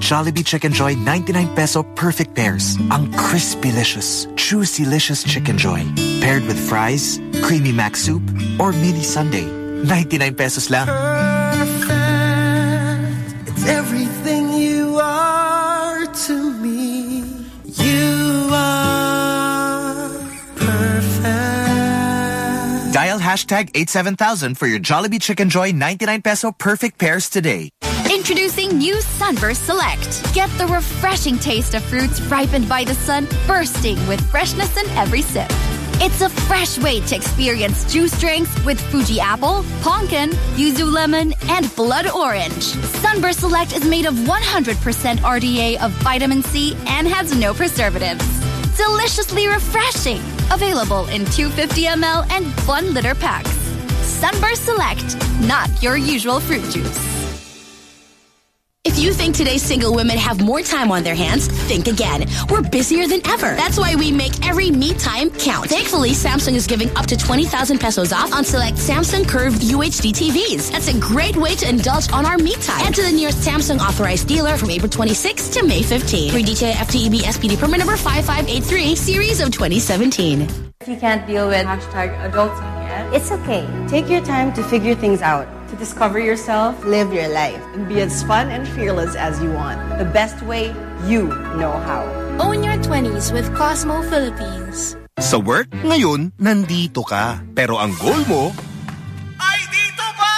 Speaker 44: Jollibee Chicken Joy 99 peso perfect pairs. Ang crispy-licious, juicy-licious Chicken Joy. Paired with fries, creamy mac soup, or mini sundae. 99 pesos lang. Perfect.
Speaker 28: It's everything you are to me. You are perfect.
Speaker 44: Dial hashtag 87000 for your Jollibee Chicken Joy 99 peso perfect pairs today.
Speaker 39: Introducing new Sunburst Select. Get the refreshing taste of fruits ripened by the sun, bursting with freshness in every sip. It's a fresh way to experience juice drinks with Fuji apple, pumpkin, yuzu lemon, and blood orange. Sunburst Select is made of 100% RDA of vitamin C and has no preservatives. Deliciously refreshing. Available in 250 ml and 1 liter packs. Sunburst Select, not your usual fruit juice.
Speaker 7: If you think today's single women have more time on their hands, think again. We're busier than ever. That's why we make every me time count. Thankfully, Samsung is giving up to 20,000 pesos off on select Samsung curved UHD TVs. That's a great way to indulge on our me time. Head to the nearest Samsung authorized dealer from April 26 to May 15. For DTI FTEB SPD permit number 5583, series of 2017.
Speaker 61: If you can't deal with hashtag adulting yet, it's okay. Take your time to figure things out, to discover yourself, live your life, and be as fun and fearless as you want. The best way you know how.
Speaker 62: Own your 20s with Cosmo Philippines.
Speaker 22: Sa work, ngayon, nandito ka. Pero ang goal mo, ay dito pa!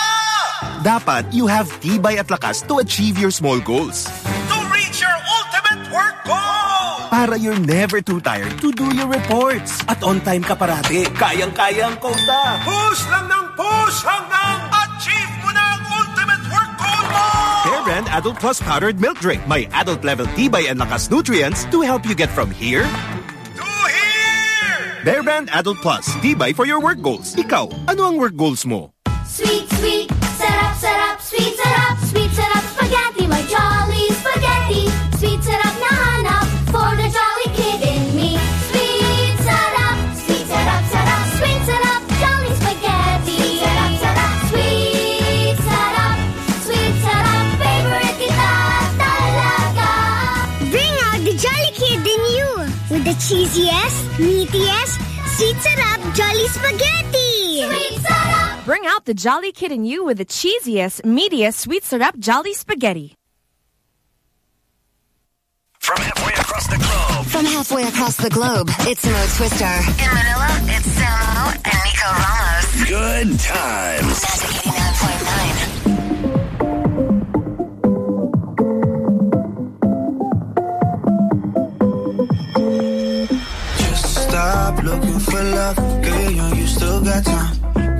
Speaker 22: dapat you have tibay at lakas to achieve your small goals.
Speaker 19: To reach your ultimate work goal!
Speaker 22: Para you're never too tired to do your reports. At on time ka parati. Kayang-kaya ang.
Speaker 19: Push lang ng push hanggang
Speaker 22: Brand Adult Plus Powdered Milk Drink. May adult level tibay and lakas nutrients to help you get from here
Speaker 19: to here!
Speaker 22: Bear Brand Adult Plus. Tibay for your work goals. Ikaw, ano ang work goals mo?
Speaker 63: Sweet, sweet, sarap, sarap, sweet, sarap, sweet,
Speaker 64: cheesiest, meatiest, sweet syrup, jolly spaghetti.
Speaker 63: Sweet syrup.
Speaker 62: Bring out the jolly kid in you with the cheesiest, meatiest, sweet syrup, jolly spaghetti.
Speaker 19: From halfway across the globe.
Speaker 2: From halfway across the globe, it's Mo Twister. In Manila, it's Samo and Nico Ramos.
Speaker 19: Good times.
Speaker 2: 89.9.
Speaker 28: looking for love. Girl, young, you still got time.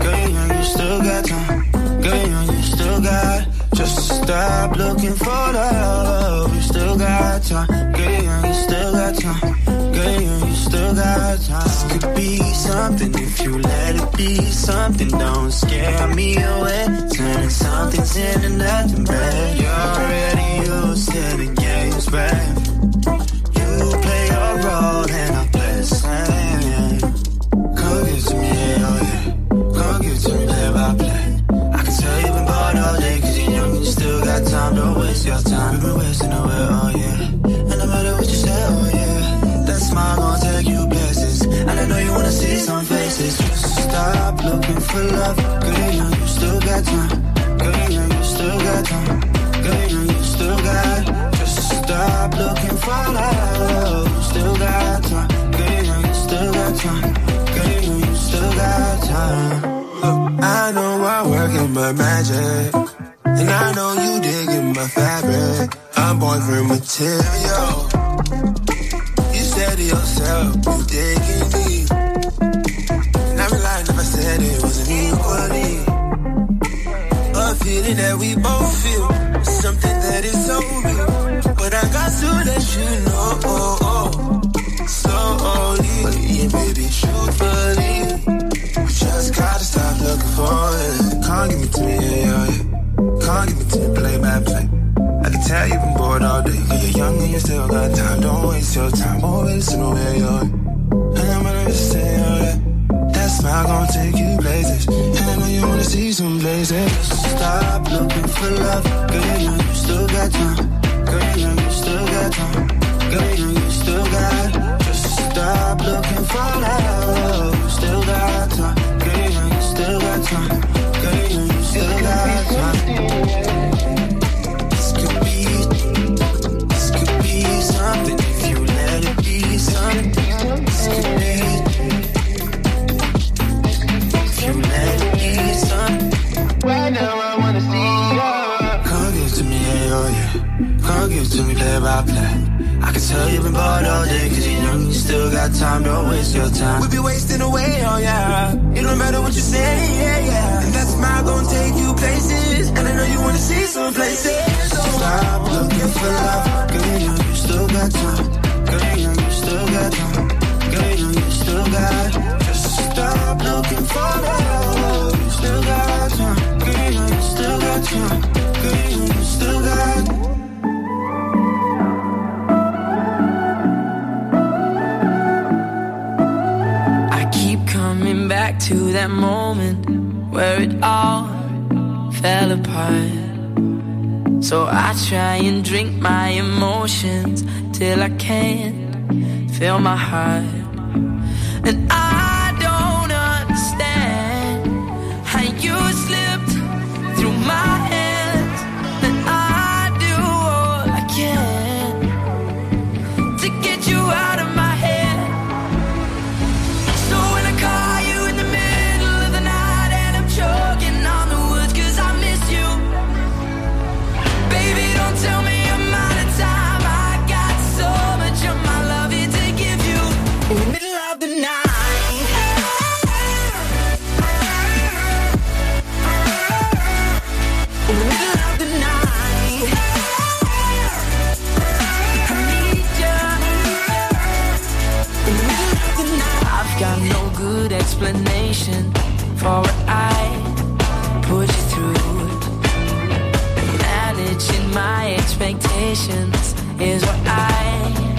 Speaker 28: Girl, young, you still got time. Girl, young, you still got. Just stop looking for love. You still got time. Girl, young, you still got time. Girl, young, you still got time. This could be something if you let it be something. Don't scare me away. Turning something's into nothing, babe. You're already used to the games, babe. You play your role and Waste your time. You've been wasting away, oh yeah. And no matter what you say, oh yeah. That smile take you places. And I know you wanna see some faces. Stop looking for love. Girl, you still got time. Girl, you still got time. Girl, you still got. Just stop looking for love. You still got time. Girl, you still got time. Girl, you still got time. Look, I know I my magic. And I know you digging my fabric. I'm boyfriend material. You said to yourself, you digging me. And I'm lying if I said it wasn't equally. A feeling that we both feel. Something that is so real. But I got to let you know. Slowly, yeah, baby, truthfully. You just gotta stop looking for it. Can't give me to me, yeah, yeah, yeah. Give me to play by play. I can tell you've been bored all day. Cause you're young and you still got time. Don't waste your time. Always in the way you're. And I'm gonna. That smile take you places. And I know you wanna see some. Stop looking for love. Girl, you know you still got time. Girl, you know you still got time. Girl, you know you still got. Just stop looking for love. Still got time. Girl, you know you still got time. Girl, you know oh to me, play by play. I can tell you've been bored all day, cause you're young, you still got time, don't waste your time. We be wasting away, oh yeah. It don't matter what you say, yeah, yeah. And that smile gonna take you places, and I know you wanna see some places. So stop looking for love, girl, you know you still got time. Girl, you know you still got time. Girl, you know you still got. Just stop looking for love, you still got time. Girl, you know you still got time. Girl, you know you
Speaker 1: to that moment where it all fell apart. So I try and drink my emotions till I can't feel my heart. And I for what I put you through. Managing my expectations is what I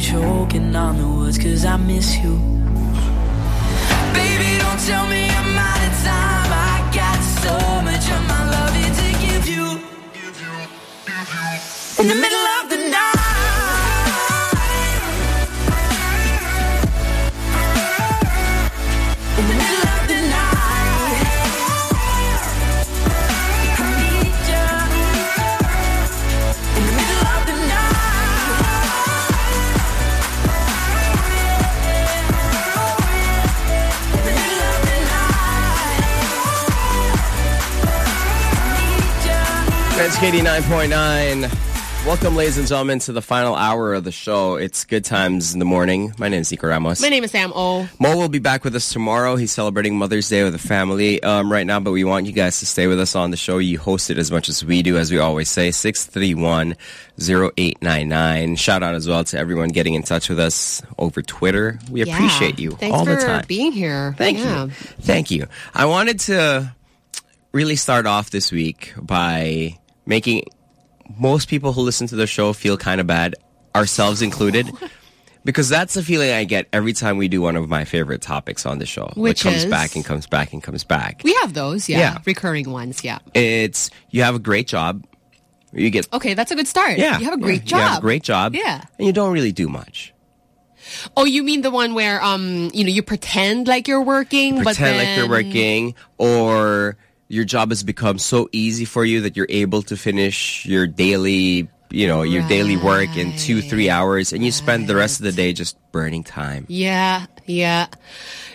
Speaker 1: choking on the woods 'cause I miss you. Baby, don't tell me I'm out of time. I got so much of my love to give you. In the middle
Speaker 15: That's Katie 9.9. Welcome, ladies and gentlemen, to the final hour of the show. It's good times in the morning. My name is Nico Ramos.
Speaker 16: My name is Sam O.
Speaker 15: Mo will be back with us tomorrow. He's celebrating Mother's Day with the family um, right now, but we want you guys to stay with us on the show. You host it as much as we do, as we always say. 631-0899. Shout out as well to everyone getting in touch with us over Twitter. We
Speaker 16: Yeah.
Speaker 15: appreciate you
Speaker 16: Thanks
Speaker 15: all the time.
Speaker 16: being here.
Speaker 15: Thank
Speaker 16: Yeah.
Speaker 15: you. Thank you. I wanted to really start off this week by making most people who listen to the show feel kind of bad, ourselves included. Because that's the feeling I get every time we do one of my favorite topics on the show.
Speaker 16: Which
Speaker 15: comes
Speaker 16: is?
Speaker 15: back and comes back and comes back.
Speaker 16: We have those, yeah.
Speaker 15: Yeah.
Speaker 16: Recurring ones, yeah.
Speaker 15: It's you have a great job. You get
Speaker 16: Okay, that's a good start.
Speaker 15: yeah.
Speaker 16: You have a
Speaker 15: yeah,
Speaker 16: great job.
Speaker 15: You have a great job.
Speaker 16: Yeah.
Speaker 15: And you don't really do much.
Speaker 16: Oh, you mean the one where um you know you pretend like you're working, but
Speaker 15: Pretend
Speaker 16: then
Speaker 15: like you're working or your job has become so easy for you that you're able to finish your daily, you know, your daily work in two, three hours and you spend the rest of the day just burning time.
Speaker 16: Yeah, yeah.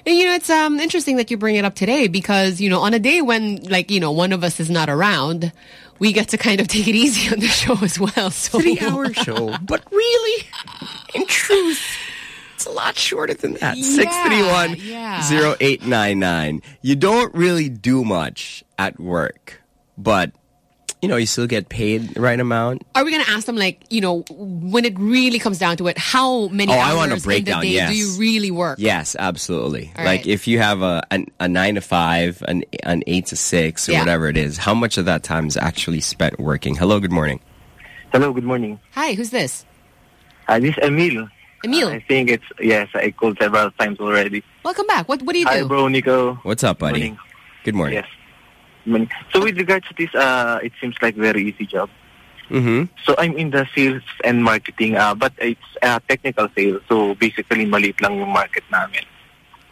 Speaker 16: And you know, it's um interesting that you bring it up today because, you know, on a day when like, you know, one of us is not around, we get to kind of take it easy on the show as well. So
Speaker 15: Three hour show. But really, in truth, it's a lot shorter than that.
Speaker 16: Yeah,
Speaker 15: 631
Speaker 16: yeah.
Speaker 15: 0899. You don't really do much at work, but you know, you still get paid the right amount.
Speaker 16: Are we going to ask them like, you know, when it really comes down to it, how many
Speaker 15: Oh,
Speaker 16: hours
Speaker 15: I want a
Speaker 16: in the day
Speaker 15: yes.
Speaker 16: do you really work?
Speaker 15: Yes, absolutely.
Speaker 16: All
Speaker 15: like
Speaker 16: right.
Speaker 15: if you have a an, a nine to five, an an eight to six, or
Speaker 16: Yeah.
Speaker 15: whatever it is, how much of that time is actually spent working? Hello, good morning.
Speaker 65: Hello, good morning.
Speaker 16: Hi, who's this?
Speaker 65: Uh, this is Emil.
Speaker 16: Emil.
Speaker 65: I think it's, yes, I called several times already.
Speaker 16: Welcome back. What what do you
Speaker 65: Hi,
Speaker 16: do?
Speaker 65: bro, Nico.
Speaker 15: What's up, buddy?
Speaker 65: Morning.
Speaker 15: Good morning.
Speaker 65: Yes. Morning. So with regards to this, uh, it seems like very easy job.
Speaker 15: Mm-hmm.
Speaker 65: So I'm in the sales and marketing, uh, but it's uh, technical sales. So basically, maliit lang yung market namin.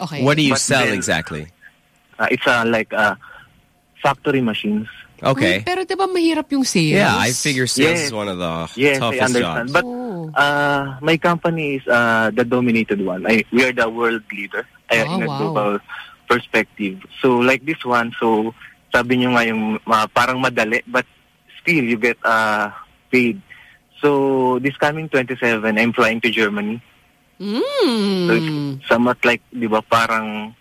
Speaker 16: Okay.
Speaker 15: What do you
Speaker 65: But
Speaker 15: sell
Speaker 65: then-
Speaker 15: exactly?
Speaker 65: Uh, it's uh, like uh, factory machines.
Speaker 15: Okay.
Speaker 16: Uy, pero di ba mahirap yung sales?
Speaker 15: Yeah, I figure sales
Speaker 65: Yes.
Speaker 15: is one of the
Speaker 65: Yes, I
Speaker 15: toughest
Speaker 65: understand.
Speaker 15: jobs.
Speaker 65: But uh, my company is uh, the dominated one. I, we are the world leader uh,
Speaker 16: Oh,
Speaker 65: in a
Speaker 16: wow.
Speaker 65: global perspective. So like this one, so sabi nyo nga yung uh, parang madali, but still you get uh, paid. So this coming 27, I'm flying to Germany.
Speaker 16: Mm.
Speaker 65: So it's somewhat like, di ba, parang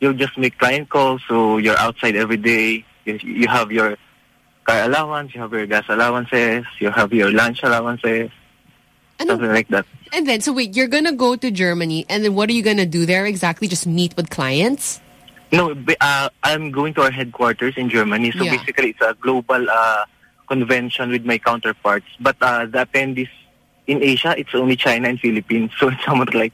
Speaker 65: you'll just make client calls, so you're outside every day. You, you have your car allowance, you have your gas allowances, you have your lunch allowances, something like that.
Speaker 16: And then, so wait, you're gonna go to Germany, and then what are you gonna do there exactly? Just meet with clients?
Speaker 65: No, uh, I'm going to our headquarters in Germany. So
Speaker 16: Yeah.
Speaker 65: basically, it's a global uh, convention with my counterparts. But uh, the attendees in Asia, it's only China and Philippines. So it's somewhat like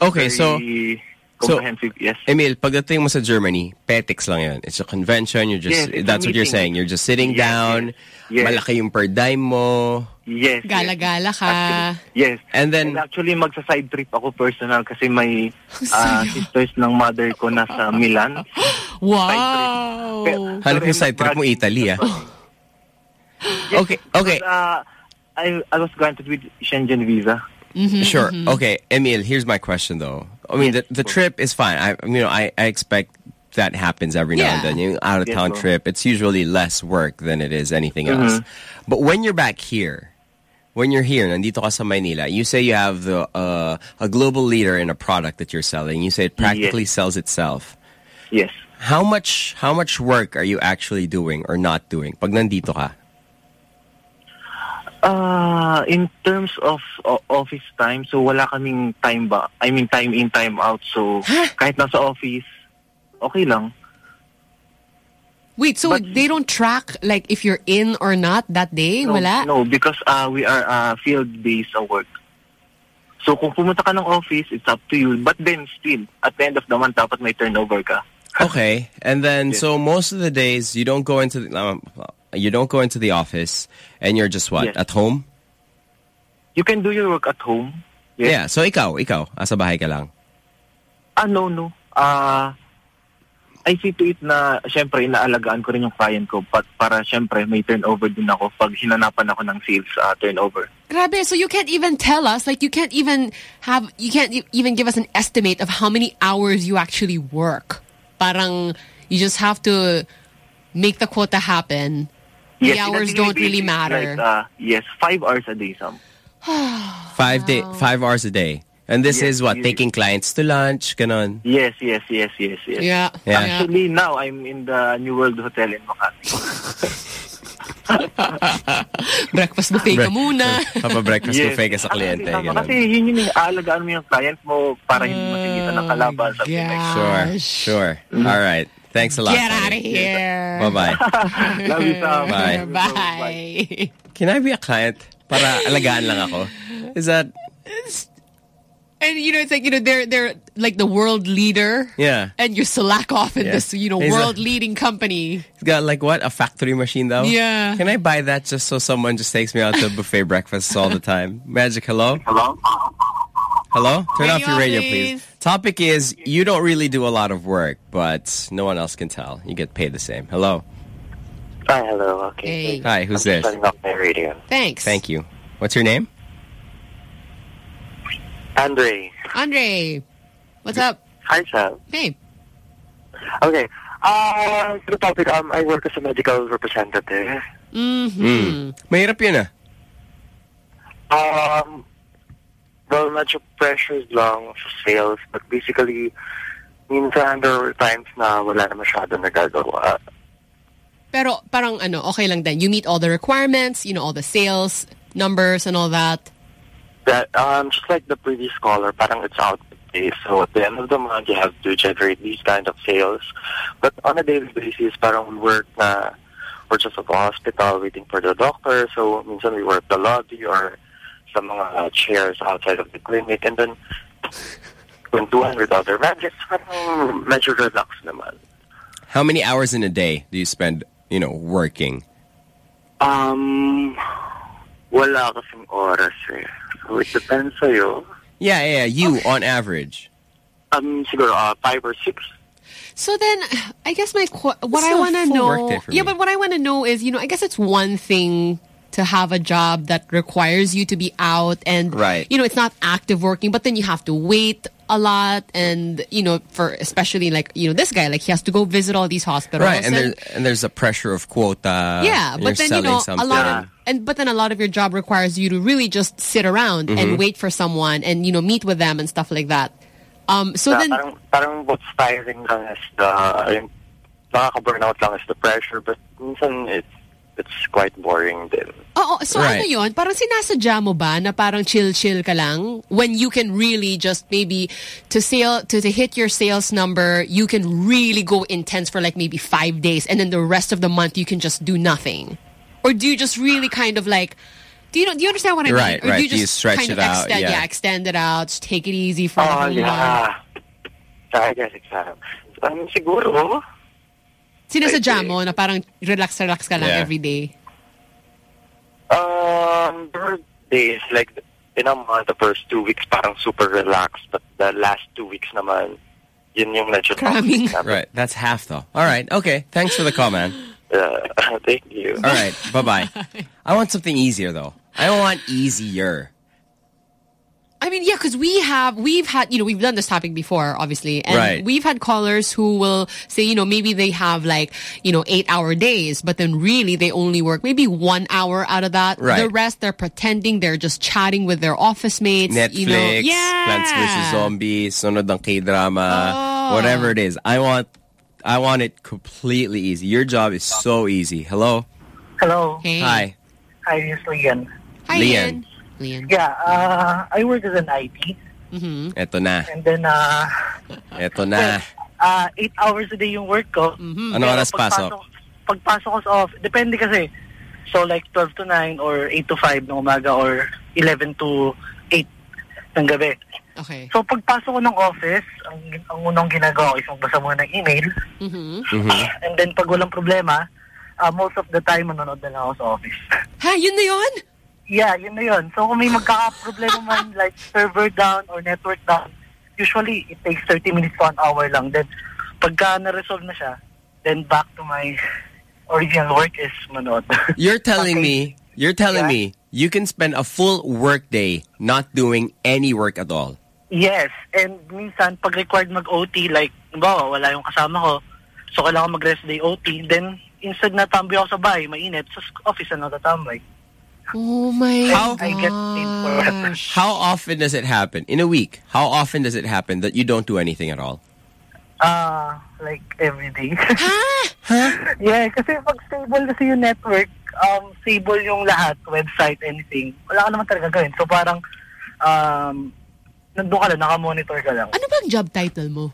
Speaker 15: Okay, so
Speaker 65: very
Speaker 15: so
Speaker 65: comprehensive. yes.
Speaker 15: Emil, pagdating mo sa Germany, petics lang yan. It's a convention. You're just
Speaker 65: Yes,
Speaker 15: that's what you're saying. You're just sitting
Speaker 65: Yes,
Speaker 15: down.
Speaker 65: yes.
Speaker 15: Malaki yung per diem mo.
Speaker 65: Yes.
Speaker 16: Gala-gala ka.
Speaker 65: Yes.
Speaker 15: And then
Speaker 65: actually magsa-side trip ako personal kasi may uh, sisters ng mother ko nasa Milan.
Speaker 16: Wow.
Speaker 15: Hanap yung side trip mo Italy, ah. Okay, okay.
Speaker 65: But, uh, I I was granted with Schengen visa.
Speaker 15: Sure. Okay, Emil, here's my question though. I mean, the, the trip is fine. I you know, I, I expect that happens every now and then. You out of town
Speaker 65: Yes,
Speaker 15: trip, it's usually less work than it is anything else.
Speaker 65: Mhm.
Speaker 15: But when you're back here, when you're here, nandito ka sa Maynila, you say you have the uh, a global leader in a product that you're selling. You say it practically sells itself.
Speaker 65: Yes.
Speaker 15: How much how much work are you actually doing or not doing pag nandito ka?
Speaker 65: Uh, in terms of o- office time, so wala kaming time ba? I mean, time in, time out. So, kahit nasa office, okay lang.
Speaker 16: Wait, so they don't track like if you're in or not that day?
Speaker 65: No,
Speaker 16: Wala?
Speaker 65: no because uh, we are uh, field-based uh, work. So, kung pumunta ka ng office, it's up to you. But then, still, at the end of the month, dapat may turnover ka.
Speaker 15: Okay, and then so most of the days you don't go into the, um, you don't go into the office, and you're just what
Speaker 65: Yes.
Speaker 15: at home.
Speaker 65: You can do your work at home. Yes.
Speaker 15: Yeah. So ikaw, ikaw, asa bahay ka lang.
Speaker 65: Ah, no, no. Ah, I see to it na, syempre, inaalagaan ko rin yung client ko pa- para, syempre, may turnover din ako pag hinanapan ako ng sales ah, turnover.
Speaker 16: Grabe, so you can't even tell us, like you can't even have, you can't even give us an estimate of how many hours you actually work. Parang, you just have to make the quota happen. The hours don't really matter.
Speaker 65: Like, ah, yes, five hours a day, Sam.
Speaker 15: Five day, five hours a day, and this
Speaker 65: Yes,
Speaker 15: is what
Speaker 65: yes.
Speaker 15: taking clients to lunch, ganon.
Speaker 65: Yes, yes, yes, yes, yes.
Speaker 16: Yeah.
Speaker 15: Yeah.
Speaker 65: Actually, now I'm in the New World Hotel in Makati.
Speaker 16: Breakfast buffet ka muna.
Speaker 15: Papa-breakfast
Speaker 65: Yes.
Speaker 15: buffet ka sa kliyente.
Speaker 65: Actually, tama.
Speaker 15: ganon.
Speaker 65: Kasi yun yun yung aalagaan mo yung client mo para hindi oh, masigitan ng kalaban. Something like that.
Speaker 15: Sure, sure. Mm. All right. Thanks a lot.
Speaker 16: Get
Speaker 15: buddy.
Speaker 16: out of here.
Speaker 15: Bye-bye.
Speaker 65: Love you, Sam.
Speaker 15: Bye.
Speaker 16: Bye.
Speaker 15: Can I be a client para alagaan lang ako? Is that
Speaker 16: And you know, it's like, you know, they're, they're like the world leader.
Speaker 15: yeah?
Speaker 16: And you slack off in
Speaker 15: Yeah.
Speaker 16: this, you know,
Speaker 15: He's a-
Speaker 16: world leading company.
Speaker 15: It's got like what a factory machine though.
Speaker 16: Yeah.
Speaker 15: Can I buy that just so someone just takes me out to buffet breakfast all the time? Magic, hello.
Speaker 65: Hello.
Speaker 15: Hello? Turn off your radio,
Speaker 16: please.
Speaker 15: please. Topic is you don't really do a lot of work, but no one else can tell. You get paid the same. Hello?
Speaker 66: Hi, hello. Okay.
Speaker 15: Hi, who's
Speaker 66: I'm
Speaker 15: this?
Speaker 66: Turning off my radio.
Speaker 16: Thanks.
Speaker 15: Thank you. What's your name?
Speaker 66: Andre.
Speaker 16: Andre, what's up?
Speaker 66: Hi, Sam.
Speaker 16: Hey.
Speaker 66: Okay. Uh, the topic, um, I work as a medical representative.
Speaker 16: Mm-hmm.
Speaker 15: Mm. Mahirap yun ah.
Speaker 66: Um, well, medyo pressures lang sa sales, but basically, minsan there were times na wala na masyado nagagawa.
Speaker 16: Pero parang ano, okay lang din. You meet all the requirements, you know, all the sales numbers and all that.
Speaker 66: That, um, just like the previous caller, parang it's out based. So at the end of the month, you have to generate these kind of sales. But on a daily basis, parang we work na we're just at the hospital waiting for the doctor. So minsan we work the lobby or sa mga chairs outside of the clinic. And then when 200 other magics, parang medyo relax naman.
Speaker 15: How many hours in a day do you spend, you know, working?
Speaker 66: Um, wala kasing oras eh. So it depends sa'yo.
Speaker 15: Yeah, yeah, you on average.
Speaker 66: Um, siguro uh, five or six.
Speaker 16: So then, I guess my qu- what
Speaker 15: It's
Speaker 16: I want to know, yeah, but what I want to know is, you know, I guess it's one thing to have a job that requires you to be out and,
Speaker 15: Right.
Speaker 16: you know, it's not active working, but then you have to wait a lot and, you know, for especially like, you know, this guy, like he has to go visit all these hospitals.
Speaker 15: Right, and there's and there's a pressure of quota.
Speaker 16: yeah, but then you know
Speaker 15: something.
Speaker 16: a lot of and but then a lot of your job requires you to really just sit around
Speaker 15: Mhm.
Speaker 16: and wait for someone and you know meet with them and stuff like that. Um, so
Speaker 66: Yeah,
Speaker 16: then
Speaker 66: parang, parang what's tiring lang is the, yung nakaka-burnout lang is the pressure, but minsan it's, it's quite boring din.
Speaker 16: Oo, so ano yun? Parang sinasadya mo ba na parang chill-chill ka lang when you can really just maybe to sale to, to hit your sales number, you can really go intense for like maybe five days and then the rest of the month you can just do nothing? Or do you just really kind of like do you know do you understand what I mean?
Speaker 15: Right,
Speaker 16: or
Speaker 15: right.
Speaker 16: do you
Speaker 15: Do you
Speaker 16: just
Speaker 15: stretch
Speaker 16: kind
Speaker 15: it
Speaker 16: of
Speaker 15: out?
Speaker 16: extend
Speaker 15: Yeah.
Speaker 16: extend it out, just take it easy for the
Speaker 66: Oh,
Speaker 16: whole month?
Speaker 66: yeah. I guess exactly. Um, siguro,
Speaker 16: Sinasadya mo na parang relax-relax ka lang
Speaker 66: Yeah.
Speaker 16: every day.
Speaker 66: um, there are days, like, in a month, the first two weeks parang super relaxed, but the last two weeks naman, yun yung medyo toxic namin.
Speaker 15: Right, that's half though. All right, okay. Thanks for the call, man.
Speaker 66: Uh, thank you.
Speaker 15: All right, bye bye. I want something easier though. I want easier.
Speaker 16: I mean, yeah, because we have, we've had, you know, we've done this topic before, obviously. And
Speaker 15: Right.
Speaker 16: we've had callers who will say, you know, maybe they have like, you know, eight hour days, but then really they only work maybe one hour out of that.
Speaker 15: Right.
Speaker 16: The rest, they're pretending they're just chatting with their office mates.
Speaker 15: Netflix,
Speaker 16: you know. Yeah.
Speaker 15: Plants vs. Zombies, sunod ng K-drama,
Speaker 16: Oh.
Speaker 15: whatever it is. I want I want it completely easy. Your job is so easy. Hello?
Speaker 67: Hello.
Speaker 15: Hi.
Speaker 67: Hi, this is Lian.
Speaker 16: Hi,
Speaker 15: Lian.
Speaker 16: Lian.
Speaker 67: Yeah, uh, I work as an IT.
Speaker 16: Mm-hmm.
Speaker 15: Eto na.
Speaker 67: And then, uh,
Speaker 15: Eto na.
Speaker 67: uh, eight hours a day yung work ko.
Speaker 16: Mm-hmm.
Speaker 15: Ano
Speaker 67: Pero
Speaker 15: oras pasok?
Speaker 67: pagpasok- Pagpasok ko sa office, depende kasi. So like 12 to 9 or 8 to 5 ng umaga or 11 to 8 ng gabi.
Speaker 16: Okay.
Speaker 67: So pagpasok ko ng office, ang, ang unang ginagawa ko is magbasa muna ng email.
Speaker 16: Mm-hmm.
Speaker 67: And then pag walang problema, uh, most of the time manonood na lang ako sa office.
Speaker 16: Ha, yun na yun?
Speaker 67: Yeah, yun na yun. So kung may magkakaproblema man like server down or network down, usually it takes 30 minutes to an hour lang. Then pagka na-resolve na siya, then back to my original work is manood.
Speaker 15: You're telling me, you're telling me you can spend a full work day not doing any work at all.
Speaker 67: Yes, and minsan pag required mag-OT, like, bawa, wala yung kasama ko, so kailangan mag-rest day OT, then instead na tambay ako sa bahay, mainit, sa office na natatambay.
Speaker 16: Oh my
Speaker 67: How? I get paid for it.
Speaker 15: How often does it happen? In a week, how often does it happen that you don't do anything at all?
Speaker 67: Ah, like every day. Huh? Yeah, kasi pag stable kasi yung network, um, stable yung lahat, website, anything, wala ka naman talaga gawin. So parang, um, nandun ka lang, naka-monitor ka lang.
Speaker 16: Ano bang job title mo?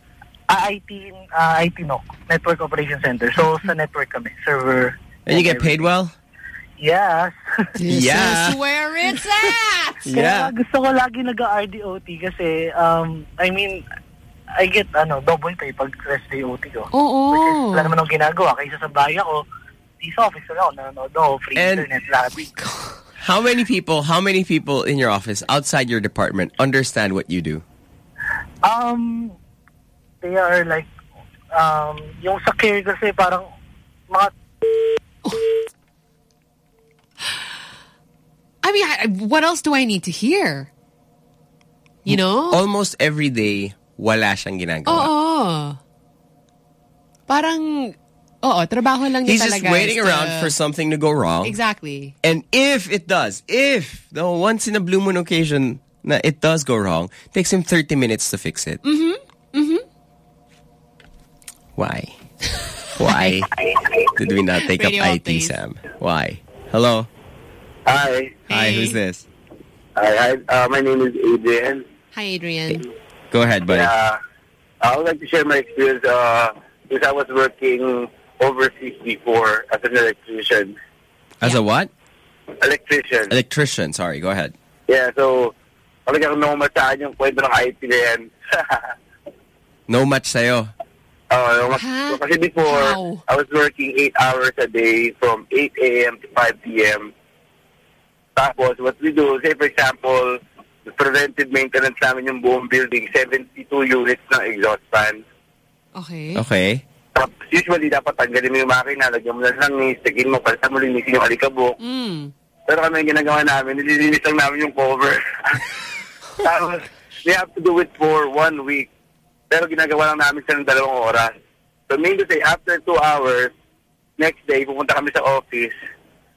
Speaker 67: Ah, IT, ah, IT NOC, Network Operation Center. So sa network kami, server.
Speaker 15: And you get paid well?
Speaker 67: Yes.
Speaker 15: Yeah.
Speaker 16: This is where it's at!
Speaker 67: Kaya gusto ko lagi nag-RDOT kasi, um, I mean, I get ano double pay pag rest day OT ko.
Speaker 16: Oo.
Speaker 67: Which is, wala naman akong ginagawa. Kaysa sa bahay ako, di sa office na ako, nanonood ako, free
Speaker 15: And-
Speaker 67: internet, lahat.
Speaker 15: How many people, how many people in your office, outside your department, understand what you do?
Speaker 67: Um, they are like, um, yung sa care kasi parang mga
Speaker 16: I mean, I, what else do I need to hear? You know?
Speaker 15: Almost every day, wala siyang ginagawa.
Speaker 16: Oo. Parang, oo, trabaho lang
Speaker 15: He's
Speaker 16: niya
Speaker 15: just waiting
Speaker 16: is
Speaker 15: around
Speaker 16: to-
Speaker 15: for something to go wrong.
Speaker 16: Exactly.
Speaker 15: And if it does, if the once in a blue moon occasion na it does go wrong, takes him 30 minutes to fix it.
Speaker 16: Mm-hmm. Mm-hmm.
Speaker 15: Why? Why did we not take
Speaker 16: Radio
Speaker 15: up IT,
Speaker 16: updates.
Speaker 15: Sam? Why? Hello?
Speaker 51: Hi.
Speaker 15: Hi, who's this?
Speaker 51: Hi, hi. Uh, my name is Adrian.
Speaker 16: Hi, Adrian.
Speaker 15: Go ahead, buddy.
Speaker 51: Yeah, I would like to share my experience uh, because I was working overseas before as an electrician.
Speaker 15: As a what?
Speaker 51: Electrician.
Speaker 15: Electrician. Sorry, go ahead.
Speaker 51: Yeah, so talagang normal sa akin yung kwento ng IT na yan.
Speaker 15: No match sa'yo.
Speaker 51: Oh, so kasi before,
Speaker 15: How?
Speaker 51: I was working 8 hours a day from 8 a.m. to 5 p.m. Tapos, what we do, say for example, preventive maintenance namin yung buong building, 72 units ng exhaust fan.
Speaker 16: Okay.
Speaker 15: Okay.
Speaker 51: Tapos, usually, dapat tanggalin mo yung makina, lagyan mo na lang ni stigin mo, palitan mo linisin yung alikabok.
Speaker 16: Mm.
Speaker 51: Pero kami yung ginagawa namin, nililinis lang namin yung cover. Tapos, we have to do it for one week. Pero ginagawa lang namin siya ng dalawang oras. So, mean to say, after two hours, next day, pupunta kami sa office.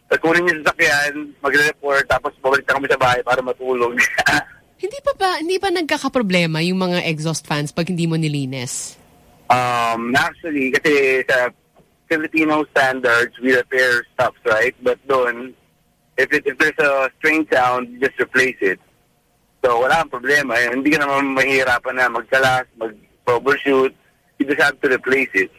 Speaker 51: Tapos kunin yung sasakyan, magre-report, tapos babalik na kami sa bahay para matulog.
Speaker 16: Hindi pa ba, hindi pa nagkakaproblema yung mga exhaust fans pag hindi mo nilinis?
Speaker 51: Um, actually, kasi sa Filipino standards, we repair stuff, right? But doon, if, it, if there's a strange sound, you just replace it. So, wala kang problema. Eh, Hindi ka naman mahihirapan na magkalas, mag-troubleshoot. You just have to replace it.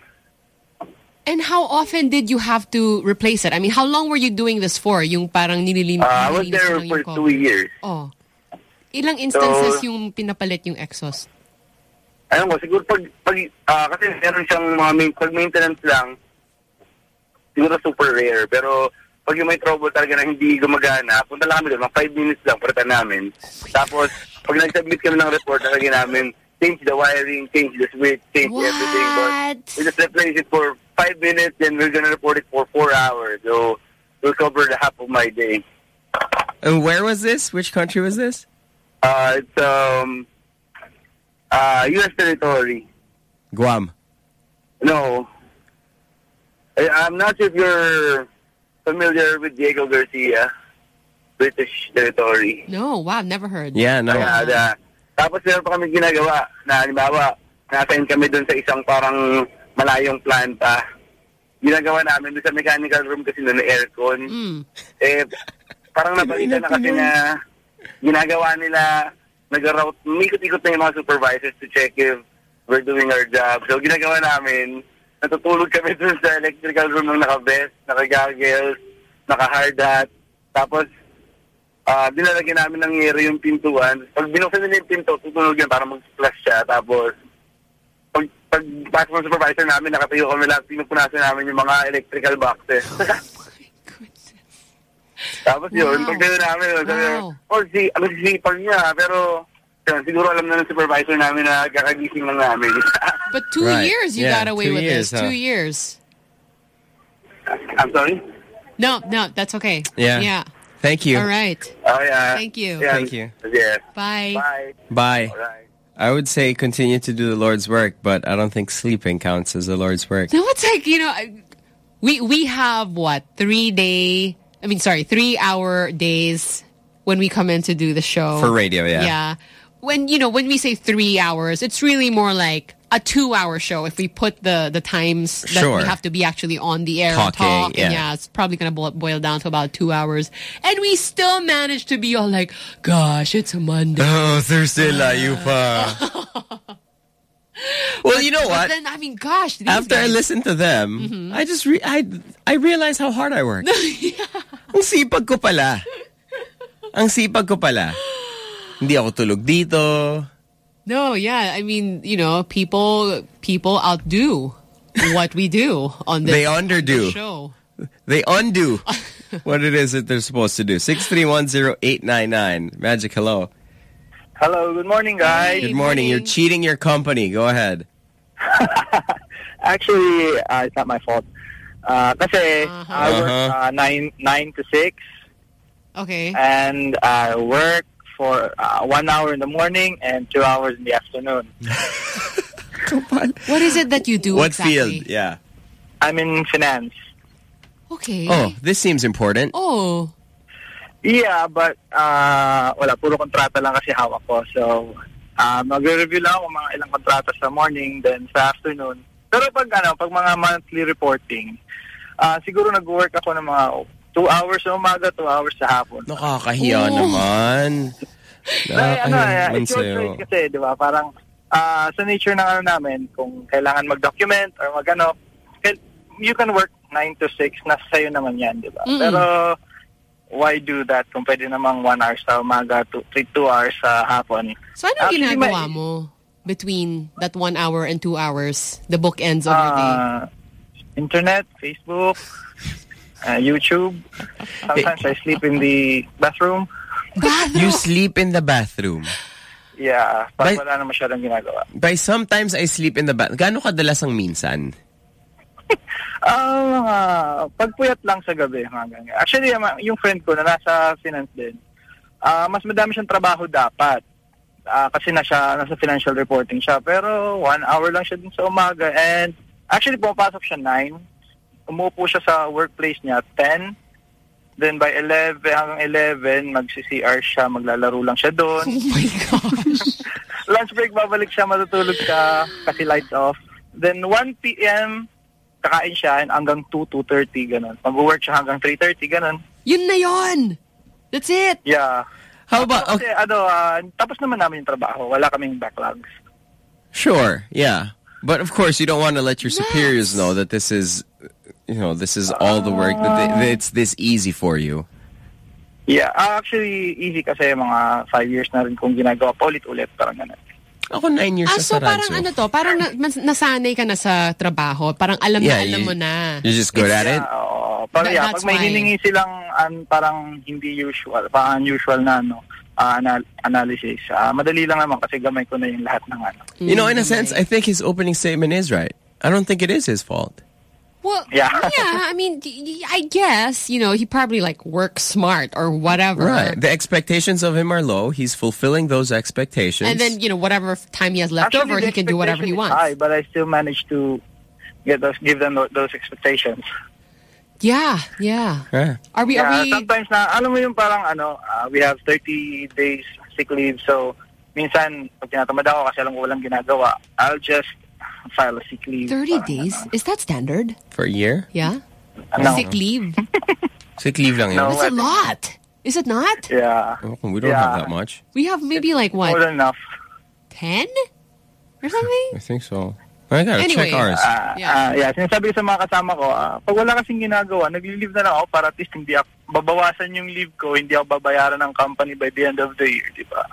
Speaker 16: And how often did you have to replace it? I mean, how long were you doing this for? Yung parang nililin
Speaker 51: Uh, I was
Speaker 16: nililinis
Speaker 51: there for two years.
Speaker 16: Oh. Ilang instances
Speaker 51: So-
Speaker 16: yung pinapalit yung exhaust?
Speaker 51: Ayun ko, siguro pag, pag ah, kasi meron siyang mga main, pag maintenance lang, siguro super rare. Pero pag yung may trouble talaga na hindi gumagana, punta lang kami doon, mga 5 minutes lang, palitan namin. Tapos, pag nag-submit kami ng report, talaga namin, change the wiring, change the switch, change everything. But we just replace it for 5 minutes, then we're gonna report it for 4 hours. So, we'll cover the half of my day.
Speaker 15: And where was this? Which country was this?
Speaker 51: Uh, it's, um, uh, U.S. territory.
Speaker 15: Guam.
Speaker 51: No. I, I'm not sure if you're familiar with Diego Garcia, British territory.
Speaker 16: No, wow, never heard.
Speaker 15: Yeah, no.
Speaker 51: Kaya, da- tapos meron pa kami ginagawa na halimbawa, nasa kami doon sa isang parang malayong planta. Ginagawa namin doon sa mechanical room kasi doon na aircon. Eh, parang nabalita na kasi na ginagawa nila, nag-route, umikot-ikot na yung mga supervisors to check if we're doing our job. So, ginagawa namin, natutulog kami dun sa electrical room ng naka-vest, naka-goggles, naka-hard hat. Tapos, ah dinalagyan namin ng yero yung pintuan. Pag binuksan nila yung pinto, tutunog yan para mag-splash siya. Tapos, pag, pag ng supervisor namin, nakatayo kami lang, pinupunasan namin yung mga electrical boxes. Tapos yun, pag gano'n namin, sabi
Speaker 16: Wow.
Speaker 51: oh, si, ano si sipag niya, pero yun, siguro alam na ng supervisor namin na kakagising lang namin.
Speaker 16: But two
Speaker 15: Right.
Speaker 16: years you
Speaker 15: Yeah,
Speaker 16: got away with
Speaker 15: years,
Speaker 16: this.
Speaker 15: huh?
Speaker 16: Two years.
Speaker 51: I'm sorry?
Speaker 16: No, no, that's okay.
Speaker 15: Yeah.
Speaker 16: Yeah.
Speaker 15: Thank you.
Speaker 16: All right.
Speaker 51: Oh, yeah.
Speaker 16: Thank you.
Speaker 51: Yeah.
Speaker 15: Thank you.
Speaker 51: Yeah.
Speaker 16: Bye.
Speaker 51: Bye.
Speaker 15: Bye. I would say continue to do the Lord's work, but I don't think sleeping counts as the Lord's work.
Speaker 16: No, it's like, you know, we we have what? Three day, I mean, sorry, three hour days when we come in to do the show.
Speaker 15: For radio, yeah.
Speaker 16: Yeah. When, you know, when we say three hours, it's really more like a two hour show if we put the, the times that
Speaker 15: Sure.
Speaker 16: we have to be actually on the air
Speaker 15: Talking,
Speaker 16: and talk. And
Speaker 15: yeah.
Speaker 16: yeah, it's probably going to boil, down to about two hours. And we still manage to be all like, gosh, it's a Monday.
Speaker 15: Oh, Thursday layo pa. well, you know
Speaker 16: But
Speaker 15: what?
Speaker 16: then, I mean, gosh.
Speaker 15: After I
Speaker 16: guys-
Speaker 15: listen to them,
Speaker 16: Mhm.
Speaker 15: I just I I realize how hard I work. Ang sipag ko pala. Ang sipag ko pala. Hindi ako tulog dito.
Speaker 16: No, yeah. I mean, you know, people people outdo what we do on this,
Speaker 15: They underdo.
Speaker 16: this show.
Speaker 15: They undo. what it is that they're supposed to do. 6310899. Magic, hello.
Speaker 54: Hello, good morning, guys.
Speaker 15: Good morning. You're cheating your company. Go ahead.
Speaker 54: Actually, uh, it's not my fault. Uh, kasi I work
Speaker 15: Uh-huh.
Speaker 54: uh, nine nine to six,
Speaker 16: Okay.
Speaker 54: and I work for uh, one hour in the morning and two hours in the afternoon.
Speaker 16: What is it that you do
Speaker 15: What
Speaker 16: exactly?
Speaker 15: field? Yeah.
Speaker 54: I'm in finance.
Speaker 16: Okay.
Speaker 15: Oh, this seems important.
Speaker 16: Oh.
Speaker 54: Yeah, but uh, wala, puro kontrata lang kasi hawak ko. So, uh, magre-review lang ako mga ilang kontrata sa morning, then sa afternoon. Pero pag ano, pag mga monthly reporting, uh, siguro nag-work ako ng mga 2 hours sa umaga, 2 hours sa hapon.
Speaker 15: Nakakahiya
Speaker 54: Oh.
Speaker 15: naman.
Speaker 54: Ano,
Speaker 15: Nakakahiya
Speaker 54: eh,
Speaker 15: naman
Speaker 54: it's your choice kasi, di ba? Parang ah, sa nature ng ano namin, kung kailangan mag-document or mag-ano, you can work 9 to 6, nasa sa'yo naman yan, di ba?
Speaker 16: Mm-mm.
Speaker 54: Pero why do that kung pwede namang 1 hour sa umaga, 2 2 hours sa hapon?
Speaker 16: So ano
Speaker 54: Actually,
Speaker 16: ginagawa
Speaker 54: may-
Speaker 16: mo between that one hour and two hours, the bookends of your day?
Speaker 54: Ah, internet, Facebook, uh, YouTube. Sometimes I sleep in the bathroom.
Speaker 15: You sleep in the bathroom.
Speaker 54: Yeah, pag
Speaker 15: By-
Speaker 54: wala na masyadong ginagawa.
Speaker 15: By sometimes I sleep in the bath. Gaano kadalas ang minsan?
Speaker 54: Ah, mga pagpuyat lang sa gabi. Mga ganyan. Actually, yung- friend ko na nasa finance din, ah, mas madami siyang trabaho dapat. Ah, kasi na siya, nasa financial reporting siya. Pero one hour lang siya din sa umaga. And actually, pumapasok siya 9. Umupo siya sa workplace niya 10. Then by 11, hanggang 11, magsi-CR siya, maglalaro lang siya doon.
Speaker 16: Oh my gosh.
Speaker 54: Lunch break, babalik siya, matutulog siya kasi lights off. Then 1 p.m., kakain siya and hanggang 2, 2.30, ganun. Mag-work siya hanggang 3.30, ganun.
Speaker 16: Yun na yun! That's it!
Speaker 54: Yeah.
Speaker 15: How about,
Speaker 54: Kasi ano, ah, tapos naman namin yung trabaho. Wala kaming backlogs.
Speaker 15: Sure, yeah. But of course, you don't want to let your superiors know that this is, you know, this is all the work, that, they, that it's this easy for you.
Speaker 54: Yeah, ah, actually, easy kasi mga 5 years na rin kung ginagawa pa ulit-ulit, parang ganun.
Speaker 15: Ako nine years
Speaker 16: Ah,
Speaker 15: sa
Speaker 16: so parang
Speaker 15: Saradso.
Speaker 16: ano to, parang na, mas- nasanay ka na sa trabaho. Parang alam
Speaker 15: Yeah,
Speaker 16: na alam
Speaker 15: you-
Speaker 16: mo na.
Speaker 15: You're just good at it?
Speaker 54: Yeah, oo. Pag,
Speaker 16: That-
Speaker 54: yeah,
Speaker 16: that's
Speaker 54: pag may
Speaker 16: why.
Speaker 54: hiningi silang an, parang hindi usual, parang unusual na ano, ah, anal- analysis, ah, madali lang naman kasi gamay ko na yung lahat ng ano.
Speaker 15: You know, in a sense, I think his opening statement is right. I don't think it is his fault.
Speaker 16: Well,
Speaker 54: Yeah.
Speaker 16: yeah, I mean, I guess, you know, he probably like works smart or whatever.
Speaker 15: Right. The expectations of him are low. He's fulfilling those expectations.
Speaker 16: And then, you know, whatever time he has left
Speaker 54: Actually,
Speaker 16: over, he can do whatever he wants.
Speaker 54: High, but I still managed to get those, give them those expectations.
Speaker 16: Yeah, yeah.
Speaker 15: Yeah.
Speaker 16: Are we,
Speaker 54: yeah,
Speaker 16: are we,
Speaker 54: sometimes na, alam mo yung parang ano, ah, we have 30 days sick leave, so minsan, pag tinatamad ako kasi alam ko walang ginagawa, I'll just file a sick leave.
Speaker 16: 30 days? Is that standard?
Speaker 15: For a year?
Speaker 16: Yeah?
Speaker 54: No.
Speaker 16: Sick leave?
Speaker 15: Sick leave lang yun.
Speaker 54: No.
Speaker 16: That's a lot. Is it not?
Speaker 54: Yeah.
Speaker 15: Oh, we don't
Speaker 54: Yeah.
Speaker 15: have that much.
Speaker 16: We have maybe like
Speaker 54: More
Speaker 16: what,
Speaker 54: than enough.
Speaker 16: 10? Or something?
Speaker 15: I think so. I gotta
Speaker 16: Anyway,
Speaker 15: check ours.
Speaker 54: Ah,
Speaker 16: Yeah.
Speaker 54: ah, yeah, sinasabi ko sa mga kasama ko, ah, pag wala kasing ginagawa, nagli-leave na lang ako para at least hindi ako, babawasan yung leave ko, hindi ako babayaran ng company by the end of the year, di ba?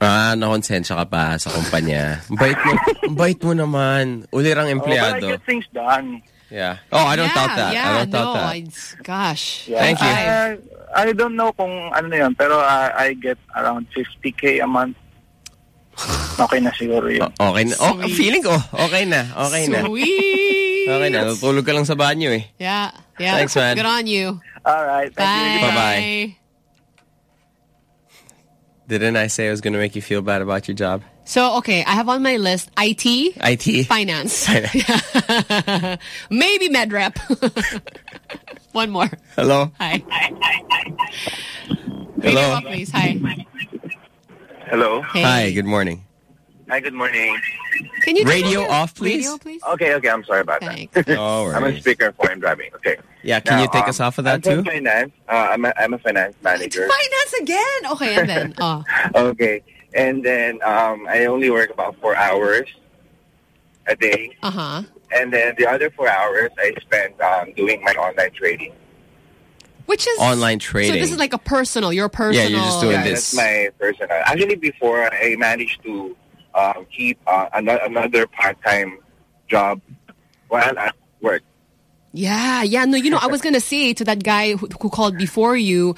Speaker 15: Ah, nakonsensya ka pa sa kumpanya. Bait mo, bait mo naman. Ulirang
Speaker 54: Oh, but I
Speaker 15: empleyado.
Speaker 54: get things done.
Speaker 15: Yeah. Oh, I don't
Speaker 16: yeah,
Speaker 15: doubt that.
Speaker 16: Yeah,
Speaker 15: I don't doubt
Speaker 16: no,
Speaker 15: that.
Speaker 16: it's- gosh.
Speaker 54: Yeah.
Speaker 15: Thank you.
Speaker 54: I, I don't know kung ano na yun, pero I, I get around 50k a month. Okay na siguro yun.
Speaker 15: Okay na. Oh,
Speaker 16: Sweet.
Speaker 15: feeling ko, okay na. Okay na.
Speaker 16: Sweet.
Speaker 15: Okay na. Natulog ka lang sa banyo eh.
Speaker 16: Yeah, yeah.
Speaker 15: Thanks, man.
Speaker 16: Good on you.
Speaker 54: All right. Thank
Speaker 16: Bye.
Speaker 54: you.
Speaker 15: Bye-bye. Didn't I say I was going to make you feel bad about your job?
Speaker 16: So, okay, I have on my list IT,
Speaker 15: IT.
Speaker 16: finance, maybe MedRep. One more.
Speaker 15: Hello?
Speaker 16: Hi.
Speaker 15: Hello?
Speaker 16: Radio please. Hi.
Speaker 68: Hello.
Speaker 16: Hey.
Speaker 15: Hi, good morning.
Speaker 68: Hi, good morning.
Speaker 16: Can you turn
Speaker 15: Radio
Speaker 16: your
Speaker 15: off, please?
Speaker 16: Radio, please.
Speaker 68: Okay, okay, I'm sorry about
Speaker 16: Thanks.
Speaker 68: that.
Speaker 15: No
Speaker 68: I'm on
Speaker 15: worries.
Speaker 68: speaker for I'm driving. Okay.
Speaker 15: Yeah, can
Speaker 68: Now,
Speaker 15: you take
Speaker 68: um,
Speaker 15: us off of
Speaker 68: I'm
Speaker 15: that too?
Speaker 68: finance. Uh, I'm, a, I'm a finance manager.
Speaker 16: Finance again. Okay, and then, oh,
Speaker 68: Okay. And then um, I only work about four hours a day.
Speaker 16: uh huh.
Speaker 68: And then the other four hours I spend um, doing my online trading.
Speaker 16: Which is
Speaker 15: Online trading.
Speaker 16: So this is like a personal, your personal.
Speaker 15: Yeah, you're just doing
Speaker 68: yeah,
Speaker 15: this.
Speaker 68: that's my personal. Actually, before I managed to um, keep uh, another, another part-time job while at work.
Speaker 16: Yeah, yeah. No, you know, I was going to say to that guy who, who called before you,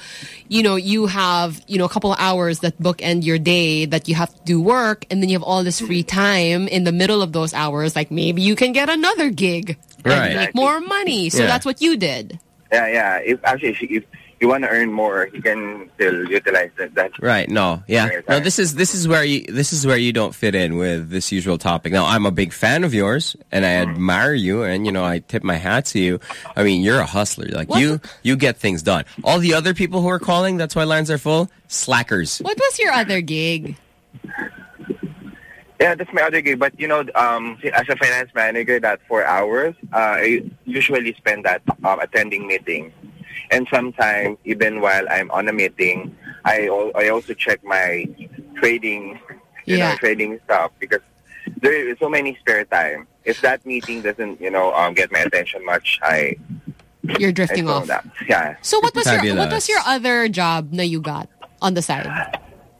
Speaker 16: you know, you have, you know, a couple of hours that bookend your day that you have to do work and then you have all this free time in the middle of those hours. Like maybe you can get another gig
Speaker 68: Right.
Speaker 16: and make more money. So
Speaker 68: Yeah.
Speaker 16: that's what you did.
Speaker 68: Yeah, yeah. If actually, if, if you want to earn more, you can still utilize that. that.
Speaker 15: Right. No. Yeah. No. This is this is where you this is where you don't fit in with this usual topic. Now, I'm a big fan of yours, and I admire you, and you know, I tip my hat to you. I mean, you're a hustler. Like you, you get things done. All the other people who are calling, that's why lines are full. Slackers.
Speaker 16: What was your other gig?
Speaker 68: Yeah, that's my other gig. But you know, um, as a finance manager, that four hours, uh, I usually spend that um, attending meetings, and sometimes even while I'm on a meeting, I I also check my trading, you
Speaker 16: Yeah.
Speaker 68: know, trading stuff because there is so many spare time. If that meeting doesn't, you know, um, get my attention much, I
Speaker 16: You're drifting
Speaker 68: I
Speaker 16: off.
Speaker 68: zone out. Yeah.
Speaker 16: So what was your what was your other job that you got on the side?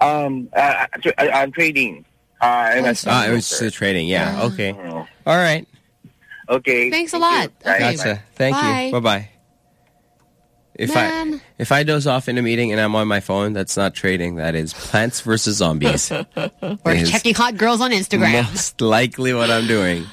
Speaker 68: Um, uh, I- I'm trading. Uh, I'm a
Speaker 15: Ah, it was
Speaker 68: stockbroker.
Speaker 15: uh, trading. Yeah.
Speaker 16: Ah.
Speaker 15: Okay. All right.
Speaker 68: Okay.
Speaker 16: Thanks a lot. Okay.
Speaker 15: Gotcha. Thank
Speaker 16: Bye.
Speaker 15: you. Bye bye. If
Speaker 16: Man.
Speaker 15: I if I doze off in a meeting and I'm on my phone, that's not trading. That is Plants versus Zombies.
Speaker 16: Or checking hot girls on Instagram.
Speaker 15: Most likely what I'm doing.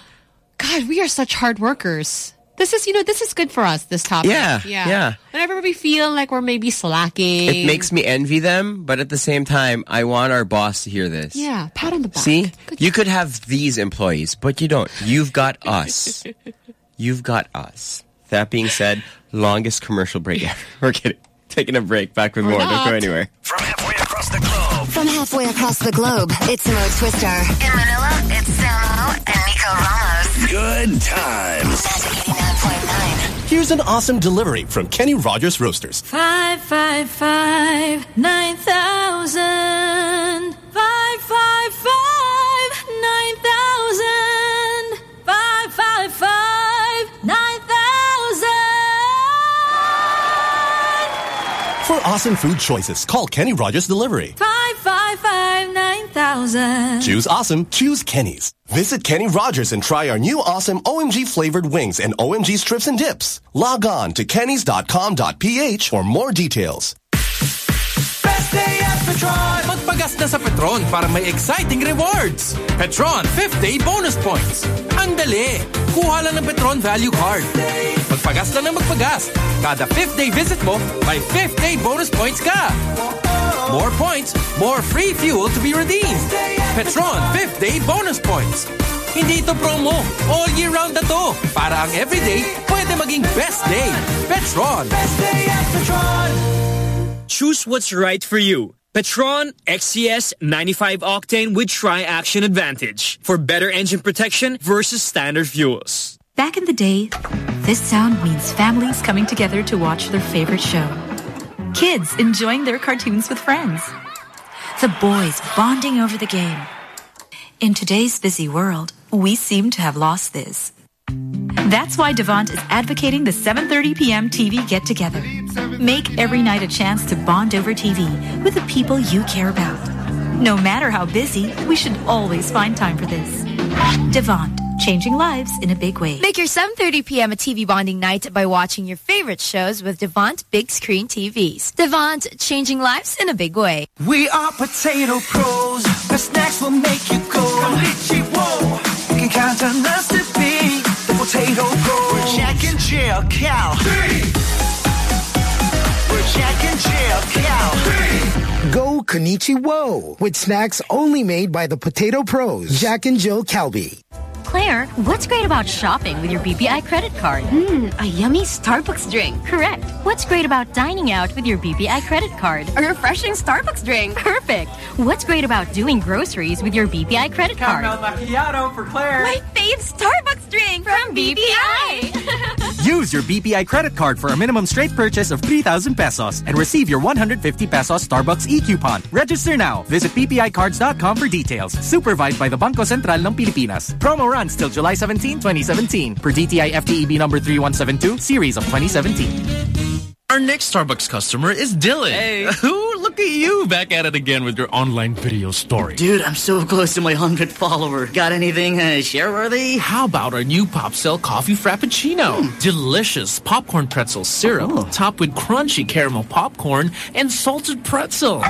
Speaker 16: God, we are such hard workers. This is, you know, this is good for us, this topic.
Speaker 15: Yeah,
Speaker 16: Yeah.
Speaker 15: yeah.
Speaker 16: Whenever we feel like we're maybe slacking.
Speaker 15: It makes me envy them, but at the same time, I want our boss to hear this.
Speaker 16: Yeah, pat on the back.
Speaker 15: See, you could have these employees, but you don't. You've got us. You've got us. That being said, longest commercial break ever. We're kidding. Taking a break. Back with
Speaker 2: We're
Speaker 15: more. Don't go anywhere.
Speaker 2: From halfway across the globe, From halfway across the globe, it's Mo Twister. In Manila, it's Samo and Nico Ramos.
Speaker 69: Good times.
Speaker 2: Magic 89.9.
Speaker 19: Here's an awesome delivery from Kenny Rogers Roasters.
Speaker 13: Five five five nine thousand. Five five
Speaker 19: awesome food choices, call Kenny Rogers Delivery.
Speaker 13: Five five five nine thousand.
Speaker 19: Choose awesome, choose Kenny's. Visit Kenny Rogers and try our new awesome OMG flavored wings and OMG strips and dips. Log on to kennys.com.ph for more details.
Speaker 12: Best day at Petron! Magpagas na sa Petron para may exciting rewards. Petron 5th Day Bonus Points. Ang dali! Kuha lang ng Petron Value Card. Magpagas lang ng magpagas. Kada 5th day visit mo, may 5th day bonus points ka. More points, more free fuel to be redeemed. Petron 5th Day Bonus Points. Hindi ito promo. All year round na to. Para ang everyday, pwede maging best day. Petron. Best day at Petron.
Speaker 35: Choose what's right for you. Petron XCS 95 octane with tri-action advantage for better engine protection versus standard fuels.
Speaker 70: Back in the day, this sound means families coming together to watch their favorite show. Kids enjoying their cartoons with friends. The boys bonding over the game. In today's busy world, we seem to have lost this. That's why Devant is advocating the 7:30 p.m. TV get together. Make every night a chance to bond over TV with the people you care about. No matter how busy, we should always find time for this. Devant, changing lives in a big way.
Speaker 3: Make your 7.30 p.m. a TV bonding night by watching your favorite shows with Devant Big Screen TVs. Devant, changing lives in a big way.
Speaker 12: We are potato pros. The snacks will make you go. Konnichiwa. You can count on us to be the potato pros. We're Jack and Jill Cow. We're Jack and Jill Cow.
Speaker 71: Go Konichiwo with snacks only made by the Potato Pros, Jack and Jill Calbee.
Speaker 72: Claire, what's great about shopping with your BPI credit card?
Speaker 73: Hmm, a yummy Starbucks drink.
Speaker 72: Correct. What's great about dining out with your BPI credit card?
Speaker 73: A refreshing Starbucks drink.
Speaker 72: Perfect. What's great about doing groceries with your BPI credit card?
Speaker 12: Caramel macchiato for Claire.
Speaker 73: My fave Starbucks drink from BPI.
Speaker 74: Use your BPI credit card for a minimum straight purchase of 3,000 pesos and receive your 150 pesos Starbucks e-coupon. Register now. Visit bpicards.com for details. Supervised by the Bangko Sentral ng Pilipinas. Promo runs till July 17, 2017 per DTI FTEB number 3172, series of 2017.
Speaker 75: Our next Starbucks customer is Dylan, Hey. who
Speaker 74: look at you back at it again with your online video story.
Speaker 76: Dude, I'm so close to my 100 follower. Got anything uh, share worthy?
Speaker 74: How about our new Pop Cell Coffee Frappuccino? Delicious popcorn pretzel syrup topped with crunchy caramel popcorn and salted pretzel.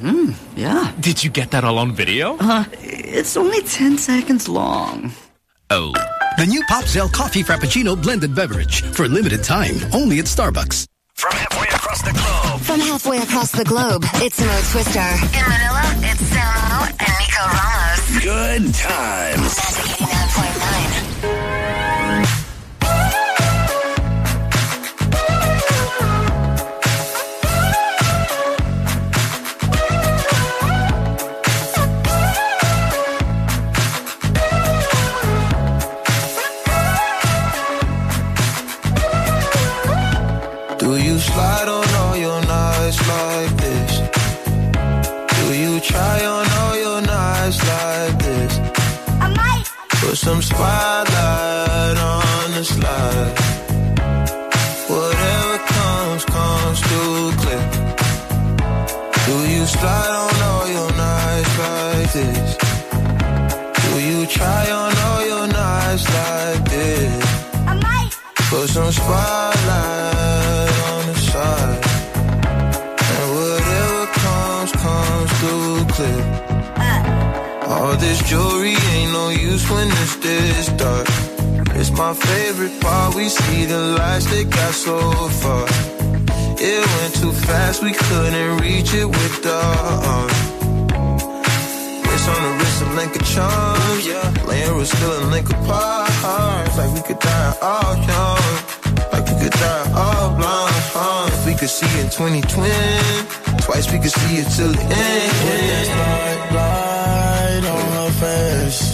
Speaker 76: Mm, yeah.
Speaker 74: Did you get that all on video?
Speaker 76: Uh, it's only 10 seconds long.
Speaker 74: Oh.
Speaker 9: The new Popzell Coffee Frappuccino blended beverage for limited time only at Starbucks.
Speaker 2: From halfway across the globe. From halfway across the globe, it's Mo Twister. In Manila, it's Samo and Nico Ramos.
Speaker 77: Good times.
Speaker 28: Some spotlight on the slide. Whatever comes, comes too clear. Do you slide on all your nights like this? Do you try on all your nights like this?
Speaker 2: I might.
Speaker 28: Put some spotlight when it's this dark. It's my favorite part. We see the lights that got so far. It went too fast, we couldn't reach it with the arm. It's on the wrist, a link of charms, yeah. Laying was still a link apart. Like we could die all young. Like we could die all blind. Huh? If we could see in 2020, twice we could see it till the end. Put that spotlight on her face.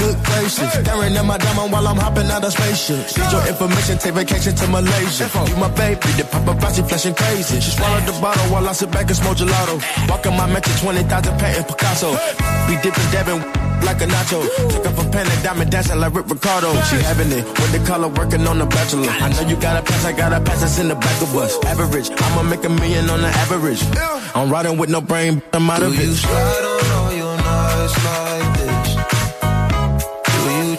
Speaker 28: Good gracious. Staring at my diamond while I'm hopping out of spaceship. Need your information, take vacation to Malaysia. You my baby, the paparazzi flashing crazy. She swallowed the bottle while I sit back and smoke gelato. Walking my mentor, 20,000 patent Picasso. We dipping, dabbing like a nacho. Took up a pen and diamond dancing like Rick Ricardo. She having it with the color working on the bachelor. I know you got a pass, I got a pass, it's in the back of us. Average, I'ma make a million on the average. I'm riding with no brain, I'm out of it. you slide on all your nights like this?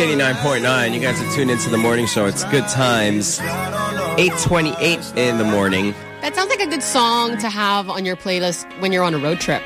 Speaker 15: It's K89.9. You guys are tuned into the morning show. It's good times. 8.28 in the morning.
Speaker 16: That sounds like a good song to have on your playlist when you're on a road trip.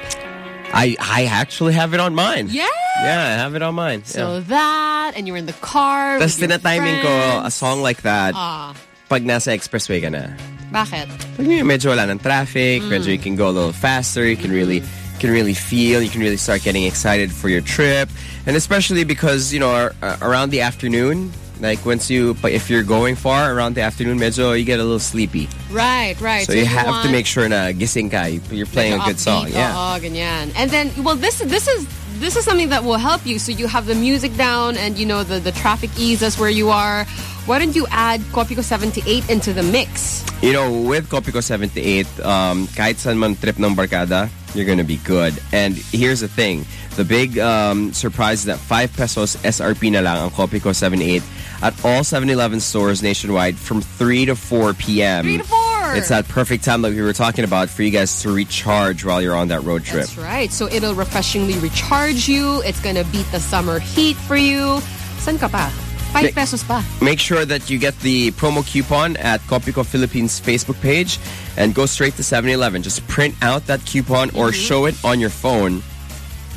Speaker 15: I, I actually have it on mine.
Speaker 16: Yeah.
Speaker 15: Yeah, I have it on mine.
Speaker 16: So
Speaker 15: yeah.
Speaker 16: that, and you're in the car
Speaker 15: Tapos tinatiming ko a song like that
Speaker 16: Ah,
Speaker 15: pag nasa expressway ka na.
Speaker 16: bakit?
Speaker 15: Pag medyo wala ng traffic,
Speaker 16: Mm.
Speaker 15: medyo you can go a little faster, you can really can really feel, you can really start getting excited for your trip. And especially because, you know, uh, around the afternoon, like once you, if you're going far around the afternoon, medyo you get a little sleepy.
Speaker 16: Right, right.
Speaker 15: So, you have to make sure na gising ka, you're playing a good song. Yeah.
Speaker 16: ganyan. And then, well, this is this is this is something that will help you. So you have the music down, and you know the the traffic eases where you are. Why don't you add Kopiko 78 into the mix?
Speaker 15: You know, with Kopiko 78, um, kahit saan man trip ng barkada, you're gonna be good. And here's the thing. The big um, surprise is that 5 pesos SRP na lang ang Kopiko 78 at all 7-Eleven stores nationwide from 3 to 4 p.m.
Speaker 16: 3 to 4!
Speaker 15: It's that perfect time that we were talking about for you guys to recharge while you're on that road trip.
Speaker 16: That's right. So it'll refreshingly recharge you. It's gonna beat the summer heat for you.
Speaker 78: San ka pa? 5
Speaker 68: Make-
Speaker 78: pesos pa.
Speaker 68: Make sure that you get the promo coupon at Kopiko Philippines Facebook page and go straight to 7-Eleven. Just print out that coupon or mm-hmm. show it on your phone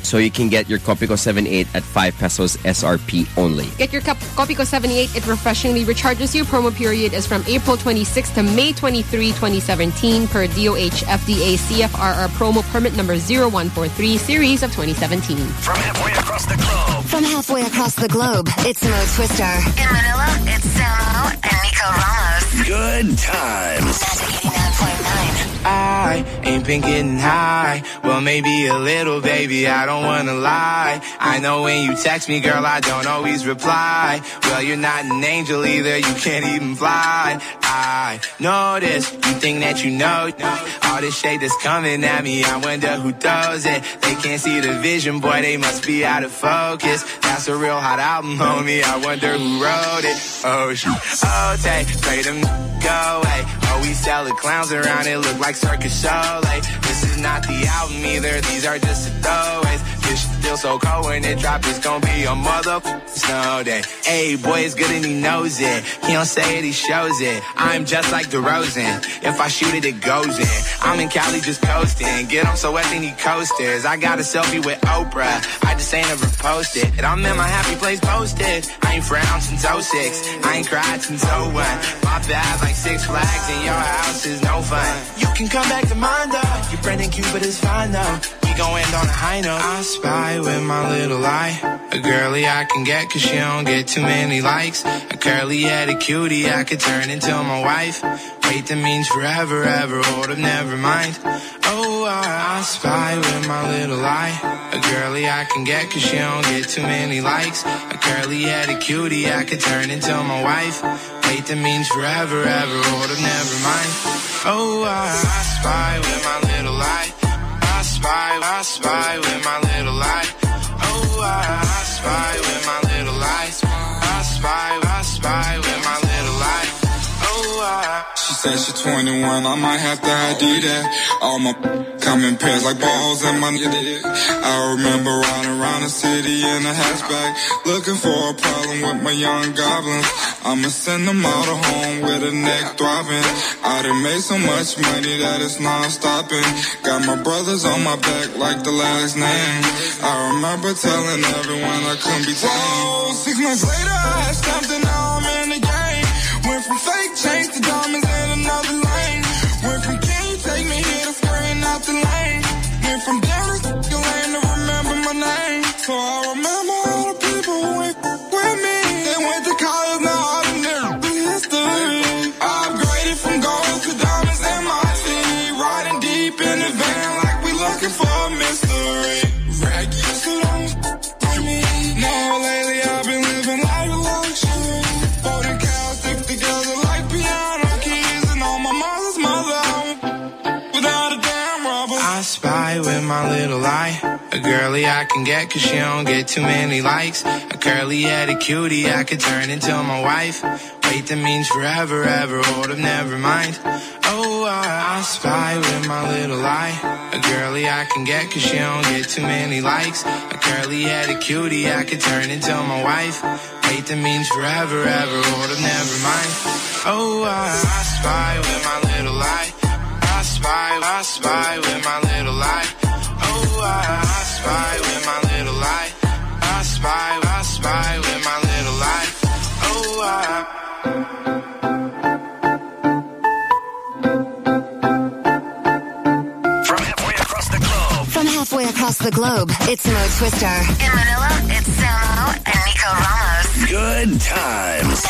Speaker 68: so you can get your Kopiko 78 at 5 pesos SRP only.
Speaker 78: Get your cup Kopiko 78. It refreshingly recharges you. Promo period is from April 26 to May 23, 2017 per DOH FDA CFRR promo permit number 0143 series of 2017.
Speaker 2: From halfway across the globe. From halfway across the globe, it's Mo Twister. In Manila, it's Samo and Nico Ramos.
Speaker 71: Good times. I ain't been getting high. Well, maybe a little, baby. I don't wanna lie. I know when you text me, girl, I don't always reply. Well, you're not an angel either. You can't even fly. I this. You think that you know all this shade that's coming at me. I wonder who does it. They can't see the vision, boy. They must be out of focus. That's a real hot album, homie. I wonder who wrote it. Oh, shit. Oh, take, pray them go away. Oh, we sell the clowns around it, look like circus show. Like, this is not the album either, these are just the throwaways. This still so cold when it drop, it's gonna be a mother snow day. Hey, boy, it's good and he knows it. He don't say it, he shows it. I'm just like DeRozan. If I shoot it, it goes in. I'm in Cali just coasting. Get him so wet, they need coasters. I got a selfie with Oprah. I just ain't ever posted. And I'm in my happy place posted. I ain't frowned since 06. I ain't cried since 01. My bad like Six Flags and your house is no fun. You can come back to mine though. Your friend and Cupid is fine though. Gon' end on a high note. I spy with my little eye. A girly I can get cause she don't get too many likes. A curly headed cutie I could turn into my wife. Wait, that means forever, ever. Hold up, never mind. Oh, I, I spy with my little eye. A girly I can get cause she don't get too many likes. A curly headed cutie I could turn into my wife. Wait, that means forever, ever. Hold up, never mind. Oh, I, I spy with my little eye. I spy, I spy with my little eye. Oh, I, I spy with my little eyes. I spy, I spy
Speaker 79: She said she's 21, I might have to ID that. All my come in pairs like balls in my I remember riding around the city in a hatchback, looking for a problem with my young goblins. I'ma send them all to home with a neck throbbing. I done made so much money that it's non-stopping. Got my brothers on my back like the last name. I remember telling everyone I couldn't be tamed. Six months later I had from fake chains to diamonds in another lane. Went from king, take me here to spraying out the lane. Went from down my
Speaker 71: little eye. A girly I can get cause she don't get too many likes. A curly headed cutie I could turn into my wife. Wait, that means forever, ever. Hold up, never mind. Oh, I, I spy with my little eye. A girly I can get cause she don't get too many likes. A curly headed cutie I could turn into my wife. Wait, that means forever, ever. Hold up, never mind. Oh, I, I spy with my little eye. I spy, I spy with my little eye. I, I spy with my little eye. I spy, I spy with my little eye. Oh, I.
Speaker 2: From halfway across the globe. From halfway across the globe, it's Mo Twister. In Manila, it's Samo and Nico Ramos.
Speaker 71: Good times.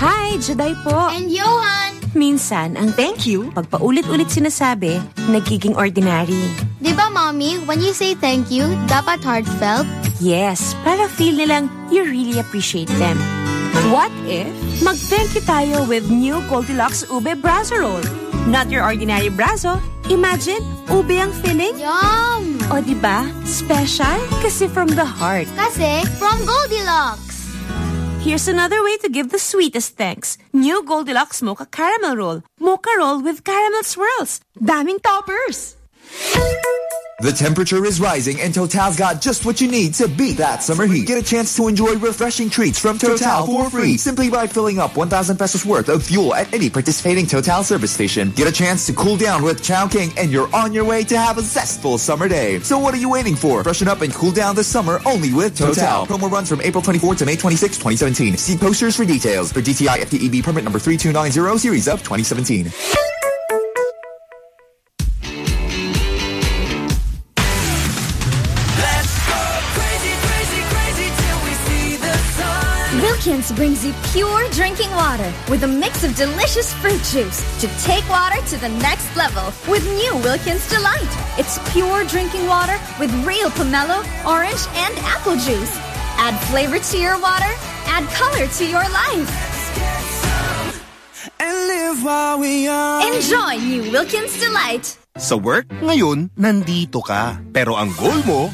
Speaker 3: Hi, Juday po. And Johan. Minsan, ang thank you, pag paulit-ulit sinasabi, nagiging ordinary.
Speaker 80: Di ba, Mommy, when you say thank you, dapat heartfelt?
Speaker 3: Yes, para feel nilang you really appreciate them. What if mag-thank you tayo with new Goldilocks Ube Brazo Roll? Not your ordinary brazo. Imagine, ube ang filling.
Speaker 80: Yum!
Speaker 3: O ba? Special kasi from the heart.
Speaker 80: Kasi from Goldilocks.
Speaker 3: Here's another way to give the sweetest thanks. New Goldilocks Mocha Caramel Roll. Mocha Roll with caramel swirls. Daming toppers!
Speaker 10: The temperature is rising and Total's got just what you need to beat that summer heat. Get a chance to enjoy refreshing treats from Total for free simply by filling up 1,000 pesos worth of fuel at any participating Total service station. Get a chance to cool down with Chowking and you're on your way to have a zestful summer day. So what are you waiting for? Freshen up and cool down this summer only with Total. Promo runs from April 24 to May 26, 2017. See posters for details for DTI FTEB permit number 3290 series of 2017.
Speaker 3: Wilkins brings you pure drinking water with a mix of delicious fruit juice to take water to the next level with new Wilkins Delight. It's pure drinking water with real pomelo, orange, and apple juice. Add flavor to your water, add color to your life.
Speaker 12: And live while we are.
Speaker 3: Enjoy new Wilkins Delight.
Speaker 22: Sa work, ngayon, nandito ka. Pero ang goal mo,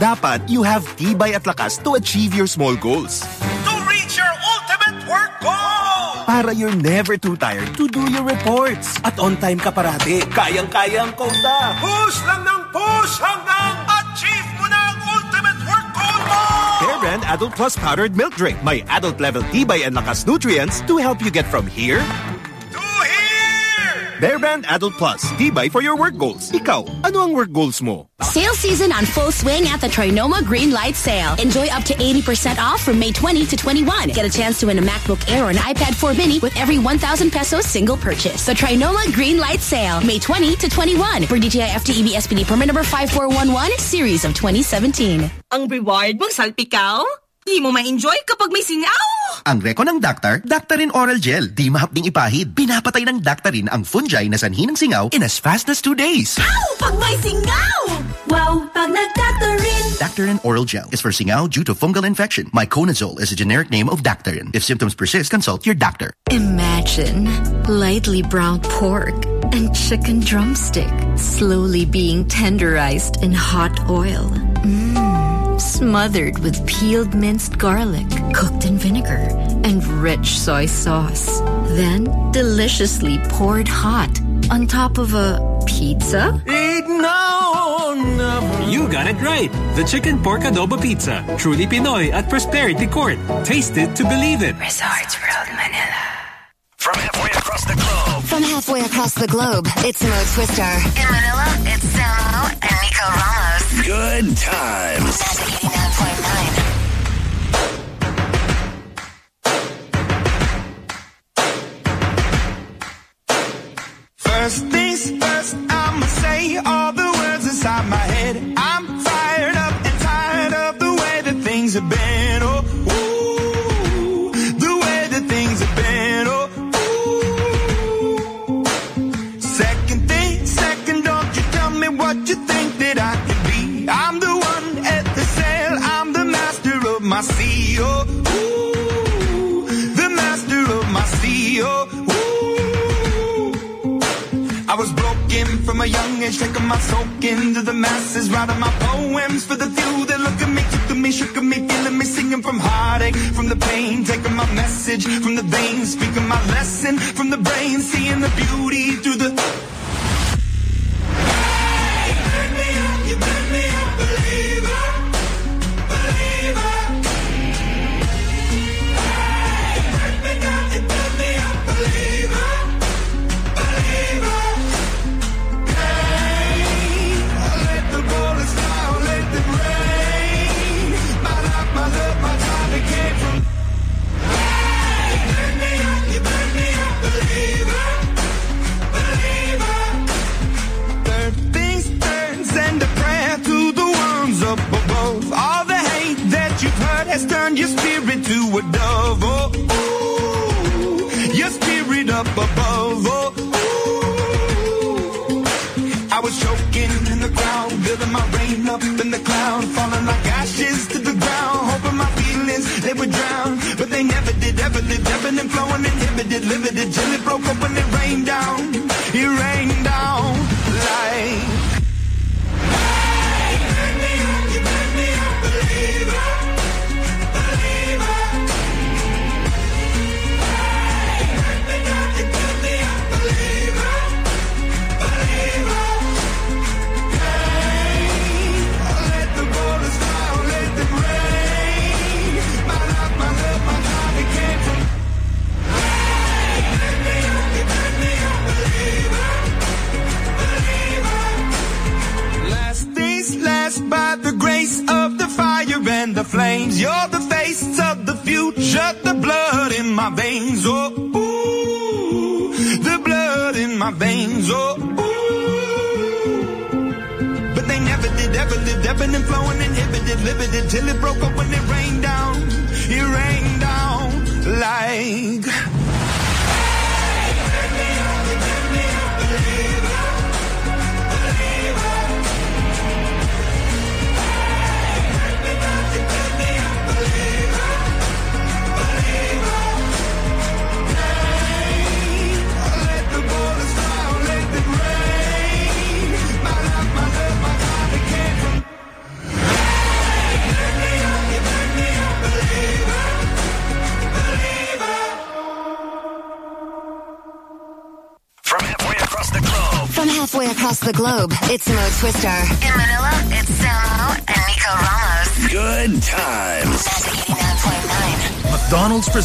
Speaker 22: dapat you have tibay at lakas to achieve your small goals.
Speaker 81: To reach your ultimate work goal!
Speaker 22: Para you're never too tired to do your reports. At on time ka parati. Kayang-kaya ang kota.
Speaker 81: Push lang ng push hanggang achieve mo na ang ultimate work goal mo!
Speaker 22: Bear Brand Adult Plus Powdered Milk Drink. May adult level tibay and lakas nutrients to help you get from here Bear Brand Adult Plus. Tibay for your work goals. Ikaw, ano ang work goals mo?
Speaker 7: Sale season on full swing at the Trinoma Green Light Sale. Enjoy up to 80% off from May 20 to 21. Get a chance to win a MacBook Air or an iPad 4 mini with every 1,000 pesos single purchase. The Trinoma Green Light Sale, May 20 to 21. For DTI FTEB SPD permit number 5411, series of 2017.
Speaker 13: Ang reward mong salpikaw? Di mo ma-enjoy kapag may singaw!
Speaker 22: Ang reko ng Daktar, Daktarin Oral Gel. Di mahapding ipahid. Pinapatay ng Daktarin ang fungi na sanhi ng singaw in as fast as two days.
Speaker 13: Ow! Pag may singaw! Wow! Pag nag-Daktarin!
Speaker 22: Daktarin Oral Gel is for singaw due to fungal infection. Miconazole is a generic name of Daktarin. If symptoms persist, consult your doctor.
Speaker 82: Imagine lightly browned pork and chicken drumstick slowly being tenderized in hot oil. Mmm smothered with peeled minced garlic, cooked in vinegar, and rich soy sauce. Then deliciously poured hot on top of a pizza?
Speaker 35: You got it right. The Chicken Pork Adobo Pizza. Truly Pinoy at Prosperity Court. Taste it to believe it.
Speaker 82: Resorts World Manila.
Speaker 2: From halfway across the globe. From halfway across the globe, it's Mo Twister. In Manila, it's Samo and Nico Ramos.
Speaker 83: Good times.
Speaker 12: First things first, I'ma say all the words inside my head. I'm speaking my lesson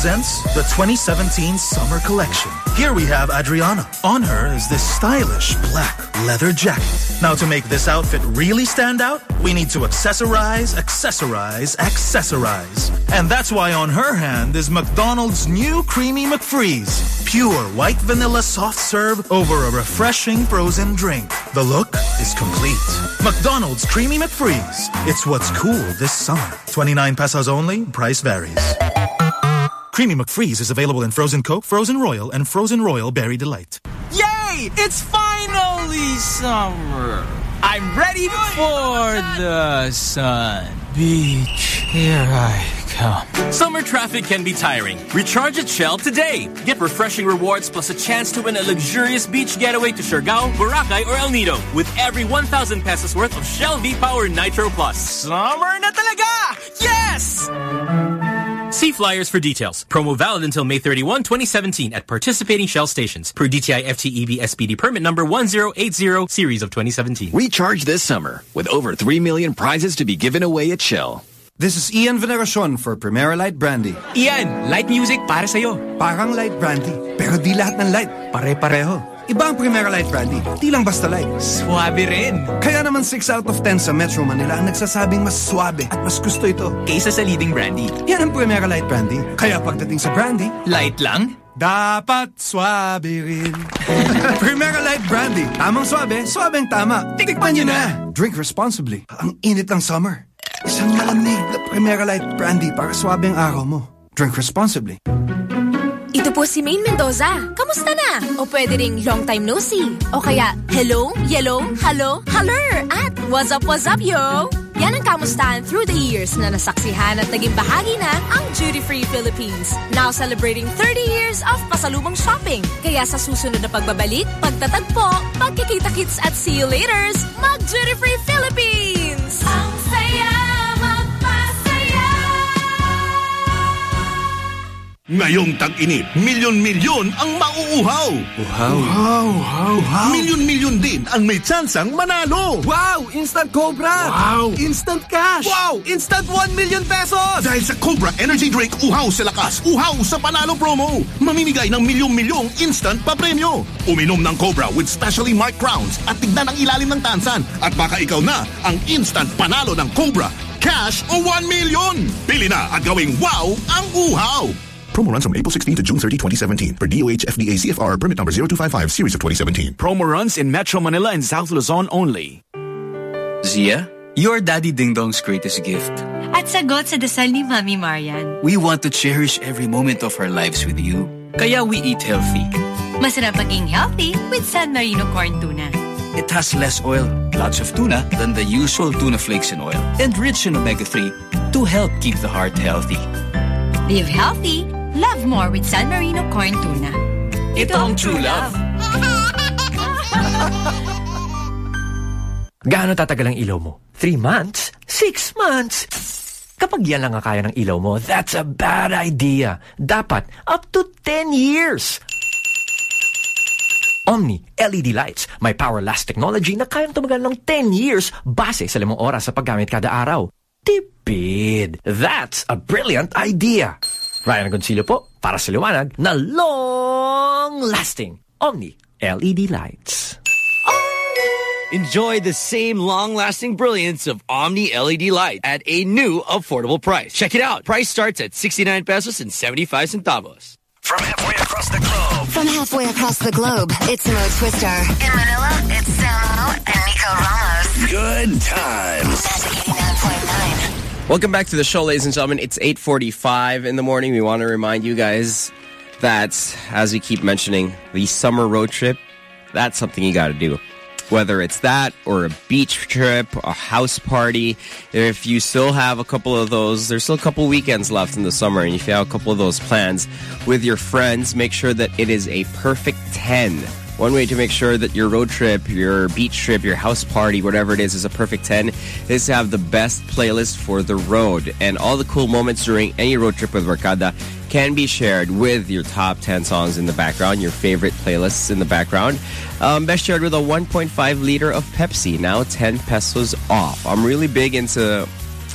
Speaker 84: presents the 2017 Summer Collection. Here we have Adriana. On her is this stylish black leather jacket. Now to make this outfit really stand out, we need to accessorize, accessorize, accessorize. And that's why on her hand is McDonald's new Creamy McFreeze. Pure white vanilla soft serve over a refreshing frozen drink. The look is complete. McDonald's Creamy McFreeze. It's what's cool this summer. 29 pesos only, price varies. Creamy McFreeze is available in Frozen Coke, Frozen Royal, and Frozen Royal Berry Delight.
Speaker 85: Yay! It's finally summer. I'm ready for the sun. Beach, here I come.
Speaker 35: Summer traffic can be tiring. Recharge at Shell today. Get refreshing rewards plus a chance to win a luxurious beach getaway to Siargao, Boracay, or El Nido with every 1,000 pesos worth of Shell V-Power Nitro Plus.
Speaker 85: Summer
Speaker 35: flyers for details. Promo valid until May 31, 2017 at participating Shell stations per DTI FTEB SPD permit number 1080 series of 2017.
Speaker 86: Recharge this summer with over 3 million prizes to be given away at Shell.
Speaker 9: This is Ian Veneracion for Primera Light Brandy.
Speaker 85: Ian, light music para sa'yo.
Speaker 9: Parang light brandy, pero di lahat ng light pare-pareho. Iba ang Primera Light Brandy, di lang basta light.
Speaker 85: Swabe rin.
Speaker 9: Kaya naman 6 out of 10 sa Metro Manila ang nagsasabing mas swabe at mas gusto ito.
Speaker 85: Kaysa sa leading brandy.
Speaker 9: Yan ang Primera Light Brandy. Kaya pagdating sa brandy,
Speaker 85: Light lang?
Speaker 9: dapat swabe rin. Primera Light Brandy. Tamang swabe, swabeng tama. Tikman nyo na. Drink responsibly. Ang init ng summer. Isang malamig na Primera Light Brandy para swabe ang araw mo. Drink responsibly.
Speaker 13: Po si Maine Mendoza. Kamusta na? O pwede ring long time no see. O kaya, hello, yellow, hello, haller, at what's up, what's up, yo? Yan ang kamustahan through the years na nasaksihan at naging bahagi na ang Duty Free Philippines. Now celebrating 30 years of pasalubong shopping. Kaya sa susunod na pagbabalik, pagtatagpo, pagkikita-kits at see you laters, mag Duty Free Philippines!
Speaker 19: Ngayong tag-init, milyon-milyon ang mauuhaw.
Speaker 9: Uhaw. Uhaw, uhaw, uhaw.
Speaker 19: Milyon-milyon din ang may tsansang manalo.
Speaker 9: Wow! Instant Cobra!
Speaker 19: Wow!
Speaker 9: Instant cash!
Speaker 19: Wow!
Speaker 9: Instant 1 million pesos!
Speaker 19: Dahil sa Cobra Energy Drink, uhaw sa lakas, uhaw sa panalo promo. Mamimigay ng milyong-milyong instant pa-premyo. Uminom ng Cobra with specially marked crowns at tignan ang ilalim ng tansan. At baka ikaw na ang instant panalo ng Cobra. Cash o 1 million. Pili na at gawing wow ang uhaw.
Speaker 87: Promo runs from April 16 to June 30, 2017 For DOH FDA CFR permit number 0255 series of 2017.
Speaker 22: Promo runs in Metro Manila and South Luzon only.
Speaker 88: Zia, you're Daddy Dingdong's greatest gift.
Speaker 3: At sagot sa dasal ni Mami Marian.
Speaker 88: We want to cherish every moment of our lives with you. Kaya we eat healthy.
Speaker 3: Masarap maging healthy with San Marino corn tuna.
Speaker 88: It has less oil, lots of tuna, than the usual tuna flakes and oil, and rich in omega-3 to help keep the heart healthy.
Speaker 3: Live healthy, love more with San Marino corn tuna.
Speaker 88: Ito ang true love.
Speaker 89: Gaano tatagal ang ilaw mo? Three months? Six months? Kapag yan lang ang kaya ng ilaw mo, that's a bad idea. Dapat up to 10 years. Omni LED lights, may power last technology na kayang tumagal ng 10 years base sa limang oras sa paggamit kada araw. Tipid! That's a brilliant idea! Ryan Agoncillo po, para sa liwanag na long-lasting Omni LED lights.
Speaker 90: Enjoy the same long-lasting brilliance of Omni LED light at a new affordable price. Check it out. Price starts at 69 pesos and 75 centavos.
Speaker 2: From halfway across the globe. From halfway across the globe, it's Mo Twister. In Manila, it's Samo and Nico Ramos.
Speaker 91: Good times.
Speaker 2: Welcome
Speaker 15: back to the show, ladies and gentlemen. It's 8.45 in the morning. We want to remind you guys that, as we keep mentioning, the summer road trip, that's something you got to do. Whether it's that or a beach trip, a house party, if you still have a couple of those, there's still a couple weekends left in the summer, and if you have a couple of those plans with your friends, make sure that it is a perfect 10 one way to make sure that your road trip, your beach trip, your house party, whatever it is, is a perfect 10 is to have the best playlist for the road. And all the cool moments during any road trip with Barkada can be shared with your top 10 songs in the background, your favorite playlists in the background. Um, best shared with a 1.5 liter of Pepsi, now 10 pesos off. I'm really big into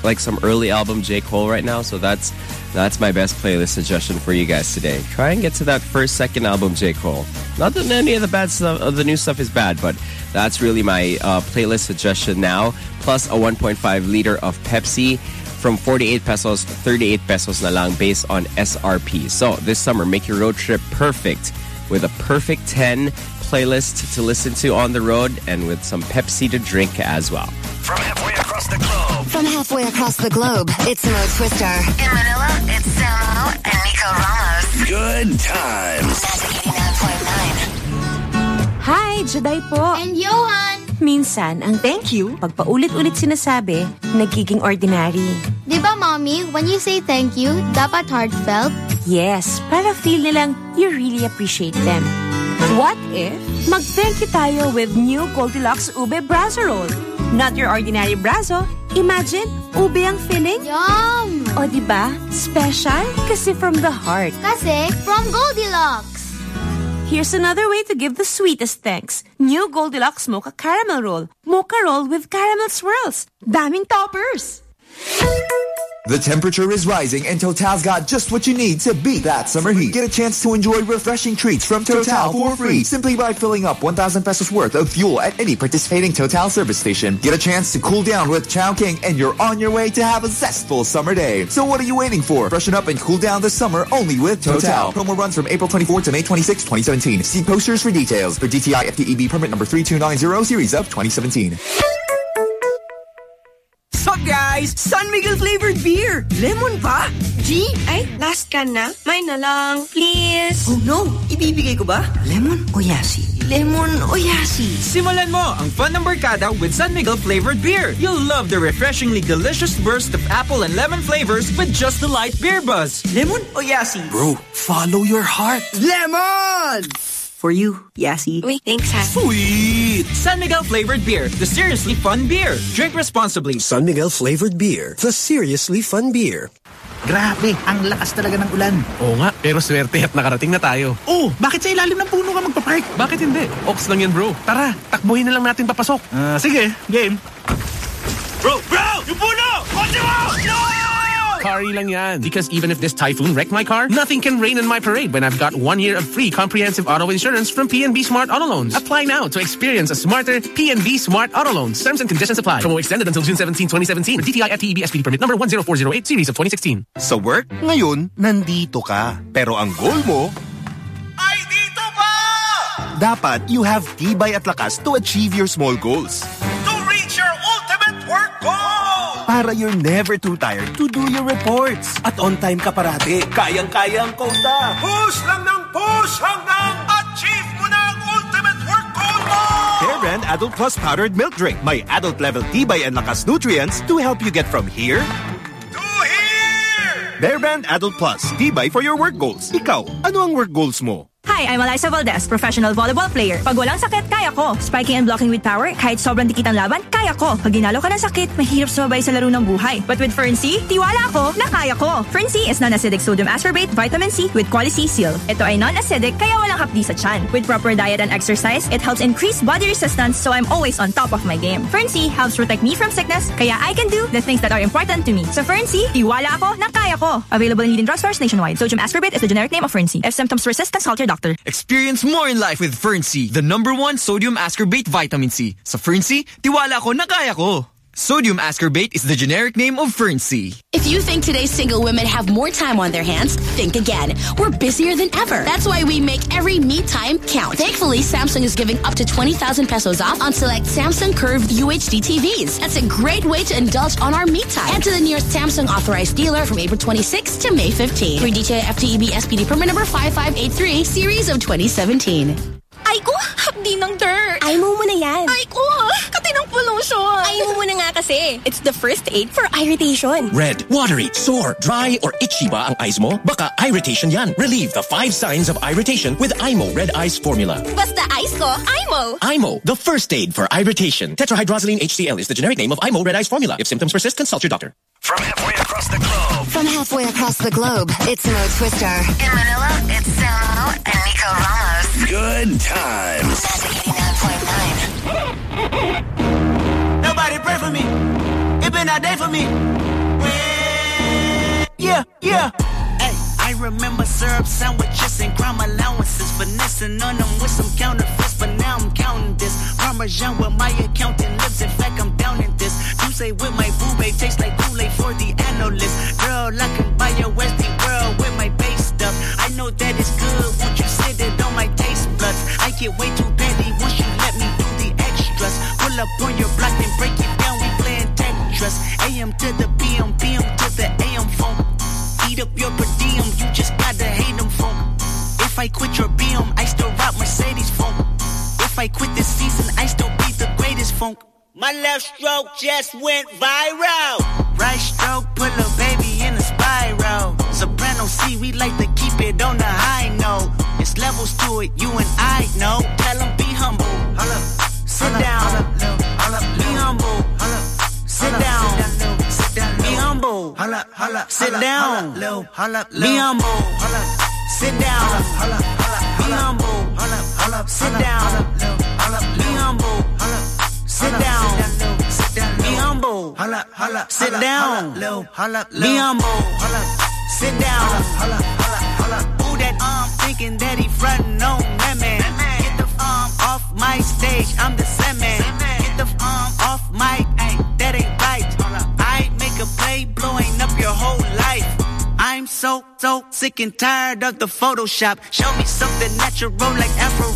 Speaker 15: like some early album J. Cole right now, so that's that's my best playlist suggestion for you guys today. Try and get to that first, second album J. Cole. Not that any of the bad stuff, of the new stuff is bad, but that's really my uh, playlist suggestion now. Plus a 1.5 liter of Pepsi from 48 pesos to 38 pesos na lang based on SRP. So this summer, make your road trip perfect with a perfect 10 playlist to listen to on the road and with some Pepsi to drink as well.
Speaker 2: From halfway across the globe. From halfway across the globe, it's Mo Twister. In Manila, it's Samo and Nico Ramos.
Speaker 91: Good times.
Speaker 3: Hi, Juday po.
Speaker 92: And Johan.
Speaker 3: Minsan, ang thank you, pag paulit-ulit sinasabi, nagiging ordinary.
Speaker 92: Di ba, Mommy, when you say thank you, dapat heartfelt?
Speaker 3: Yes, para feel nilang you really appreciate them. What if mag-thank you tayo with new Goldilocks Ube Brazo Roll? Not your ordinary brazo. Imagine, ube ang filling.
Speaker 92: Yum!
Speaker 3: O diba? Special kasi from the heart.
Speaker 92: Kasi from Goldilocks.
Speaker 3: Here's another way to give the sweetest thanks. New Goldilocks Mocha Caramel Roll. Mocha Roll with caramel swirls. Daming toppers!
Speaker 10: The temperature is rising and Total's got just what you need to beat that summer heat. Get a chance to enjoy refreshing treats from Total for free simply by filling up 1,000 pesos worth of fuel at any participating Total service station. Get a chance to cool down with Chowking and you're on your way to have a zestful summer day. So what are you waiting for? Freshen up and cool down this summer only with Total. Promo runs from April 24 to May 26, 2017. See posters for details. For DTI FTEB permit number 3290 series of 2017.
Speaker 43: So guys, San Miguel flavored beer. Lemon pa?
Speaker 93: G, ay, last can na. May na lang, please.
Speaker 43: Oh no, ibibigay ko ba? Lemon o yasi?
Speaker 93: Lemon o yasi?
Speaker 94: Simulan mo ang fun ng barkada with San Miguel flavored beer. You'll love the refreshingly delicious burst of apple and lemon flavors with just the light beer buzz.
Speaker 43: Lemon o yasi?
Speaker 9: Bro, follow your heart.
Speaker 43: Lemon! For you, Yasi.
Speaker 93: Uy, thanks ha.
Speaker 9: Sweet!
Speaker 94: San Miguel flavored beer, the seriously fun beer. Drink responsibly.
Speaker 9: San Miguel flavored beer, the seriously fun beer.
Speaker 95: Grabe, ang lakas talaga ng ulan.
Speaker 96: Oo nga, pero swerte at nakarating na tayo.
Speaker 95: Oh, bakit sa ilalim ng puno ka magpapark?
Speaker 96: Bakit hindi? Ox lang yan bro. Tara, takbuhin na lang natin papasok.
Speaker 95: Ah, sige, game.
Speaker 97: Bro, bro! Yung puno! Kotse mo! No!
Speaker 96: Kari lang yan. Because even if this typhoon wrecked my car, nothing can rain in my parade when I've got one year of free comprehensive auto insurance from PNB Smart Auto Loans. Apply now to experience a smarter PNB Smart Auto Loans. Terms and conditions apply. Promo extended until June 17, 2017 for DTI FTEB SPD permit number 10408 series of 2016.
Speaker 22: Sa work, ngayon, nandito ka. Pero ang goal mo,
Speaker 97: ay dito pa!
Speaker 22: Dapat you have tibay at lakas to achieve your small goals. Para you're never too tired to do your reports.
Speaker 9: At on time ka parati. Kayang-kaya ang quota.
Speaker 97: Push lang ng push hanggang achieve mo na ang ultimate work goal mo!
Speaker 22: Bear Brand Adult Plus Powdered Milk Drink. May adult level tibay and lakas nutrients to help you get from here
Speaker 97: to here!
Speaker 22: Bear Brand Adult Plus. Tibay for your work goals. Ikaw, ano ang work goals mo?
Speaker 36: Hi, I'm Alyssa Valdez, professional volleyball player. Pag walang sakit, kaya ko. Spiking and blocking with power, kahit sobrang dikit ang laban, kaya ko. Pag ginalo ka ng sakit, mahirap sumabay sa laro ng buhay. But with Fern tiwala ako na kaya ko. Fern is non-acidic sodium ascorbate vitamin C with quality seal. Ito ay non-acidic kaya walang hapdi sa tiyan. With proper diet and exercise, it helps increase body resistance so I'm always on top of my game. Fern helps protect me from sickness kaya I can do the things that are important to me. Sa Fern tiwala ako na kaya ko. Available in leading drugstores nationwide. Sodium ascorbate is the generic name of Fern. If symptoms persist, consult your doctor.
Speaker 98: Experience more in life with Fern-C, the number one sodium ascorbate vitamin C. Sa Fern-C, tiwala ko na kaya ko. Sodium ascorbate is the generic name of Fern-C.
Speaker 7: If you think today's single women have more time on their hands, think again. We're busier than ever. That's why we make every me time count. Thankfully, Samsung is giving up to 20,000 pesos off on select Samsung curved UHD TVs. That's a great way to indulge on our me time. Head to the nearest Samsung authorized dealer from April 26 to May 15. 3 DTI FTEB SPD permit number 5583, series of 2017.
Speaker 99: Ay ko, hapdi ng dirt.
Speaker 7: Ay mo muna yan.
Speaker 99: Ay ko, kati ng pollution.
Speaker 7: Ay mo muna nga kasi. It's the first aid for irritation.
Speaker 86: Red, watery, sore, dry, or itchy ba ang eyes mo? Baka irritation yan. Relieve the five signs of irritation with Eye Mo Red Eyes Formula.
Speaker 7: Basta eyes ko, Eye Mo.
Speaker 86: IMO, the first aid for irritation. Tetrahydrozoline HCl is the generic name of Eye Mo Red Eyes Formula. If symptoms persist, consult your doctor.
Speaker 100: From halfway across the globe.
Speaker 2: From halfway across the globe, it's Mo Twister. In Manila, it's Samo and Nico Ramos.
Speaker 100: Good times.
Speaker 12: Nobody pray for me. It been a day for me. Yeah, yeah. Remember syrup sandwiches and crime allowances. Finessing on them with some counterfeits, but now I'm counting this. Parmesan with my accountant lips. In fact, I'm down in this. You say with my boo babe tastes like Kool-Aid for the analyst. Girl, I can buy your Westie world with my base stuff. I know that it's good. Won't you sit it on my taste buds? I get way too petty once you let me do the extras. Pull up on your block and break it down. We playing Tetris. AM to the PM, PM to the AM up your per diem, you just gotta hate them phone. If I quit your BM, I still rock Mercedes phone. If I quit this season, I still be the greatest funk. My left stroke just went viral. Right stroke put a baby in a spiral. Soprano C, we like to keep it on the high note. It's levels to it, you and I know. Tell them be humble. Sit down. Be humble. Sit down. Be humble. Sit down. Be humble. Sit down. Be humble. Sit down. Be humble. Sit down. Be humble. Sit down. Be humble. Sit down. Who that arm thinking that he frontin' on that man? Get the arm off my stage. I'm the semen. Get the arm off my. Ay, that ain't right. I make a blowing up your whole life. I'm so, so sick and tired of the Photoshop. Show me something natural like Afro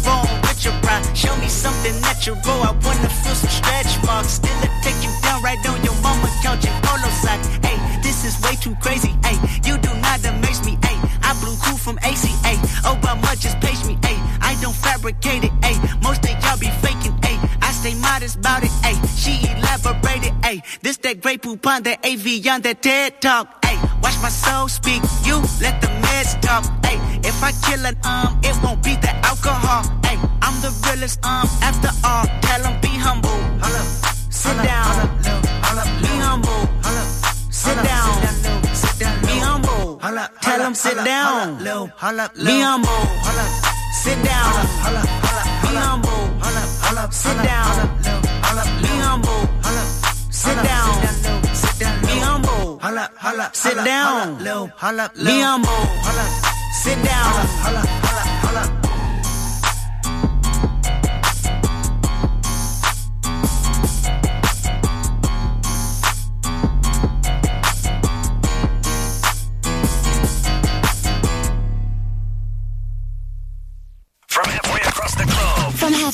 Speaker 12: with your pride. Show me something natural. I wanna feel some stretch marks. Still it take you down right on your mama couch in polo socks. Hey, this is way too crazy. Hey, you do not amaze me. Hey, I blew cool from ACA. Obama just page me. Hey, I don't fabricate it. Hey, most modest about it. Hey, she elaborated. Hey, this that great poop on that AV on that TED talk. Hey, watch my soul speak. You let the meds talk. Hey, if I kill an um, it won't be the alcohol. Hey, I'm the realest um after all. Tell 'em be humble. Sit down. Be humble. Sit down. Be humble. Tell 'em sit down. Be humble. Sit down. Be humble. Sit down. Be humble. Sit down. Be humble. Sit down. Be humble. Sit down.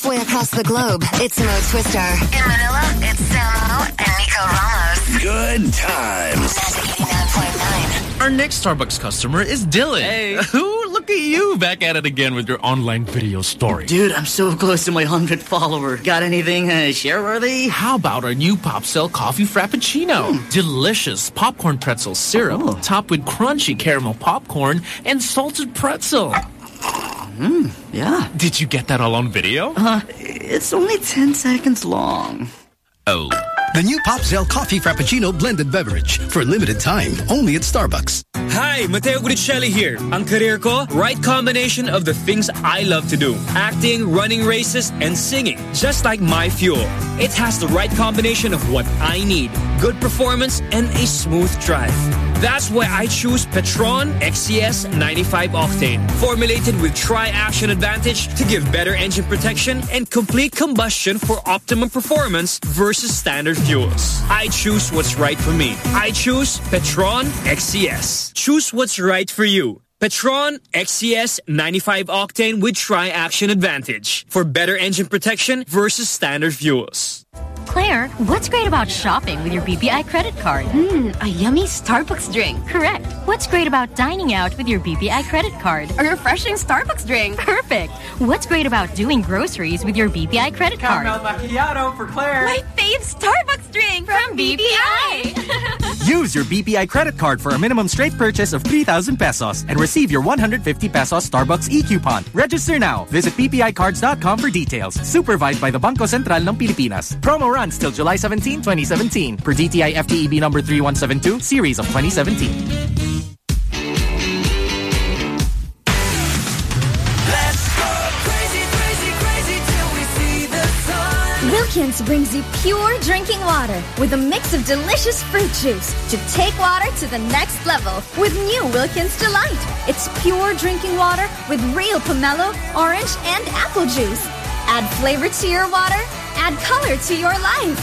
Speaker 100: Halfway across the globe,
Speaker 2: it's Mo Twister. In Manila, it's Samo and Nico Ramos.
Speaker 100: Good times.
Speaker 101: Our next Starbucks customer is Dylan. Hey. Ooh, look at you back at it again with your online video story.
Speaker 102: Dude, I'm so close to my 100 follower. Got anything uh, share worthy?
Speaker 101: How about our new Popzel Coffee Frappuccino? Delicious popcorn pretzel syrup topped with crunchy caramel popcorn and salted pretzel.
Speaker 102: Mm, yeah.
Speaker 101: Did you get that all on video?
Speaker 102: Uh, it's only 10 seconds long.
Speaker 101: Oh.
Speaker 19: The new Popzel Coffee Frappuccino blended beverage for a limited time only at Starbucks.
Speaker 35: Hi, Matteo Guidicelli here. Ang career ko, right combination of the things I love to do. Acting, running races, and singing. Just like my fuel. It has the right combination of what I need. Good performance and a smooth drive. That's why I choose Petron XCS 95 Octane. Formulated with tri-action advantage to give better engine protection and complete combustion for optimum performance versus standard fuels. I choose what's right for me. I choose Petron XCS. Choose what's right for you. Petron XCS 95 octane with tri-action advantage for better engine protection versus standard fuels.
Speaker 101: Claire, what's great about shopping with your BPI credit card?
Speaker 103: Mmm, a yummy Starbucks drink.
Speaker 101: Correct. What's great about dining out with your BPI credit card?
Speaker 103: A refreshing Starbucks drink.
Speaker 101: Perfect. What's great about doing groceries with your BPI credit card?
Speaker 104: Caramel macchiato for Claire.
Speaker 103: My fave Starbucks drink from,
Speaker 101: from BPI.
Speaker 1: Use your BPI credit card for a minimum straight purchase of 3,000 pesos and receive your 150 pesos Starbucks e-coupon. Register now. Visit bpicards.com for details. Supervised by the Bangko Sentral ng Pilipinas. Promo runs till July 17, 2017 per DTI FTEB number 3172, series of 2017.
Speaker 3: Wilkins brings you pure drinking water with a mix of delicious fruit juice to take water to the next level with new Wilkins Delight. It's pure drinking water with real pomelo, orange, and apple juice. Add flavor to your water, add color to your life.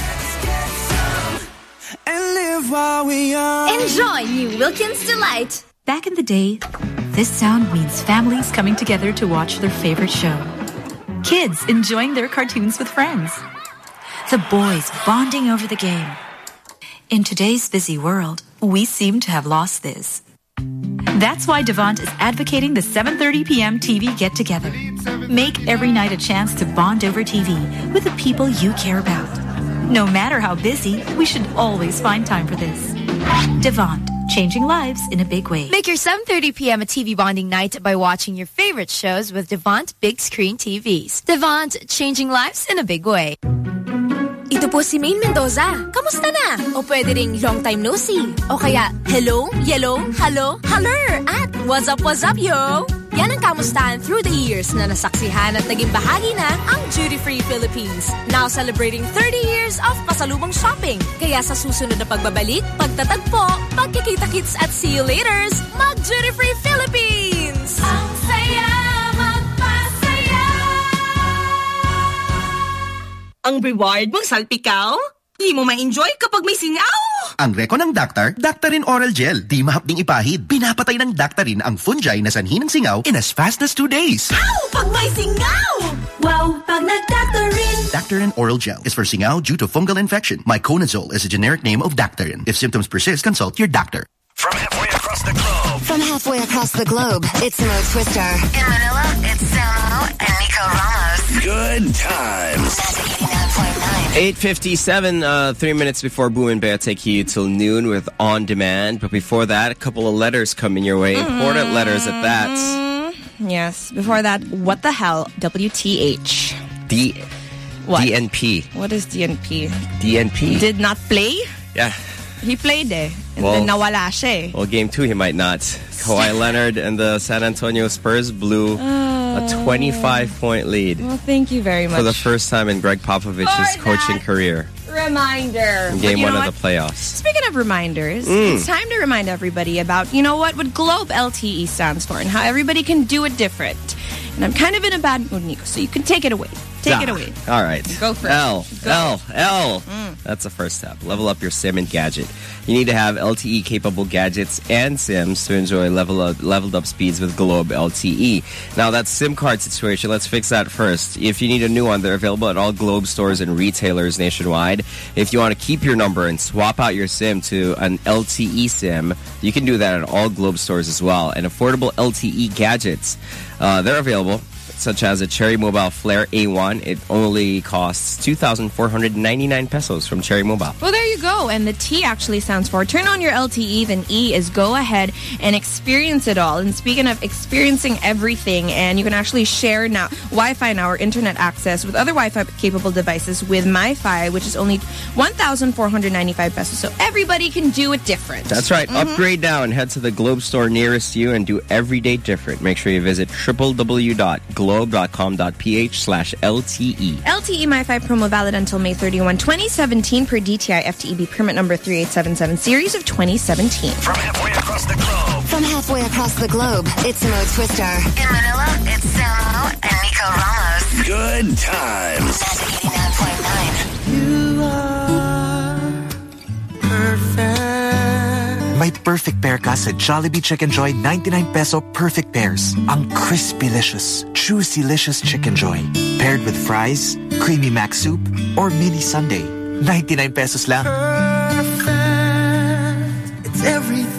Speaker 105: And live while we are.
Speaker 3: Enjoy new Wilkins Delight.
Speaker 106: Back in the day, this sound means families coming together to watch their favorite show. Kids enjoying their cartoons with friends. The boys bonding over the game. In today's busy world, we seem to have lost this. That's why Devant is advocating the 7:30 p.m. TV get together. Make every night a chance to bond over TV with the people you care about. No matter how busy, we should always find time for this. Devant, changing lives in a big way.
Speaker 107: Make your 7:30 p.m. a TV bonding night by watching your favorite shows with Devant big screen TVs. Devant, changing lives in a big way.
Speaker 108: Ito po si Maine Mendoza. Kamusta na? O pwede ring long time no see. O kaya, hello, yellow, hello, holler, at what's up, what's up, yo? Yan ang kamustahan through the years na nasaksihan at naging bahagi na ang Duty Free Philippines. Now celebrating 30 years of pasalubong shopping. Kaya sa susunod na pagbabalik, pagtatagpo, pagkikita-kits at see you laters, mag Duty Free Philippines! Ang
Speaker 13: Ang reward mong salpikaw? Di mo ma-enjoy kapag may singaw!
Speaker 86: Ang reko ng Daktar, Daktarin Oral Gel. Di mahapding ipahid. Pinapatay ng Daktarin ang fungi na sanhi ng singaw in as fast as two days.
Speaker 13: Ow! Pag may singaw! Wow! Pag nag-Daktarin!
Speaker 86: Daktarin Oral Gel is for singaw due to fungal infection. Miconazole is a generic name of Daktarin. If symptoms persist, consult your doctor.
Speaker 109: From halfway across the globe.
Speaker 2: From halfway across the globe, it's Mo Twister. In Manila, it's Samo and Nico Ramos.
Speaker 109: Good times.
Speaker 15: 8.57, uh, three minutes before Boom and Bear take you till noon with On Demand. But before that, a couple of letters coming your way. Important letters at that.
Speaker 110: Yes. Before that, what the hell? WTH.
Speaker 15: D
Speaker 110: What?
Speaker 15: DNP.
Speaker 110: What is DNP?
Speaker 15: DNP.
Speaker 110: Did not play?
Speaker 15: yeah.
Speaker 110: He played eh. And
Speaker 15: Well-
Speaker 110: then nawala siya eh.
Speaker 15: Well, game two, he might not. Kawhi Leonard and the San Antonio Spurs blew a 25-point lead
Speaker 110: Well, thank you very much.
Speaker 15: for the first time in Gregg Popovich's
Speaker 110: For
Speaker 15: coaching career
Speaker 110: Reminder.
Speaker 15: in game one of
Speaker 110: what?
Speaker 15: the playoffs.
Speaker 110: Speaking of reminders,
Speaker 15: Mm.
Speaker 110: it's time to remind everybody about, you know what, what Globe LTE stands for and how everybody can do it different. And I'm kind of in a bad mood, Nico, so you can take it away. Take it
Speaker 15: Ah,
Speaker 110: away.
Speaker 15: All right.
Speaker 110: Go for it.
Speaker 15: L,
Speaker 110: Go.
Speaker 15: L, L.
Speaker 110: Mm.
Speaker 15: That's the first step. Level up your SIM and gadget. You need to have LTE capable gadgets and SIMs to enjoy level up, leveled up speeds with Globe LTE. Now that SIM card situation, let's fix that first. If you need a new one, they're available at all Globe stores and retailers nationwide. If you want to keep your number and swap out your SIM to an LTE SIM, you can do that at all Globe stores as well. And affordable LTE gadgets, uh, they're available such as a Cherry Mobile Flare A1. It only costs 2,499 pesos from Cherry Mobile.
Speaker 110: Well, there you go. And the T actually stands for turn on your LTE, then E is go ahead and experience it all. And speaking of experiencing everything, and you can actually share now Wi-Fi now or internet access with other Wi-Fi capable devices with MiFi, which is only 1,495 pesos. So everybody can do it different.
Speaker 15: That's right.
Speaker 110: Mhm.
Speaker 15: Upgrade now and head to the Globe store nearest you and do every day different. Make sure you visit www.globe
Speaker 111: globe.com.ph slash LTE.
Speaker 110: LTE MiFi promo valid until May 31, 2017 per DTI FTEB permit number 3877 series of 2017.
Speaker 112: From halfway across the globe.
Speaker 2: From halfway across the globe, it's Mo Twister. In Manila, it's Samo and Nico Ramos.
Speaker 112: Good times.
Speaker 2: Magic 89.9.
Speaker 113: You are perfect.
Speaker 114: May perfect pair ka sa Jollibee Chicken Joy 99 peso perfect pairs. Ang crispy-licious, juicy-licious Chicken Joy. Paired with fries, creamy mac soup, or mini sundae. 99 pesos lang.
Speaker 113: Perfect. It's everything